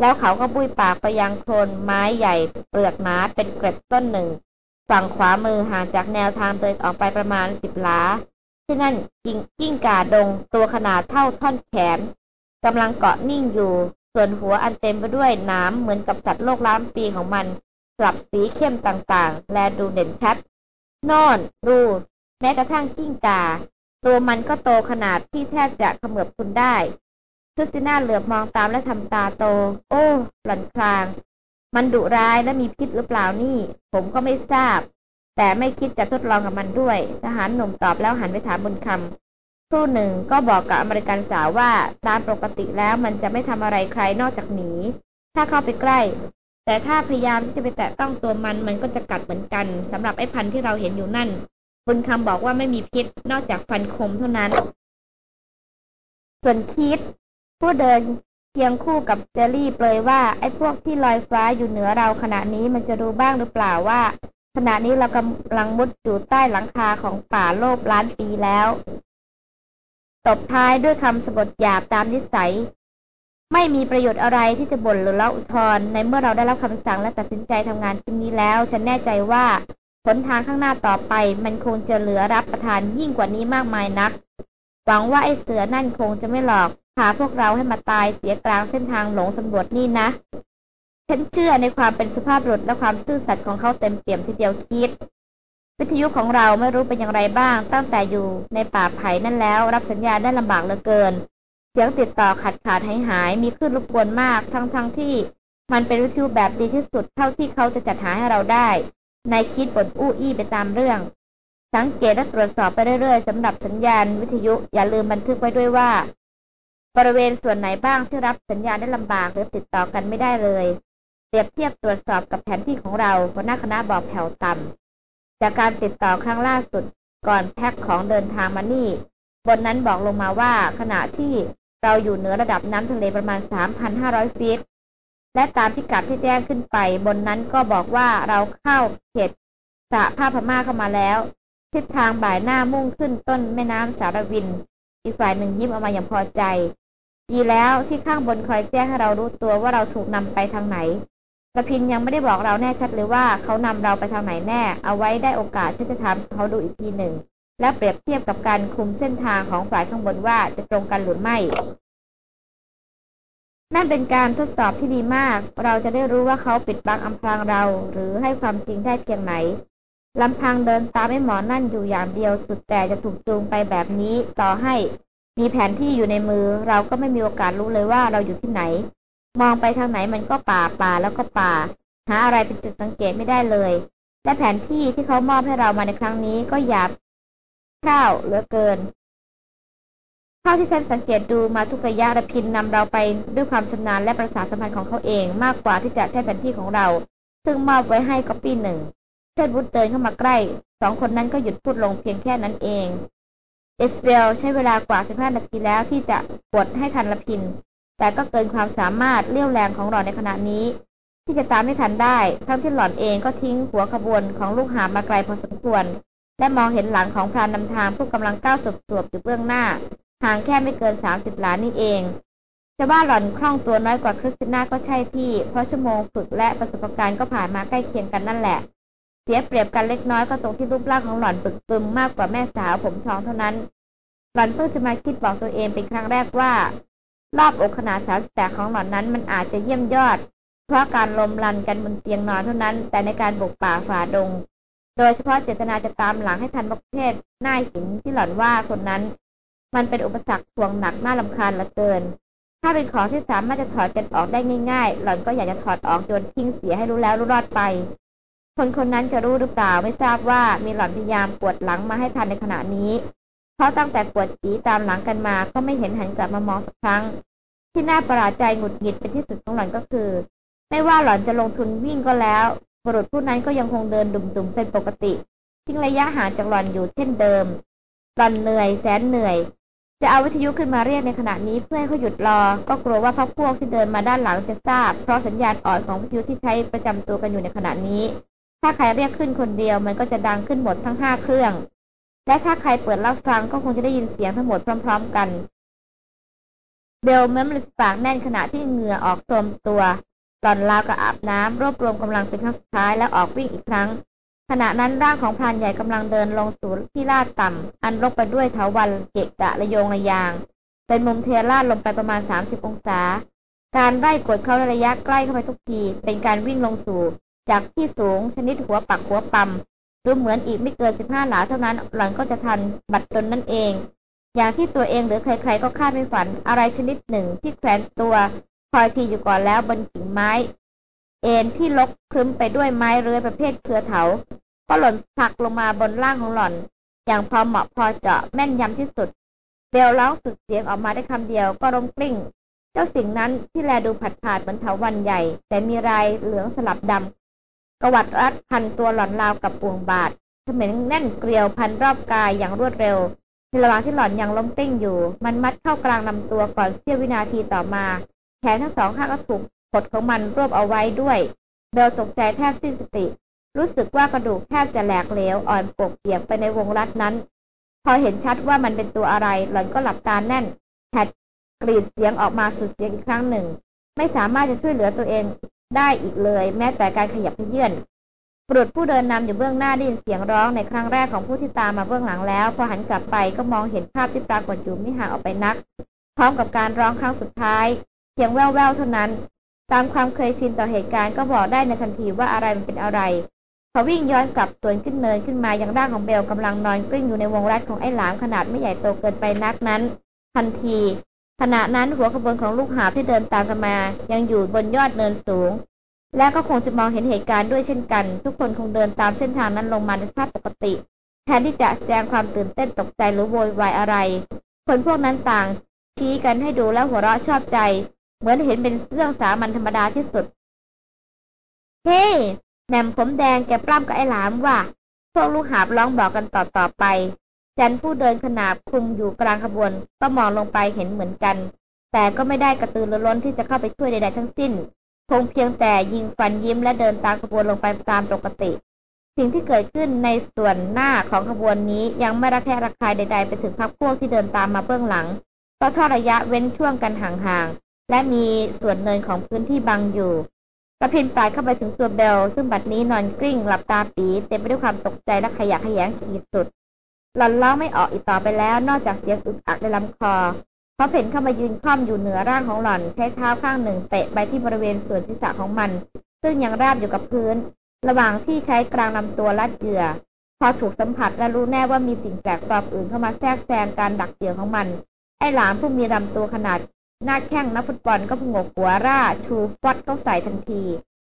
แล้วเขาก็บุยปากไปยังโคลนไม้ใหญ่เปลือกหนาเป็นเกร็ดต้นหนึ่ง ฝั่งขวามือห่างจากแนวทางเดินออกไปประมาณสิบหลา ที่นั่นจิงกิ้งก่าดงตัวขนาดเท่าท่อนแขนกำลังเกาะนิ่งอยู่ ส่วนหัวอันเต็มไปด้วยน้ำเหมือนกับสัตว์โลกล้านปีของมันสลับสีเข้มต่างๆ และดูเด่นชัดนอน รู แม้กระทั่งกิ้งก่า ตัวมันก็โตขนาดที่แทบจะขมือบคุณได้คริสติน่าเหลือบมองตามและทำตาโต โอ้หล่อนคราง มันดุร้ายและมีพิษหรือเปล่านี่ ผมก็ไม่ทราบ แต่ไม่คิดจะทดลองกับมันด้วย ทหารหนุ่มตอบแล้วหันไปถามบุญคำครู่หนึ่งก็บอกกับอเมริกันสาวว่าตามปกติแล้วมันจะไม่ทำอะไรใครนอกจากหนี ถ้าเข้าไปใกล้ แต่ถ้าพยายามที่จะไปแตะต้องตัวมันมันก็จะกัดเหมือนกันสำหรับไอ้พันธุ์ที่เราเห็นอยู่นั่น บุญคำบอกว่าไม่มีพิษนอกจากฟันคมเท่านั้น ส่วนคิด ผู้เดินเคียงคู่กับเจลลี่เปลยว่า ไอ้พวกที่ลอยฟ้าอยู่เหนือเราขณะนี้มันจะรู้บ้างหรือเปล่าว่า ขณะนี้เรากำลังมุดอยู่ใต้หลังคาของป่าโลบล้านปีแล้ว ตบท้ายด้วยคำสบทหยาบตามนิสัย ไม่มีประโยชน์อะไรที่จะบ่นหรือเล่าอุทธรในเมื่อเราได้รับคำสั่งและตัดสินใจทำงานชิ้นนี้แล้ว ฉันแน่ใจว่า ผลทางข้างหน้าต่อไป มันคงจะเหลือรับประทานยิ่งกว่านี้มากมายนัก หวังว่าไอ้เสือนั่นคงจะไม่หลอกพาพวกเราให้มาตายเสียกลางเส้นทางหลงสำรวจนี่นะ ฉันเชื่อในความเป็นสุภาพบุรุษและความซื่อสัตย์ของเขาเต็มเปี่ยมทีเดียวคิด วิทยุของเราไม่รู้เป็นอย่างไรบ้าง ตั้งแต่อยู่ในป่าไผ่นั่นแล้ว รับสัญญาณได้ลำบากเหลือเกิน เสียงติดต่อขาดขาดหายหายมีคลื่นรบกวนมากทั้งทั้งที่ มันเป็นวิทยุแบบดีที่สุดเท่าที่เขาจะจัดหาให้เราได้ นายคิดบนอู้อี้ไปตามเรื่อง สังเกตและตรวจสอบไปเรื่อยๆสำหรับสัญญาณวิทยุอย่าลืมบันทึกไว้ด้วยว่า บริเวณส่วนไหนบ้างที่รับสัญญาณได้ลำบากหรือติดต่อกันไม่ได้เลยเปรียบเทียบตรวจสอบกับแผนที่ของเราหัวหน้าคณะบอกแผ่วต่ำจากการติดต่อครั้งล่าสุดก่อนแพ็คของเดินทางมานี่บนนั้นบอกลงมาว่าขณะที่เราอยู่เหนือระดับน้ำทะเลประมาณ 3,500 ฟีต และตามพิกัดที่แจ้งขึ้นไป บนนั้นก็บอกว่าเราเข้าเขตสะภาพพม่าเข้ามาแล้ว ทิศทางบ่ายหน้ามุ่งขึ้นต้นแม่น้ำสารวิน อีกฝ่ายหนึ่งยิ้มออกมาอย่างพอใจ ดีแล้วที่ข้างบนคอยแจ้งให้เรารู้ตัวว่าเราถูกนำไปทางไหนกระพินยังไม่ได้บอกเราแน่ชัดเลยว่าเขานำเราไปทางไหนแน่ เอาไว้ได้โอกาสที่จะทำเขาดูอีกทีหนึ่ง และเปรียบเทียบกับการคุมเส้นทางของฝ่ายข้างบนว่าจะตรงกันหรือไม่ นั่นเป็นการทดสอบที่ดีมาก เราจะได้รู้ว่าเขาปิดบังอำพรางเรา หรือให้ความจริงได้เพียงไหนลำพังเดินตามไอ้หมอนั่นอยู่อย่างเดียวสุดแต่จะถูกจูงไปแบบนี้ต่อให้ มีแผนที่อยู่ในมือ เราก็ไม่มีโอกาสรู้เลยว่าเราอยู่ที่ไหน มองไปทางไหนมันก็ป่าป่าแล้วก็ป่า หาอะไรเป็นจุดสังเกตไม่ได้เลย และแผนที่ที่เขามอบให้เรามาในครั้งนี้ก็หยาบข้าวเหลือเกิน ท่าที่ฉันสังเกตดูมาทุกระยะระพินนำเราไปด้วยความชำนาญและประสาสัมพันธ์ของเขาเองมากกว่าที่จะใช้แผนที่ของเรา ซึ่งมอบไว้ให้ก็ปีหนึ่งเชิดวุฒเดินเข้ามาใกล้สองคนนั้นก็หยุดพูดลงเพียงแค่นั้นเองเอสเบลใช้เวลากว่าสิบห้านาทีแล้วที่จะกดให้ทันละพิน แต่ก็เกินความสามารถเลี้ยวแรงของหล่อนในขณะนี้ ที่จะตามไม่ทันได้ ทั้งที่หล่อนเองก็ทิ้งหัวขบวนของลูกหามาไกลพอสมควร และมองเห็นหลังของพรานนำทางผู้กำลังก้าวสบสวบอยู่เบื้องหน้า ห่างแค่ไม่เกินสามสิบล้านนี่เองจะว่านหล่อนคล่องตัวน้อยกว่าคริสติน่าก็ใช่ที่ เพราะชั่วโมงฝึกและประสบการณ์ก็ผ่านมาใกล้เคียงกันนั่นแหละ เสียเปรียบกันเล็กน้อยก็ตรงที่รูปร่างของหล่อนปึกปึมมากกว่าแม่สาวผมทองเท่านั้น หล่อนเพิ่งจะมาคิดบอกตัวเองเป็นครั้งแรกว่า รอบอกขนาดสาวแต่ของหล่อนนั้นมันอาจจะเยี่ยมยอด เพราะการลมรันกันบนเตียงนอนเท่านั้น แต่ในการบุกป่าฝ่าดง โดยเฉพาะเจตนาจะตามหลังให้ทันประเทศหน้าหินที่หล่อนว่าคนนั้น มันเป็นอุปสรรคทวงหนักน่าลำคาญเหลือเกิน ถ้าเป็นของที่สามารถจะถอดกันออกได้ง่ายๆ หล่อนก็อยากจะถอดออกจนทิ้งเสียให้รู้แล้วรู้รอดไป คนคนนั้นจะรู้หรือเปล่าไม่ทราบว่ามีหล่อนพยายามปวดหลังมาให้ทันในขณะนี้ เพราะตั้งแต่ปวดจีตามหลังกันมา ก็ไม่เห็นหันกลับมามองสักครั้ง ที่น่าประหลาดใจหงุดหงิดเป็นที่สุดของหล่อนก็คือ ไม่ว่าหล่อนจะลงทุนวิ่งก็แล้วบุรุษผู้นั้นก็ยังคงเดินดุ่มๆเป็นปกติทิ้งระยะห่างจากหล่อนอยู่เช่นเดิม หล่อนเหนื่อยแสนเหนื่อย จะเอาวิทยุขึ้นมาเรียกในขณะนี้เพื่อให้เขาหยุดรอ ก็กลัวว่าพรรคพวกที่เดินมาด้านหลังจะทราบ เพราะสัญญาณอ่อนของวิทยุที่ใช้ประจำตัวกันอยู่ในขณะนี้ ถ้าใครเรียกขึ้นคนเดียวมันก็จะดังขึ้นหมดทั้งห้าเครื่อง และถ้าใครเปิดรับฟังก็คงจะได้ยินเสียงทั้งหมดพร้อม ๆ กัน เบลเม้มริปากแน่นขณะที่เหงื่อออกโทมตัวหล่อนลาวกับอาบน้ำรวบรวมกำลังเป็นครั้งสุดท้ายแล้วออกวิ่งอีกครั้ง ขณะนั้นร่างของพรานใหญ่กำลังเดินลงสู่ที่ลาดต่ำ อันรกไปด้วยเถาวันเกะกะระโยงระยาง เป็นมุมเทลาดลงไปประมาณ 30 องศา การไล่กดเข้าระยะใกล้เข้าไปทุกที เป็นการวิ่งลงสู่ จากที่สูงชนิดหัวปักหัวปั๊มดูเหมือนอีกไม่เกิน 15 หลาเท่านั้น หลังก็จะทันบัตรดนนั่นเอง อย่างที่ตัวเองหรือใครๆก็คาดไม่ฝันอะไรชนิดหนึ่งที่แขวนตัวคอยทีอยู่ก่อนแล้วบนกิ่งไม้ เอ็นที่ลกคลึ้มไปด้วยไม้เรือยประเภทเครือเถา ก็หล่นผักลงมาบนร่างของหล่อน อย่างพอเหมาะพอเจาะแม่นยำที่สุด เบลร้องสุดเสียงออกมาได้คำเดียวก็ล้มกลิ้ง เจ้าสิ่งนั้นที่แลดูผัดผาดเหมือนเถาวันใหญ่ แต่มีลายเหลืองสลับดำกวัดรัดพันตัวหล่อนราวกับปวงบาทเขม็นแน่นเกลียวพันรอบกายอย่างรวดเร็วในระหว่างที่หล่อนยังล้มกลิ้งอยู่ มันมัดเข้ากลางลำตัวก่อนเสี้ยววินาทีต่อมา แขนทั้งสองข้างก็ถูก ดของมันรวบเอาไว้ด้วยเบลตกใจแทบสิ้นสติ รู้สึกว่ากระดูกแทบจะแหลกเหลวอ่อนปกเปียกไปในวงรัดนั้น พอเห็นชัดว่ามันเป็นตัวอะไร หล่อนก็หลับตาแน่นแผดกรีดเสียงออกมาสุดเสียงอีกครั้งหนึ่ง ไม่สามารถจะช่วยเหลือตัวเองได้อีกเลย แม้แต่การขยับเยื่อนบุรุษผู้เดินนำอยู่เบื้องหน้าได้ยินเสียงร้องในครั้งแรกของผู้ที่ตามมาเบื้องหลังแล้ว พอหันกลับไปก็มองเห็นภาพที่ปรากฏอยู่ไม่ห่างออกไปนัก พร้อมกับการร้องครั้งสุดท้ายเพียงแว่วๆเท่านั้น ตามความเคยชินต่อเหตุการณ์ก็บอกได้ในทันทีว่าอะไรมันเป็นอะไรเขาวิ่งย้อนกลับสวนขึ้นเนินขึ้นมาอยังร่างของเบลกำลังนอนกลิ้งอยู่ในวงรัดของไอ้หลามขนาดไม่ใหญ่โตเกินไปนักนั้น ทันที ขณะนั้นหัวขบวนของลูกหาที่เดินตามกันมา ยังอยู่บนยอดเนินสูง และก็คงจะมองเห็นเหตุการณ์ด้วยเช่นกัน ทุกคนคงเดินตามเส้นทางนั้นลงมาในสภาพปกติ แทนที่จะแสดงความตื่นเต้นตกใจหรือโวยวายอะไร คนพวกนั้นต่าง ชี้กันให้ดูแล้วหัวเราะชอบใจ เหมือนเห็นเป็นเรื่องสามัญธรรมดาที่สุด เฮ้ hey! แหนมผมแดงแกปล้ำกับไอ้หลามว่าพวกลูกหาบร้องบอกกันต่อต่อไป จันผู้เดินขนาบคุมอยู่กลางขบวน ก็มองลงไปเห็นเหมือนกัน แต่ก็ไม่ได้กระตือรือร้นที่จะเข้าไปช่วยใดๆทั้งสิ้น คงเพียงแต่ยิงฟันยิ้มและเดินตามขบวนลงไปตามปกติ สิ่งที่เกิดขึ้นในส่วนหน้าของขบวนนี้ยังไม่ระแคะระคายใด ๆ ไปถึงพักพวกที่เดินตามมาเบื้องหลังก็ทอดระยะเว้นช่วงกันห่างๆ และมีส่วนเนินของพื้นที่บังอยู่กระพินปลายเข้าไปถึงตัวเบล ซึ่งบัดนี้นอนกลิ้งหลับตาปี เต็มไปด้วยความตกใจและขยะขยงขีดสุด หล่อนล้อไม่ออกอีกต่อไปแล้ว นอกจากเสียงอึกอักในลำคอเขาเห็นเข้ามายืนคล่อมอยู่เหนือร่างของหล่อน ใช้เท้าข้างหนึ่งเตะไปที่บริเวณส่วนศีรษะของมัน ซึ่งยังราบอยู่กับพื้น ระหว่างที่ใช้กลางลำตัวลัดเหยื่อ พอถูกสัมผัสและรู้แน่ว่ามีสิ่งแปลกปลอมอื่นเข้ามาแทรกแซงการดักเหยื่อของมัน ไอ้หลามผู้มีลำตัวขนาด หน้าแข้งนักฟุตบอลก็พงกหัวร่า ชูฟอดเข้าใส่ทันที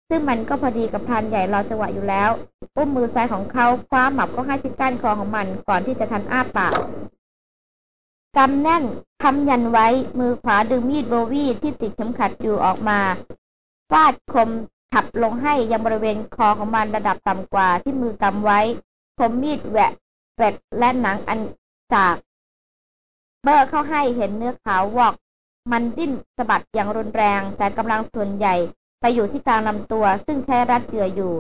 ซึ่งมันก็พอดีกับพานใหญ่รอจังหวะอยู่แล้วอุ้มมือซ้ายของเขาคว้าหมับก็ให้ที่ก้านคอของมันก่อนที่จะทันอ้าปากกำแน่นคำยันไว้มือขวาดึงมีดโบวีที่ติดเข็มขัดอยู่ออกมาฟาดคมขับลงให้ยังบริเวณคอของมันระดับต่ำกว่าที่มือกำไว้ คมมีดแหวะเกร็ดและหนังอันสาก เบอร์เข้าให้เห็นเนื้อขาววอก มันดิ้นสะบัดอย่างรุนแรง แต่กำลังส่วนใหญ่ ไปอยู่ที่กลางลำตัว ซึ่งใช้รัดเจืออยู่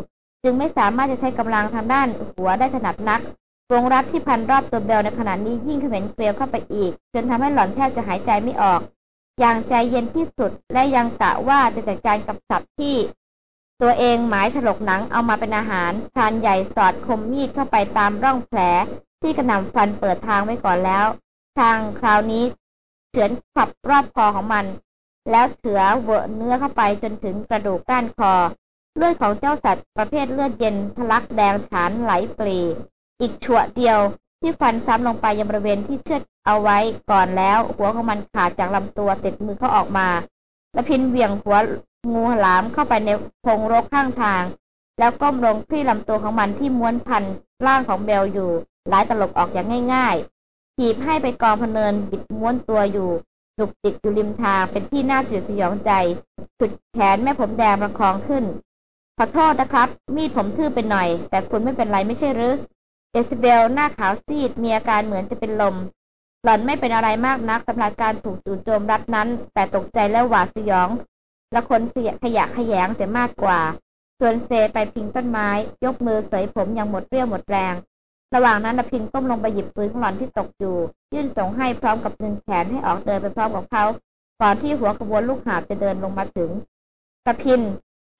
จึงไม่สามารถจะใช้กำลังทางด้านหัวได้ถนัดนักวงรัดที่พันรอบตัวเบลในขณะนี้ยิ่งเขม็นเกลียวเข้าไปอีก จนทำให้หล่อนแทบจะหายใจไม่ออก อย่างใจเย็นที่สุดและยังกะว่าจะจัดการกับสัตว์ที่ ตัวเองหมายถลกหนังเอามาเป็นอาหารชานใหญ่สอดคมมีดเข้าไปตามร่องแผล ที่กระหน่ำฟันเปิดทางไว้ก่อนแล้ว ทางคราวนี้ เฉือนขับรอบคอของมัน แล้วเสือเวอะเนื้อเข้าไปจนถึงกระดูกก้านคอ เลือดของเจ้าสัตว์ประเภทเลือดเย็นทะลักแดงฉานไหลปรี อีกชั่วเดียวที่ฟันซ้ำลงไปยังบริเวณที่เชือดเอาไว้ก่อนแล้ว หัวของมันขาดจากลำตัวติดมือเขาออกมา รพินทร์เหวี่ยงหัวงูหลามเข้าไปในพงรกข้างทาง แล้วก้มลงคลี่ลำตัวของมันที่ม้วนพันร่างของเบลอยู่หลายตลบออกอย่างง่าย ถีบให้ไปกองพเนินบิดม้วนตัวอยู่จุกจิกอยู่ริมทางเป็นที่น่าสยดสยองใจฉุดแขนแม่ผมแดงประคองขึ้น ขอโทษนะครับ มีดผมทื่อไปหน่อย แต่คุณไม่เป็นไรไม่ใช่หรืออิสเบลหน้าขาวซีดมีอาการเหมือนจะเป็นลม หล่อนไม่เป็นอะไรมากนักสำหรับการถูกจู่โจมรัดนั้น แต่ตกใจและหวาดสยอง และคนเสียขยะขยงเสียมากกว่า ส่วนเซไปพิงต้นไม้ ยกมือเสยผมอย่างหมดเรี่ยวหมดแรง ระหว่างนั้นระพินก้มลงไปหยิบปืนของหล่อนที่ตกอยู่ ยื่นส่งให้พร้อมกับดึงแขนให้ออกเดินไปพร้อมกับเขาก่อนที่หัวขบวนลูกหาบจะเดินลงมาถึงระพิน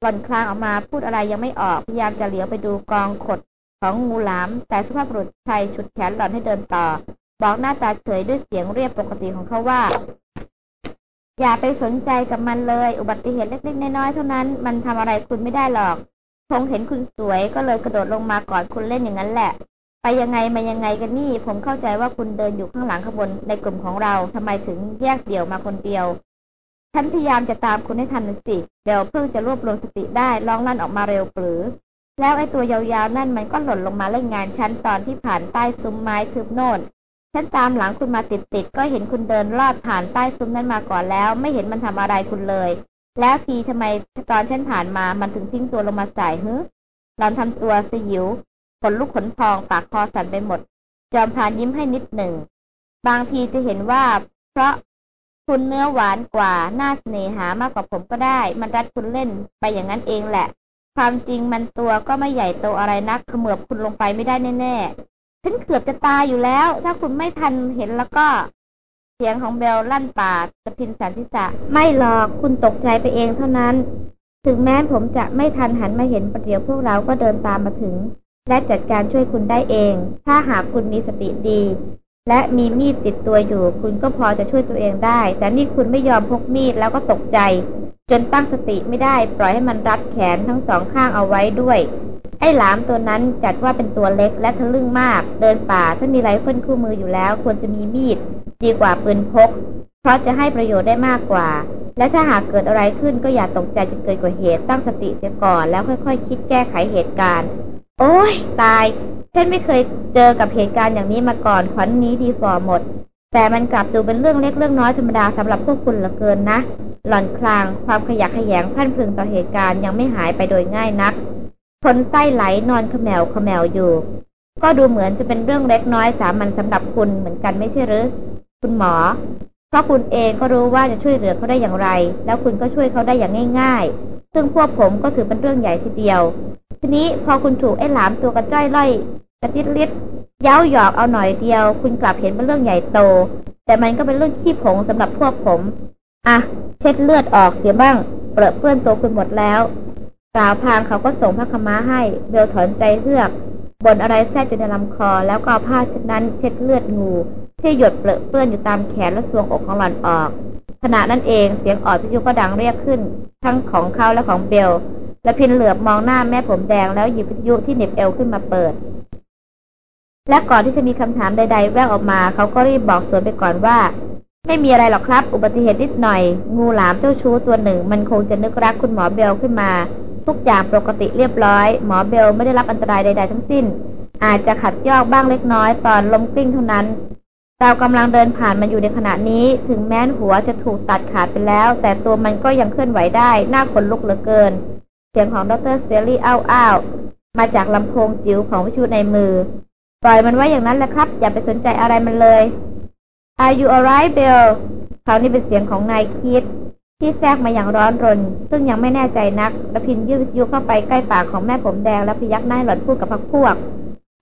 หล่อนคลางออกมาพูดอะไรยังไม่ออกพยายามจะเหลียวไปดูกองขดของงูหลาม แต่สุภาพบุรุษชายฉุดแขนหล่อนให้เดินต่อ บอกหน้าตาเฉยด้วยเสียงเรียบปกติของเขาว่า อย่าไปสนใจกับมันเลย อุบัติเหตุเล็กๆน้อยๆเท่านั้น มันทำอะไรคุณไม่ได้หรอกคงเห็นคุณสวยก็เลยกระโดดลงมาก่อดคุณเล่นอย่างนั้นแหละ ไปยังไงมายังไงกันนี่ ผมเข้าใจว่าคุณเดินอยู่ข้างหลังขบวนในกลุ่มของเราทำไมถึงแยกเดี่ยวมาคนเดียว ฉันพยายามจะตามคุณให้ทันสิ เดี๋ยวเพิ่งจะรวบรวมสติได้ร้องลั่นออกมาเร็วปรือ แล้วไอ้ตัวยาวๆนั่นมันก็หล่นลงมาเล่นงานฉันตอนที่ผ่านใต้ซุ้มไม้ทึบโน่น ฉันตามหลังคุณมาติดๆก็เห็นคุณเดินลอดผ่านใต้ซุ้มนั้นมาก่อนแล้ว ไม่เห็นมันทำอะไรคุณเลย แล้วทีทำไมตอนฉันผ่านมามันถึงทิ้งตัวลงมาใส่ฮึหลอนทำตัวสยิว ขนลุกขนพองปากคอสั่นไปหมด จอมพานยิ้มให้นิดหนึ่ง บางทีจะเห็นว่า เพราะคุณเนื้อหวานกว่าน่าเสน่หามากกว่าผมก็ได้ มันรัดคุณเล่นไปอย่างนั้นเองแหละ ความจริงมันตัวก็ไม่ใหญ่โตอะไรนักเขมือบคุณลงไปไม่ได้แน่ๆฉันเกือบจะตายอยู่แล้ว ถ้าคุณไม่ทันเห็นแล้วก็ เสียงของเบลลั่นป่าสะพินสันทิษะไม่หรอกคุณตกใจไปเองเท่านั้น ถึงแม้ผมจะไม่ทันหันมาเห็นประเดี๋ยวพวกเราก็เดินตามมาถึง และจัดการช่วยคุณได้เอง ถ้าหากคุณมีสติดี และมีมีดติดตัวอยู่ คุณก็พอจะช่วยตัวเองได้ แต่นี่คุณไม่ยอมพกมีดแล้วก็ตกใจ จนตั้งสติไม่ได้ ปล่อยให้มันรัดแขนทั้งสองข้างเอาไว้ด้วย ไอ้หลามตัวนั้นจัดว่าเป็นตัวเล็กและทะลึ่งมาก เดินป่าถ้ามีไรเฟิลคู่มืออยู่แล้ว ควรจะมีมีด ดีกว่าปืนพก เพราะจะให้ประโยชน์ได้มากกว่า และถ้าหากเกิดอะไรขึ้นก็อย่าตกใจจนเกินกว่าเหตุ ตั้งสติเสียก่อนแล้วค่อยๆคคิดแก้ไขเหตุการณ์ โอ้ยตาย ฉันไม่เคยเจอกับเหตุการณ์อย่างนี้มาก่อนขวัญนนี้ดีฝ่อหมด แต่มันกลับดูเป็นเรื่องเล็กเรื่องน้อยธรรมดาสำหรับพวกคุณเหลือเกินนะ หล่อนคลาง ความขยักขยงพันพึงต่อเหตุการณ์ยังไม่หายไปโดยง่ายนักทนไส้ไหลนอนขมแมวขมแมวอยู่ ก็ดูเหมือนจะเป็นเรื่องเล็กน้อยสามัญสำหรับคุณเหมือนกันไม่ใช่หรือ คุณหมอ เพราะคุณเองก็รู้ว่าจะช่วยเหลือเขาได้อย่างไร แล้วคุณก็ช่วยเขาได้อย่างง่าย ๆ ซึ่งพวกผมก็ถือเป็นเรื่องใหญ่ทีเดียว ทีนี้พอคุณถูกไอ้หลามตัวกระจ้อยล่อยกระติดลิดเย้าหยอกเอาหน่อยเดียว คุณกลับเห็นเป็นเรื่องใหญ่โต แต่มันก็เป็นเรื่องขี้ผงสำหรับพวกผม อะ เช็ดเลือดออกเสียบ้าง เปรอะเปื้อนตัวคุณหมดแล้วกล่าวพางเขาก็ส่งผ้าขม้าให้เบลถอนใจเลือกบนอะไรแทรกจนในลำคอ แล้วก็เอาผ้าเช็ดนั้นเช็ดเลือดงู ที่หยดเปรอะเปื้อนอยู่ตามแขนและทรวงอกของหล่อนออกขณะนั้นเองเสียงออดพิยุก็ดังเรียกขึ้น ทั้งของเขาและของเบล และพินเหลือบมองหน้าแม่ผมแดงแล้วหยิบวิทยุที่เหน็บเอวขึ้นมาเปิด และก่อนที่จะมีคำถามใด ๆ แววออกมา เขาก็รีบบอกสวนไปก่อนว่า ไม่มีอะไรหรอกครับ อุบัติเหตุนิดหน่อย งูหลามเจ้าชู้ตัวหนึ่ง มันคงจะนึกรักคุณหมอเบลขึ้นมา ทุกอย่างปกติเรียบร้อย หมอเบลไม่ได้รับอันตรายใด ๆ ทั้งสิ้น อาจจะขัดยอกบ้างเล็กน้อยตอนล้มกลิ้งเท่านั้นเรากำลังเดินผ่านมันอยู่ในขณะนี้ ถึงแม้นหัวจะถูกตัดขาดไปแล้ว แต่ตัวมันก็ยังเคลื่อนไหวได้ น่าขนลุกเหลือเกิน เสียงของดรสเตลลี่อ้าวๆมาจากลำโพงจิ๋วของวิชุในมือ ปล่อยมันไว้อย่างนั้นแหละครับ อย่าไปสนใจอะไรมันเลย Are you alright Bill คราวนี้เป็นเสียงของนายคิด ที่แทรกมาอย่างร้อนรน ซึ่งยังไม่แน่ใจนักระพินยืดยุเข้าไปใกล้ปากของแม่ผมแดงแล้วพยักหน้าหล่อนพูดกับพักพวก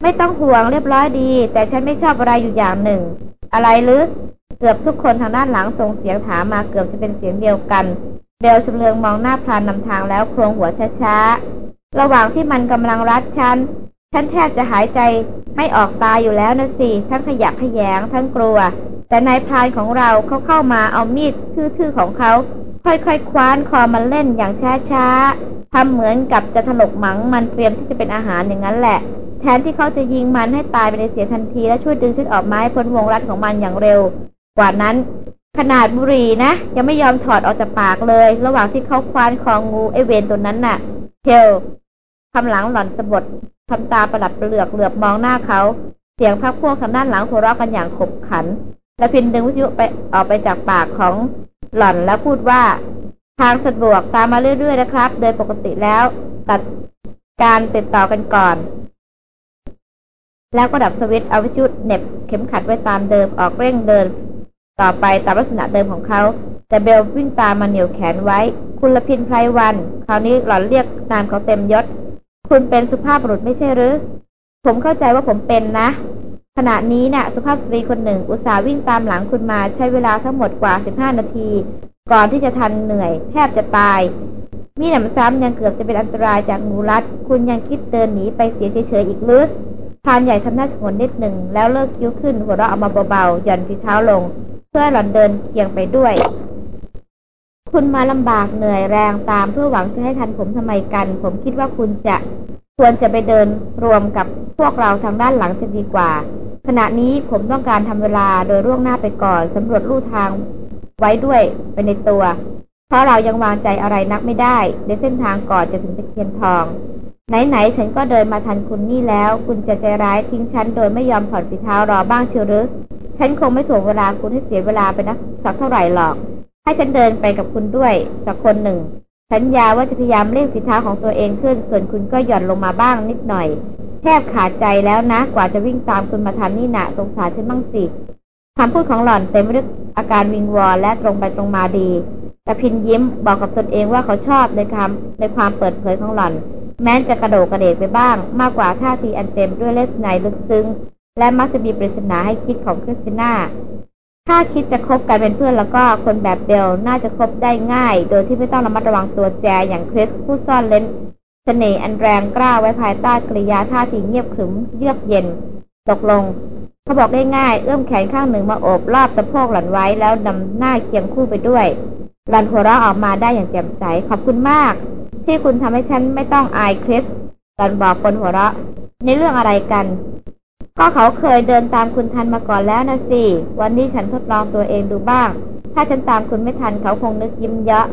ไม่ต้องห่วงเรียบร้อยดี แต่ฉันไม่ชอบอะไรอยู่อย่างหนึ่ง อะไรหรือ เกือบทุกคนทางด้านหลังส่งเสียงถามมาเกือบจะเป็นเสียงเดียวกัน เบลชำเลืองมองหน้าพรานนำทางแล้วโครงหัวช้าๆ ระหว่างที่มันกำลังรัดฉัน ฉันแทบจะหายใจไม่ออกตายอยู่แล้วนะสิ ทั้งขยักขยงทั้งกลัว แต่นายพรานของเราเขาเข้ามาเอามีดทื่อๆของเขา ค่อยๆคคว้านคอมันเล่นอย่างช้าๆทำเหมือนกับจะถลกหมังมันเตรียมที่จะเป็นอาหารอย่างนั้นแหละ แทนที่เขาจะยิงมันให้ตายไปในเสียทันทีและช่วยดึงฉันออกไม้พ้นวงรัดของมันอย่างเร็ว กว่านั้น ขนาดบุหรี่นะ ยังไม่ยอมถอดออกจากปากเลย ระหว่างที่เขาคว้านคองูไอเวนตัวนั้นน่ะเทลคำหลังหล่อนสะบดทำตาประหลัดเปลือกเหลือบมองหน้าเขาเสียงพักพวกทางด้านหลังหัวเราะกันอย่างขบขัน และพินดึงวิทยุไปออกไปจากปากของหล่อนแล้วพูดว่า ทางสะดวกตามมาเรื่อยๆนะครับ โดยปกติแล้ว ตัดการติดต่อกันก่อน แล้วก็ดับสวิตช์เอาวิทยุเน็บเข็มขัดไว้ตามเดิมออกเร่งเดิน ต่อไปตามลักษณะเดิมของเขา แต่เบลวิ่งตามมาเหนียวแขนไว้ คุณละพินไพรวัน คราวนี้หล่อนเรียกนามเขาเต็มยศ คุณเป็นสุภาพบุรุษไม่ใช่หรือ ผมเข้าใจว่าผมเป็นนะ ขณะนี้นะ่ะ สุภาพสตรีคนหนึ่ง อุตส่าห์วิ่งตามหลังคุณมาใช้เวลาทั้งหมดกว่า 15 นาที ก่อนที่จะทันเหนื่อยแทบจะตายมีหนำซ้ำยังเกือบจะเป็นอันตรายจากงูรัด คุณยังคิดเดินหนีไปเสียเฉยๆอีกหรือพานใหญ่ทำหน้าชงนนิดหนึ่ง แล้วเลิกคิ้วขึ้นหัวเราะออกมาเบาๆหย่อนฝีเท้าลง เพื่อหล่อนเดินเคียงไปด้วย คุณมาลำบากเหนื่อยแรงตามเพื่อหวังจะให้ทันผมทำไมกัน ผมคิดว่าคุณจะควรจะไปเดินรวมกับพวกเราทางด้านหลังจะดีกว่า ขณะนี้ผมต้องการทำเวลาโดยร่วงหน้าไปก่อนสำรวจลู่ทางไว้ด้วยไปในตัว เพราะเรายังวางใจอะไรนักไม่ได้ ในเส้นทางก่อนจะถึงตะเคียนทองไหนๆฉันก็เดินมาทันคุณนี่แล้ว คุณจะใจร้ายทิ้งฉันโดยไม่ยอมผ่อนฝีเท้ารอบ้างเชียวหรือ ฉันคงไม่ถ่วงเวลาคุณให้เสียเวลาไปนักสักเท่าไหร่หรอก ให้ฉันเดินไปกับคุณด้วยสักคนหนึ่ง สัญญาว่าจะพยายามเร่งฝีเท้าของตัวเองขึ้น ส่วนคุณก็หย่อนลงมาบ้างนิดหน่อย แทบขาดใจแล้วนะ กว่าจะวิ่งตามคุณมาทันนี่นะสงสารฉันบ้างสิคำพูดของหล่อนเต็มไปด้วยอาการวิงวอนและตรงไปตรงมาดี แต่พินยิ้มบอกกับตนเองว่าเขาชอบในคำในความเปิดเผยของหล่อน แม้จะกระโดดกระเดกไปบ้าง มากกว่าท่าทีอันเต็มด้วยเลสไนลึกซึ้ง และมักจะมีปริศนาให้คิดของคริสติน่า ถ้าคิดจะคบกันเป็นเพื่อนแล้วก็คนแบบเบลน่าจะคบได้ง่าย โดยที่ไม่ต้องระมัดระวังตัวแจอย่างคริสผู้ซ่อนเล้นเสน่ห์อันแรงกล้าไว้ภายใต้กริยาท่าทีเงียบขรึมเยือกเย็น ตกลง เขาบอกได้ง่าย เอื้อมแขนข้างหนึ่งมาโอบรอบสะโพกหลันไว้แล้วนำหน้าเคียงคู่ไปด้วยหลันหัวเราะออกมาได้อย่างแจ่มใสขอบคุณมาก ที่คุณทำให้ฉันไม่ต้องอายคริสหลันบอกคนหัวเราะ ในเรื่องอะไรกัน ก็เขาเคยเดินตามคุณทันมาก่อนแล้วนะสิ วันนี้ฉันทดลองตัวเองดูบ้าง ถ้าฉันตามคุณไม่ทันเขาคงนึกยิ้มเยาะ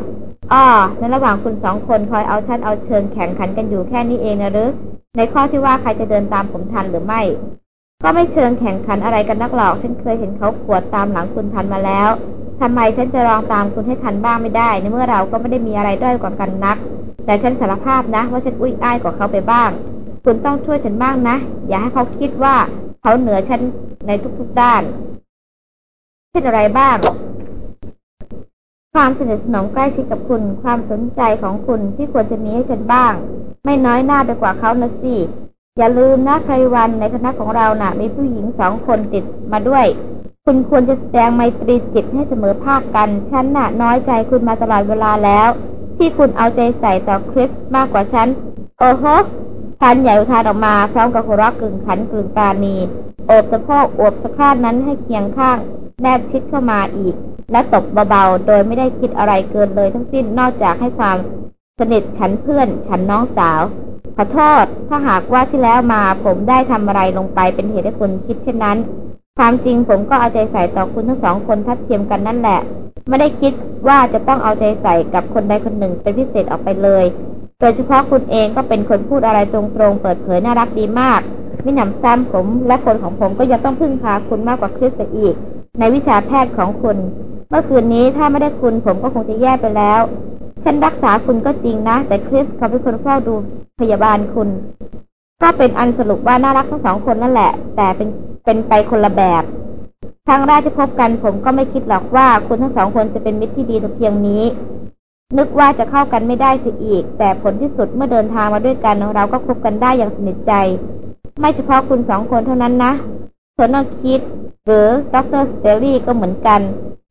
อ้อในระหว่างคุณสองคนคอยเอาฉันเอาเชิญแข่งขันกันอยู่แค่นี้เองนะหรือ ในข้อที่ว่าใครจะเดินตามผมทันหรือไม่ ก็ไม่เชิงแข่งขันอะไรกันนักหรอก ฉันเคยเห็นเขาขวดตามหลังคุณทันมาแล้วทำไมฉันจะลองตามคุณให้ทันบ้างไม่ได้ ในเมื่อเราก็ไม่ได้มีอะไรด้อยกว่ากันนัก แต่ฉันสารภาพนะว่าฉันอุ้ยอ้ายกว่าเขาไปบ้าง คุณต้องช่วยฉันบ้างนะ อย่าให้เขาคิดว่าเขาเหนือฉันในทุกๆด้าน เช่นอะไรบ้าง ความสนิทสนมใกล้ชิดกับคุณ ความสนใจของคุณที่ควรจะมีให้ฉันบ้าง ไม่น้อยหน้าไปกว่าเขานะสิ อย่าลืมนะใครวันในคณะของเรานะ่ะ มีผู้หญิงสองคนติดมาด้วย คุณควรจะแสดงไมตรีจิตให้เสมอภาคกัน ฉันน่ะน้อยใจคุณมาตลอดเวลาแล้ว ที่คุณเอาใจใส่ต่อคริสมากกว่าฉัน โอ้โห พันใหญ่อุทานออกมาพร้อมกับหัวเราะกึ่งขันกึ่งตานีโอบสะโพกโอบสะครานั้นให้เคียงข้าง แนบชิดเข้ามาอีก และตบเบาๆ โดยไม่ได้คิดอะไรเกินเลยทั้งสิ้นนอกจากให้ความสนิทฉันเพื่อนฉันน้องสาว ขอโทษถ้าหากว่าที่แล้วมาผมได้ทำอะไรลงไปเป็นเหตุให้คุณคิดเช่นนั้นความจริงผมก็เอาใจใส่ต่อคุณทั้งสองคนทัดเทียมกันนั่นแหละ ไม่ได้คิดว่าจะต้องเอาใจใส่กับคนใดคนหนึ่งเป็นพิเศษออกไปเลย โดยเฉพาะคุณเองก็เป็นคนพูดอะไรตรงๆ เปิดเผยน่ารักดีมากมิหนำซ้ำผมและคนของผมก็ยังต้องพึ่งพาคุณมากกว่าคริสอีก ในวิชาแพทย์ของคุณ เมื่อคืนนี้ถ้าไม่ได้คุณผมก็คงจะแย่ไปแล้ว ฉันรักษาคุณก็จริงนะ แต่คริสเขาเป็นคนเฝ้าดูพยาบาลคุณ ก็เป็นอันสรุปว่าน่ารักทั้งสองคนนั่นแหละ แต่เป็นเป็นไปคนละแบบครั้งแรกที่พบกันผมก็ไม่คิดหรอกว่าคุณทั้งสองคนจะเป็นมิตรที่ดีเพียงนี้ นึกว่าจะเข้ากันไม่ได้สิอีก แต่ผลที่สุดเมื่อเดินทางมาด้วยกันเราก็คบกันได้อย่างสนิทใจ ไม่เฉพาะคุณสองคนเท่านั้นนะโทนอคิด หรือดรสเตอรี่ก็เหมือนกัน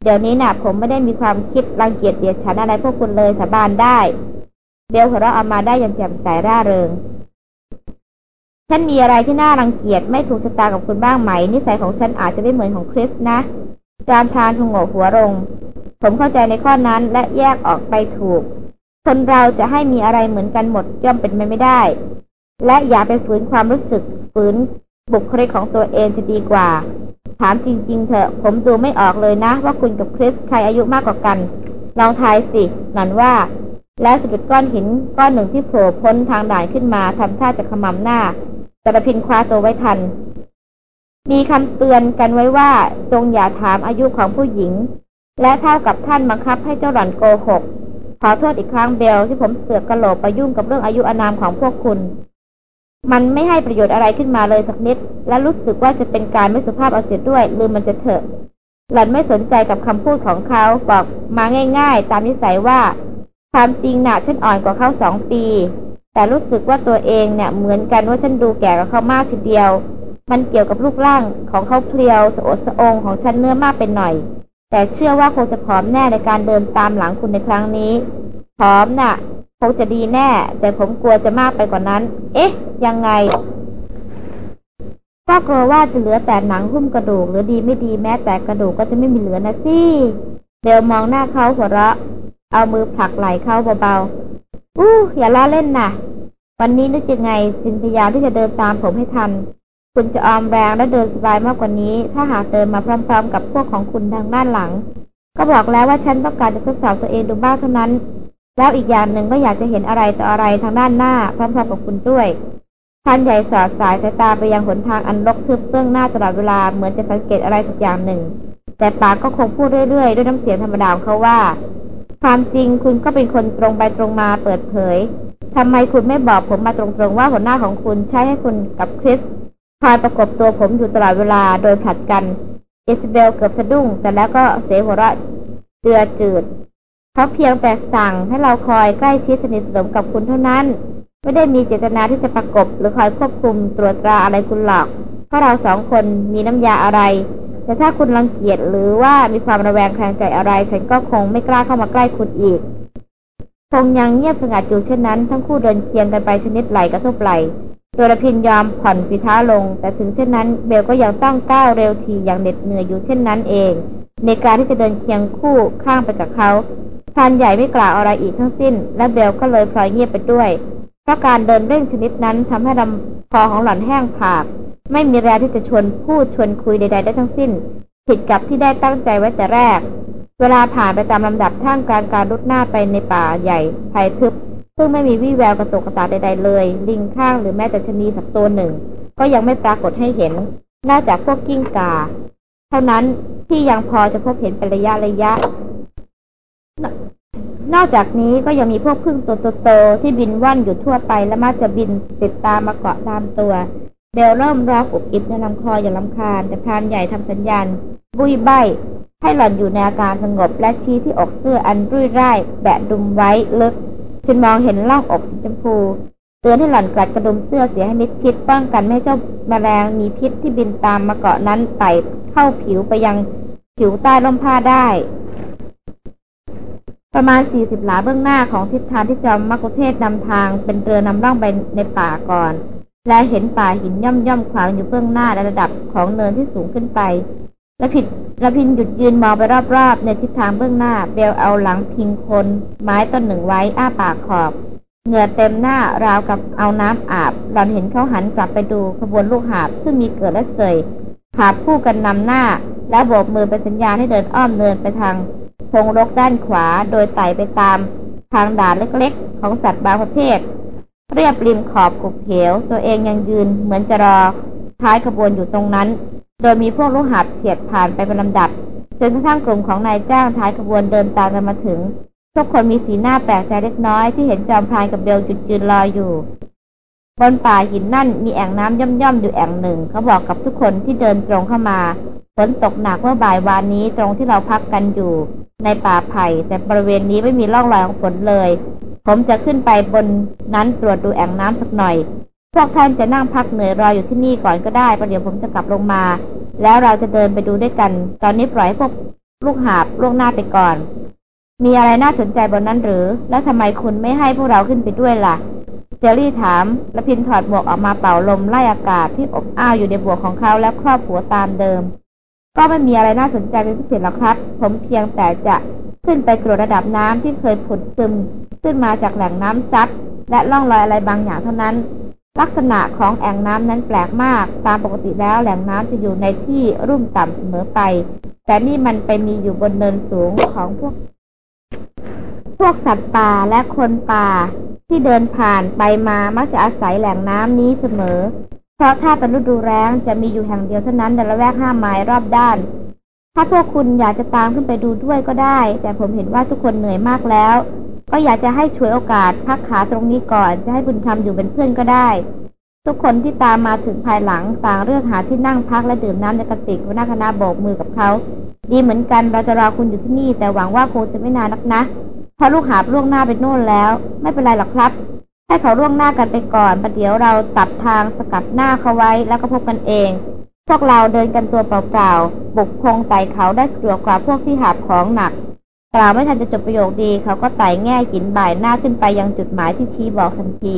เดี๋ยวนี้นะ่ะผมไม่ได้มีความคิดรังเกียจเดียดฉันอะไรพวกคุณเลยสาบานได้เบลหัวเราะออกมาได้อย่างแจ่มใสร่าเริง ฉันมีอะไรที่น่ารังเกียจไม่ถูกชะตากับคุณบ้างไหม นิสัยของฉันอาจจะไม่เหมือนของคริสนะจามทานทงโงหัวลง ผมเข้าใจในข้อนั้นและแยกออกไปถูก คนเราจะให้มีอะไรเหมือนกันหมดย่อมเป็นไปไม่ได้ และอย่าไปฝืนความรู้สึกฝืนบุคลิกของตัวเองจะดีกว่า ถามจริง ๆ เถอะ ผมดูไม่ออกเลยนะ ว่าคุณกับคริสใครอายุมากกว่ากัน ลองทายสิหนันว่า แล้วสะดุดก้อนหินก้อนหนึ่งที่โผล่พ้นทางด่านขึ้นมาทำท่าจะขมำหน้า แต่ระพินคว้าตัวไว้ทัน มีคำเตือนกันไว้ว่าจงอย่าถามอายุของผู้หญิง และเท่ากับท่านบังคับให้เจ้าหล่อนโกหก ขอโทษอีกครั้งเบลที่ผมเสือกกระโหลกไปยุ่งกับเรื่องอายุอานามของพวกคุณ มันไม่ให้ประโยชน์อะไรขึ้นมาเลยสักนิด และรู้สึกว่าจะเป็นการไม่สุภาพเอาเสียด้วย ลืมมันจะเถอะ หล่อนไม่สนใจกับคำพูดของเขาบอกมาง่าย ๆ ตามนิสัยว่า ความจริงนะ่ะฉันอ่อนกว่าเขาสองปี แต่รู้สึกว่าตัวเองเนี่ยเหมือนกันว่าฉันดูแก่กว่าเขามากทีเดียว มันเกี่ยวกับรูปร่างของเขาเพลียวสะโอดสะองของฉันเนื้อมากเป็นหน่อย แต่เชื่อว่าคงจะผอมแน่ในการเดินตามหลังคุณในครั้งนี้ผอมน่ะ คงจะดีแน่ แต่ผมกลัวจะมากไปกว่านั้น เอ๊ะ ยังไง ก็กลัวว่าจะเหลือแต่หนังหุ้มกระดูก หรือดีไม่ดีแม้แต่กระดูกก็จะไม่มีเหลือนะสิเดวมองหน้าเขาหัวเราะ เอามือผลักไหล่เขาเบาๆ อู้อย่าล้อเล่นนะวันนี้นึกยังไงจินพยายามที่จะเดินตามผมให้ทัน คุณจะออมแรงและเดินสบายมากกว่านี้ ถ้าหากเดินมาพร้อม ๆ กับพวกของคุณทางด้านหลัง ก็บอกแล้วว่าฉันต้องการจะทดสอบตัวเองดูบ้างเท่านั้น แล้วอีกอย่างหนึ่งก็อยากจะเห็นอะไรต่ออะไรทางด้านหน้าพร้อมๆกับคุณด้วยท่านใหญ่สอดสายสายตาไปยังหนทางอันลกทึบเบื้องหน้าตลอดเวลาเหมือนจะสังเกตอะไรสักอย่างหนึ่ง แต่ปากก็คงพูดเรื่อยๆ ด้วยน้ำเสียงธรรมดาของเขาว่า ความจริงคุณก็เป็นคนตรงไปตรงมาเปิดเผยทำไมคุณไม่บอกผมมาตรงๆว่าหัวหน้าของคุณใช้ให้คุณกับคริส คอยประกบตัวผมอยู่ตลอดเวลาโดยผลัดกันเอสเบลเกือบสะดุ้งแต่แล้วก็เสหัวเราะเจือจืดเขาเพียงแต่สั่งให้เราคอยใกล้ชิดสนิทสนมกับคุณเท่านั้น ไม่ได้มีเจตนาที่จะประกบหรือคอยควบคุมตรวจตราอะไรคุณหรอกเพราะเราสองคนมีน้ำยาอะไร แต่ถ้าคุณรังเกียจหรือว่ามีความระแวงแคลงใจอะไร ฉันก็คงไม่กล้าเข้ามาใกล้คุณอีกคงยังเงียบสงัดอยู่เช่นนั้น ทั้งคู่เดินเคียงกันไปชนิดไหลกระทบไหล โดยพินยอมผ่อนฝีเท้าลง แต่ถึงเช่นนั้นเบลก็ยังต้องก้าวเร็วทีอย่างเหน็ดเหนื่อยอยู่เช่นนั้นเอง ในการที่จะเดินเคียงคู่ข้างไปกับเขาทานใหญ่ไม่กล่าวอะไรอีกทั้งสิ้น และเบลก็เลยพลอยเงียบไปด้วย เพราะการเดินเร่งชนิดนั้นทำให้ลำคอของหล่อนแห้งผาก ไม่มีแรงที่จะชวนพูดชวนคุยใด ๆ ได้ทั้งสิ้น ผิดกับที่ได้ตั้งใจไว้แต่แรก เวลาผ่านไปตามลำดับท่ามกลางการรุดหน้าไปในป่าใหญ่ไผ่ทึบ ซึ่งไม่มีวี่แววกระตุกกระตาใด ๆ เลย ลิงข้างหรือแม้แต่ชนีสักตัวหนึ่ง ก็ยังไม่ปรากฏให้เห็นนอกจากพวกกิ้งกา เท่านั้นที่ยังพอจะพบเห็นเป็นระยะระยะ นอกจากนี้ก็ยังมีพวกพึ่งตัวโตๆที่บินว่อนอยู่ทั่วไปและมักจะบินติดตามมาเกาะตามตัวเบลเริ่มร้องอุบอิบในลำคออย่างลำคาญแต่พานใหญ่ทำสัญญาณ บุยใบให้หล่อนอยู่ในอาการสงบและชี้ที่อกเสื้ออันรุ่ยร่ายแบะดุมไว้ลึก จนมองเห็นล่องอกสีชมพูเตือนให้หล่อนกลัดกระดุมเสื้อเสียให้มิดชิดป้องกันไม่ให้เจ้าแมลงมีพิษที่บินตามมาเกาะนั้นไต่เข้าผิวไปยังผิวใต้ร่มผ้าได้ ประมาณสี่สิบหลาเบื้องหน้าของทิศทางที่จอมมักคุเทศนำทางเป็นเรือนำร่องไปในป่าก่อน และเห็นป่าหินย่อมย่อมขวางอยู่เบื้องหน้าในระดับของเนินที่สูงขึ้นไป และผิดระพินหยุดยืนมองไปรอบๆ ในทิศทางเบื้องหน้า เบลเอาหลังพิงคน ไม้ต้นหนึ่งไว้อ้าปากขอบ เหงื่อเต็มหน้าราวกับเอาน้ำอาบ หลอนเห็นเขาหันกลับไปดูขบวนลูกหาบ ซึ่งมีเกิดและเสยหาบคู่กันนำหน้า และโบกมือเป็นสัญญาณให้เดินอ้อมเนินไปทางพงรกด้านขวา โดยไต่ไปตามทางด่านเล็กๆ ของสัตว์บางประเภท เรียบริมขอบกุบเหว ตัวเองยังยืนเหมือนจะรอท้ายขบวนอยู่ตรงนั้น โดยมีพวกลูกหับเฉียดผ่านไปเป็นลำดับจนกระทั่งกลุ่มของนายจ้างท้ายขบวนเดินตามกันมาถึง ทุกคนมีสีหน้าแปลกใจเล็กน้อยที่เห็นจอมพรานกับเบลจุดยืนรออยู่ บนป่าหินนั่นมีแอ่งน้ำย่อมๆอยู่แอ่งหนึ่ง เขาบอกกับทุกคนที่เดินตรงเข้ามาฝนตกหนักเมื่อบ่ายวานนี้ตรงที่เราพักกันอยู่ ในป่าไผ่แต่บริเวณนี้ไม่มีร่องรอยของฝนเลย ผมจะขึ้นไปบนนั้นตรวจดูแอ่งน้ำสักหน่อย พวกท่านจะนั่งพักเหนื่อยรออยู่ที่นี่ก่อนก็ได้ประเดี๋ยวผมจะกลับลงมา แล้วเราจะเดินไปดูด้วยกัน ตอนนี้ปล่อยพวกลูกหาบล่วงหน้าไปก่อน มีอะไรน่าสนใจบนนั้นหรือ แล้วทำไมคุณไม่ให้พวกเราขึ้นไปด้วยล่ะ เจอรี่ถามและพินถอดหมวกออกมาเป่าลมไล่อากาศที่อบอ้าวอยู่ในบวกของเขาแล้วครอบหัวตามเดิม ก็ไม่มีอะไรน่าสนใจเป็นพิเศษหรอกครับ ผมเพียงแต่จะขึ้นไปตรวจระดับน้ำที่เคยผุดซึม ขึ้นมาจากแหล่งน้ำซับและล่องรอยอะไรบางอย่างเท่านั้น ลักษณะของแอ่งน้ำนั้นแปลกมาก ตามปกติแล้วแหล่งน้ำจะอยู่ในที่รุ่มต่ำเสมอไป แต่นี่มันไปมีอยู่บนเนินสูงของพวก พวกสัตว์ป่าและคนป่า ที่เดินผ่านไปมามักจะอาศัยแหล่งน้ำนี้เสมอ เพราะถ้าเป็นฤดูแรงจะมีอยู่แห่งเดียวเท่านั้นในละแวกห้าไมล์รอบด้าน ถ้าพวกคุณอยากจะตามขึ้นไปดูด้วยก็ได้ แต่ผมเห็นว่าทุกคนเหนื่อยมากแล้ว ก็อยากจะให้ช่วยโอกาสพักขาตรงนี้ก่อน จะให้บุญคำอยู่เป็นเพื่อนก็ได้ ทุกคนที่ตามมาถึงภายหลังต่างเลือกหาที่นั่งพักและดื่มน้ำในกระติกหัวหน้าคณะโบกมือกับเขา ดีเหมือนกันเราจะรอคุณอยู่ที่นี่ แต่หวังว่าคงจะไม่นานนักนะเพราะลูกหาบล่วงหน้าไปโน่นแล้ว ไม่เป็นไรหรอกครับ ให้เขาล่วงหน้ากันไปก่อนประเดี๋ยวเราตัดทางสกัดหน้าเขาไว้แล้วก็พบกันเองพวกเราเดินกันตัวเปล่าๆ บุกพงไต่เขาได้สะดวกกว่าพวกที่หาบของหนัก กล่าวไม่ทันจะจบประโยคดี เขาก็ไต่แง่หินบ่ายหน้าขึ้นไปยังจุดหมายที่ชี้บอกทันที